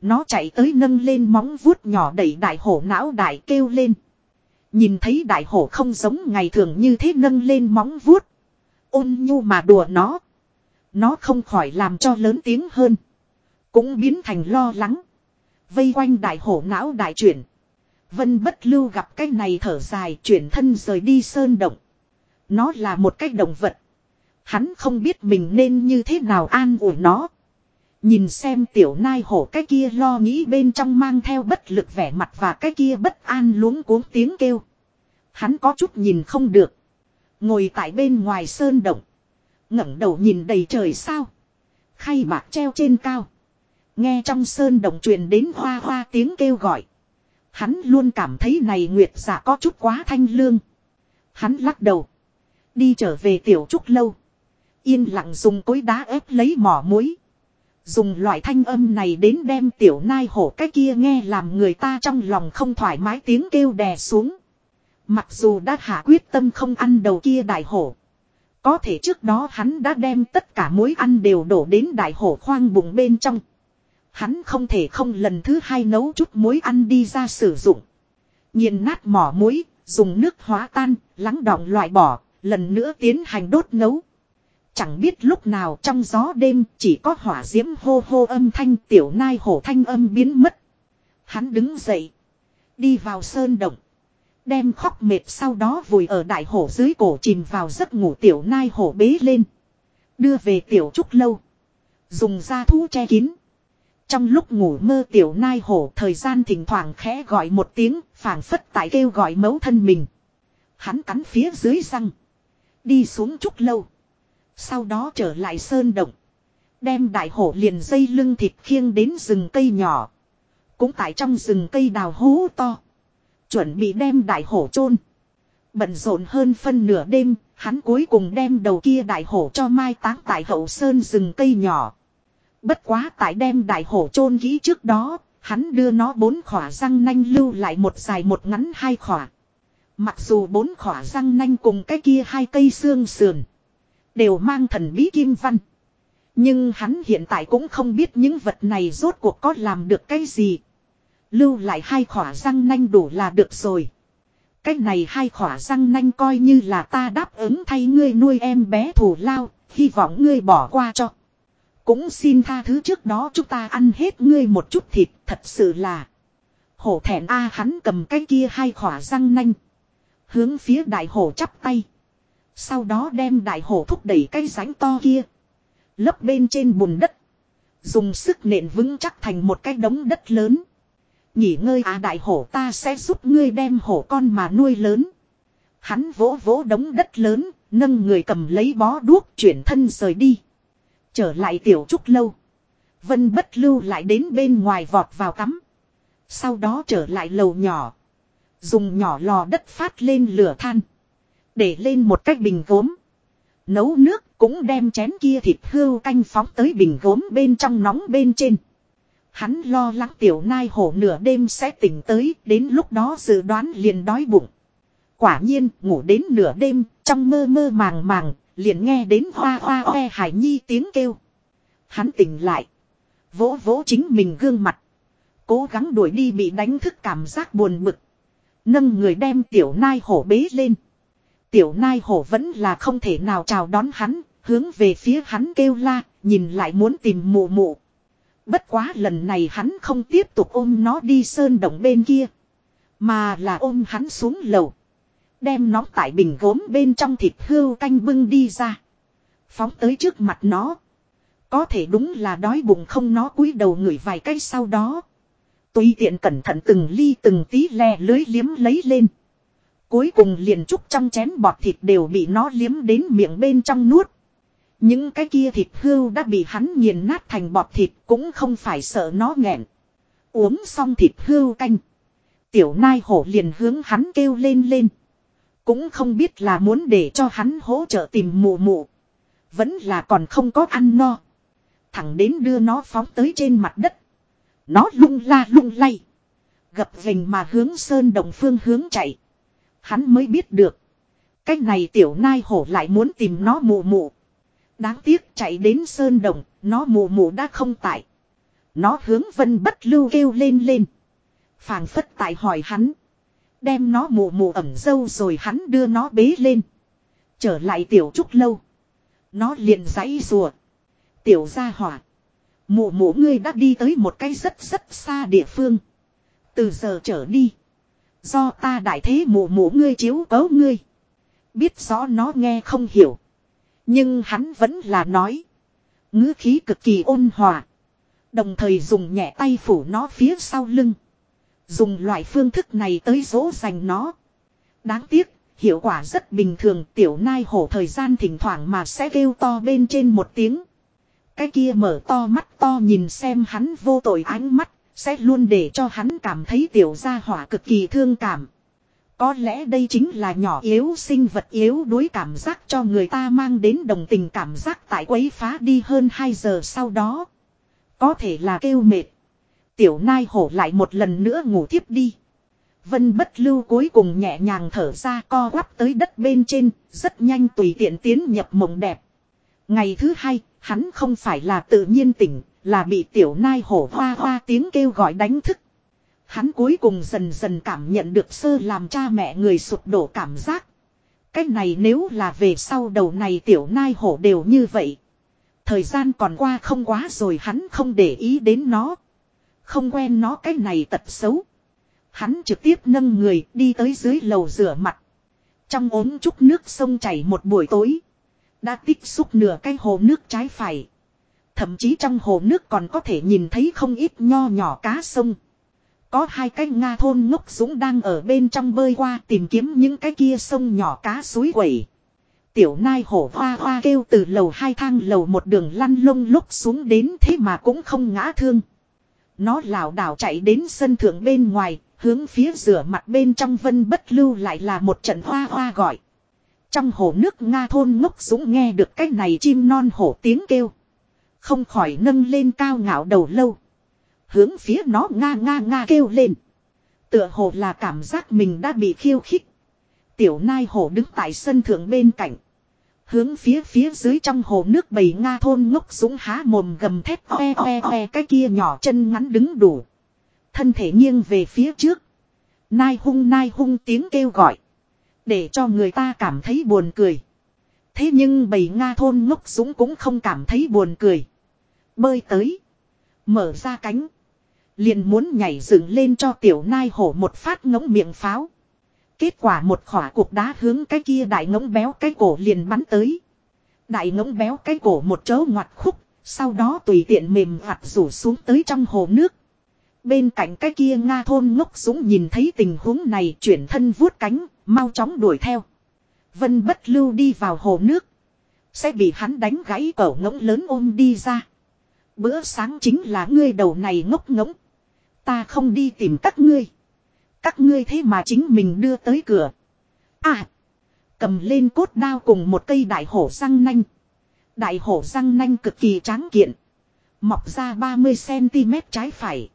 A: Nó chạy tới nâng lên móng vuốt nhỏ đẩy đại hổ não đại kêu lên. Nhìn thấy đại hổ không giống ngày thường như thế nâng lên móng vuốt. Ôn nhu mà đùa nó. Nó không khỏi làm cho lớn tiếng hơn. Cũng biến thành lo lắng. Vây quanh đại hổ não đại chuyển. Vân bất lưu gặp cái này thở dài chuyển thân rời đi sơn động. Nó là một cái động vật. Hắn không biết mình nên như thế nào an ủi nó. Nhìn xem tiểu nai hổ cái kia lo nghĩ bên trong mang theo bất lực vẻ mặt và cái kia bất an luống cuống tiếng kêu. Hắn có chút nhìn không được. Ngồi tại bên ngoài sơn động. ngẩng đầu nhìn đầy trời sao. Khay bạc treo trên cao. Nghe trong sơn động truyền đến hoa hoa tiếng kêu gọi. Hắn luôn cảm thấy này nguyệt giả có chút quá thanh lương. Hắn lắc đầu. Đi trở về tiểu trúc lâu. Yên lặng dùng cối đá ép lấy mỏ muối. Dùng loại thanh âm này đến đem tiểu nai hổ cái kia nghe làm người ta trong lòng không thoải mái tiếng kêu đè xuống. Mặc dù đã hạ quyết tâm không ăn đầu kia đại hổ. Có thể trước đó hắn đã đem tất cả mối ăn đều đổ đến đại hổ khoang bụng bên trong. Hắn không thể không lần thứ hai nấu chút muối ăn đi ra sử dụng. Nhìn nát mỏ muối, dùng nước hóa tan, lắng đọng loại bỏ, lần nữa tiến hành đốt nấu. Chẳng biết lúc nào trong gió đêm chỉ có hỏa diễm hô hô âm thanh tiểu nai hổ thanh âm biến mất. Hắn đứng dậy. Đi vào sơn động. Đem khóc mệt sau đó vùi ở đại hổ dưới cổ chìm vào giấc ngủ tiểu nai hổ bế lên. Đưa về tiểu trúc lâu. Dùng da thú che kín. Trong lúc ngủ mơ tiểu nai hổ thời gian thỉnh thoảng khẽ gọi một tiếng phảng phất tại kêu gọi mấu thân mình. Hắn cắn phía dưới răng. Đi xuống chút lâu. Sau đó trở lại sơn động. Đem đại hổ liền dây lưng thịt khiêng đến rừng cây nhỏ. Cũng tại trong rừng cây đào hố to. Chuẩn bị đem đại hổ chôn Bận rộn hơn phân nửa đêm, hắn cuối cùng đem đầu kia đại hổ cho mai táng tại hậu sơn rừng cây nhỏ. Bất quá tại đem đại hổ chôn kỹ trước đó, hắn đưa nó bốn khỏa răng nanh lưu lại một dài một ngắn hai khỏa. Mặc dù bốn khỏa răng nanh cùng cái kia hai cây xương sườn. Đều mang thần bí kim văn. Nhưng hắn hiện tại cũng không biết những vật này rốt cuộc có làm được cái gì. Lưu lại hai khỏa răng nanh đủ là được rồi. Cái này hai khỏa răng nanh coi như là ta đáp ứng thay ngươi nuôi em bé thủ lao, hy vọng ngươi bỏ qua cho. Cũng xin tha thứ trước đó chúng ta ăn hết ngươi một chút thịt, thật sự là. Hổ thẹn a hắn cầm cái kia hai khỏa răng nanh. Hướng phía đại hổ chắp tay. Sau đó đem đại hổ thúc đẩy cái rãnh to kia. Lấp bên trên bùn đất. Dùng sức nện vững chắc thành một cái đống đất lớn. Nghỉ ngơi à đại hổ ta sẽ giúp ngươi đem hổ con mà nuôi lớn. Hắn vỗ vỗ đống đất lớn, nâng người cầm lấy bó đuốc chuyển thân rời đi. Trở lại tiểu trúc lâu. Vân bất lưu lại đến bên ngoài vọt vào tắm. Sau đó trở lại lầu nhỏ. Dùng nhỏ lò đất phát lên lửa than. Để lên một cái bình gốm. Nấu nước cũng đem chén kia thịt hưu canh phóng tới bình gốm bên trong nóng bên trên. Hắn lo lắng tiểu nai hổ nửa đêm sẽ tỉnh tới, đến lúc đó dự đoán liền đói bụng. Quả nhiên, ngủ đến nửa đêm, trong mơ mơ màng màng, liền nghe đến hoa hoa oe hải nhi tiếng kêu. Hắn tỉnh lại. Vỗ vỗ chính mình gương mặt. Cố gắng đuổi đi bị đánh thức cảm giác buồn bực. Nâng người đem tiểu nai hổ bế lên. Tiểu nai hổ vẫn là không thể nào chào đón hắn, hướng về phía hắn kêu la, nhìn lại muốn tìm mụ mụ. Bất quá lần này hắn không tiếp tục ôm nó đi sơn động bên kia. Mà là ôm hắn xuống lầu. Đem nó tại bình gốm bên trong thịt hưu canh bưng đi ra. Phóng tới trước mặt nó. Có thể đúng là đói bụng không nó cúi đầu ngửi vài cái sau đó. Tùy tiện cẩn thận từng ly từng tí le lưới liếm lấy lên. Cuối cùng liền trúc trong chén bọt thịt đều bị nó liếm đến miệng bên trong nuốt. Những cái kia thịt hưu đã bị hắn nghiền nát thành bọt thịt cũng không phải sợ nó nghẹn. Uống xong thịt hưu canh. Tiểu nai hổ liền hướng hắn kêu lên lên. Cũng không biết là muốn để cho hắn hỗ trợ tìm mụ mụ. Vẫn là còn không có ăn no. Thẳng đến đưa nó phóng tới trên mặt đất. Nó lung la lung lay. Gập vành mà hướng sơn đồng phương hướng chạy. Hắn mới biết được. Cách này tiểu nai hổ lại muốn tìm nó mụ mụ. Đáng tiếc chạy đến sơn đồng, nó mù mù đã không tại. Nó hướng vân bất lưu kêu lên lên. phảng phất tại hỏi hắn. Đem nó mù mù ẩm dâu rồi hắn đưa nó bế lên. Trở lại tiểu trúc lâu. Nó liền giãy rùa. Tiểu gia hỏa. Mụ mụ ngươi đã đi tới một cái rất rất xa địa phương. Từ giờ trở đi. Do ta đại thế mụ mụ ngươi chiếu cấu ngươi. Biết rõ nó nghe không hiểu. Nhưng hắn vẫn là nói. ngữ khí cực kỳ ôn hòa. Đồng thời dùng nhẹ tay phủ nó phía sau lưng. Dùng loại phương thức này tới dỗ dành nó. Đáng tiếc, hiệu quả rất bình thường tiểu nai hổ thời gian thỉnh thoảng mà sẽ kêu to bên trên một tiếng. Cái kia mở to mắt to nhìn xem hắn vô tội ánh mắt, sẽ luôn để cho hắn cảm thấy tiểu gia hỏa cực kỳ thương cảm. Có lẽ đây chính là nhỏ yếu sinh vật yếu đuối cảm giác cho người ta mang đến đồng tình cảm giác tại quấy phá đi hơn 2 giờ sau đó. Có thể là kêu mệt. Tiểu nai hổ lại một lần nữa ngủ thiếp đi. Vân bất lưu cuối cùng nhẹ nhàng thở ra co quắp tới đất bên trên, rất nhanh tùy tiện tiến nhập mộng đẹp. Ngày thứ hai, hắn không phải là tự nhiên tỉnh, là bị tiểu nai hổ hoa hoa tiếng kêu gọi đánh thức. Hắn cuối cùng dần dần cảm nhận được sơ làm cha mẹ người sụp đổ cảm giác. Cái này nếu là về sau đầu này tiểu nai hổ đều như vậy. Thời gian còn qua không quá rồi hắn không để ý đến nó. Không quen nó cái này tật xấu. Hắn trực tiếp nâng người đi tới dưới lầu rửa mặt. Trong ốm chút nước sông chảy một buổi tối. Đã tích xúc nửa cái hồ nước trái phải. Thậm chí trong hồ nước còn có thể nhìn thấy không ít nho nhỏ cá sông. Có hai cái Nga thôn ngốc dũng đang ở bên trong bơi qua tìm kiếm những cái kia sông nhỏ cá suối quẩy. Tiểu nai hổ hoa hoa kêu từ lầu hai thang lầu một đường lăn lông lúc xuống đến thế mà cũng không ngã thương. Nó lảo đảo chạy đến sân thượng bên ngoài, hướng phía rửa mặt bên trong vân bất lưu lại là một trận hoa hoa gọi. Trong hồ nước Nga thôn ngốc dũng nghe được cái này chim non hổ tiếng kêu. Không khỏi nâng lên cao ngạo đầu lâu. Hướng phía nó nga nga nga kêu lên. Tựa hồ là cảm giác mình đã bị khiêu khích. Tiểu nai hổ đứng tại sân thượng bên cạnh. Hướng phía phía dưới trong hồ nước bầy Nga thôn ngốc súng há mồm gầm thép oe oe oe, cái kia nhỏ chân ngắn đứng đủ. Thân thể nghiêng về phía trước. Nai hung nai hung tiếng kêu gọi. Để cho người ta cảm thấy buồn cười. Thế nhưng bầy Nga thôn ngốc súng cũng không cảm thấy buồn cười. Bơi tới. Mở ra cánh. Liền muốn nhảy dựng lên cho tiểu nai hổ một phát ngỗng miệng pháo. Kết quả một khỏa cục đá hướng cái kia đại ngỗng béo cái cổ liền bắn tới. Đại ngỗng béo cái cổ một chớ ngoặt khúc, sau đó tùy tiện mềm vặt rủ xuống tới trong hồ nước. Bên cạnh cái kia Nga thôn ngốc súng nhìn thấy tình huống này chuyển thân vuốt cánh, mau chóng đuổi theo. Vân bất lưu đi vào hồ nước. Sẽ bị hắn đánh gãy cổ ngỗng lớn ôm đi ra. Bữa sáng chính là ngươi đầu này ngốc ngỗng. Ta không đi tìm các ngươi. Các ngươi thế mà chính mình đưa tới cửa. À. Cầm lên cốt đao cùng một cây đại hổ răng nanh. Đại hổ răng nanh cực kỳ tráng kiện. Mọc ra 30cm trái phải.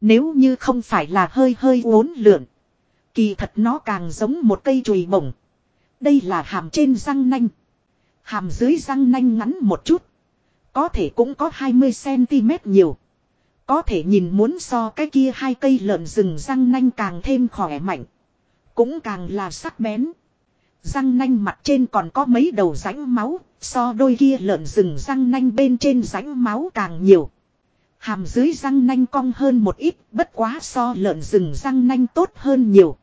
A: Nếu như không phải là hơi hơi uốn lượn. Kỳ thật nó càng giống một cây chùy bổng. Đây là hàm trên răng nanh. Hàm dưới răng nanh ngắn một chút. Có thể cũng có 20cm nhiều. Có thể nhìn muốn so cái kia hai cây lợn rừng răng nanh càng thêm khỏe mạnh. Cũng càng là sắc bén. Răng nanh mặt trên còn có mấy đầu rãnh máu, so đôi kia lợn rừng răng nanh bên trên rãnh máu càng nhiều. Hàm dưới răng nanh cong hơn một ít, bất quá so lợn rừng răng nanh tốt hơn nhiều.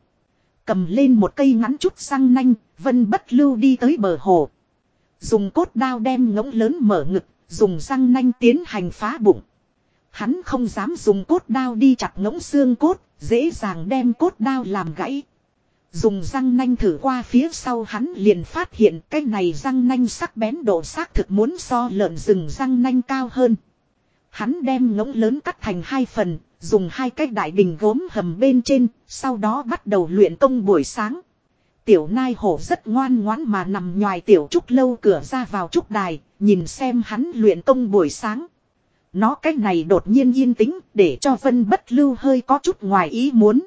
A: Cầm lên một cây ngắn chút răng nanh, vân bất lưu đi tới bờ hồ. Dùng cốt đao đem ngỗng lớn mở ngực, dùng răng nanh tiến hành phá bụng. Hắn không dám dùng cốt đao đi chặt ngỗng xương cốt, dễ dàng đem cốt đao làm gãy. Dùng răng nanh thử qua phía sau hắn liền phát hiện cái này răng nanh sắc bén độ xác thực muốn so lợn rừng răng nanh cao hơn. Hắn đem ngỗng lớn cắt thành hai phần, dùng hai cái đại bình gốm hầm bên trên, sau đó bắt đầu luyện công buổi sáng. Tiểu nai hổ rất ngoan ngoãn mà nằm ngoài tiểu trúc lâu cửa ra vào trúc đài, nhìn xem hắn luyện công buổi sáng. Nó cách này đột nhiên yên tĩnh để cho Vân Bất Lưu hơi có chút ngoài ý muốn.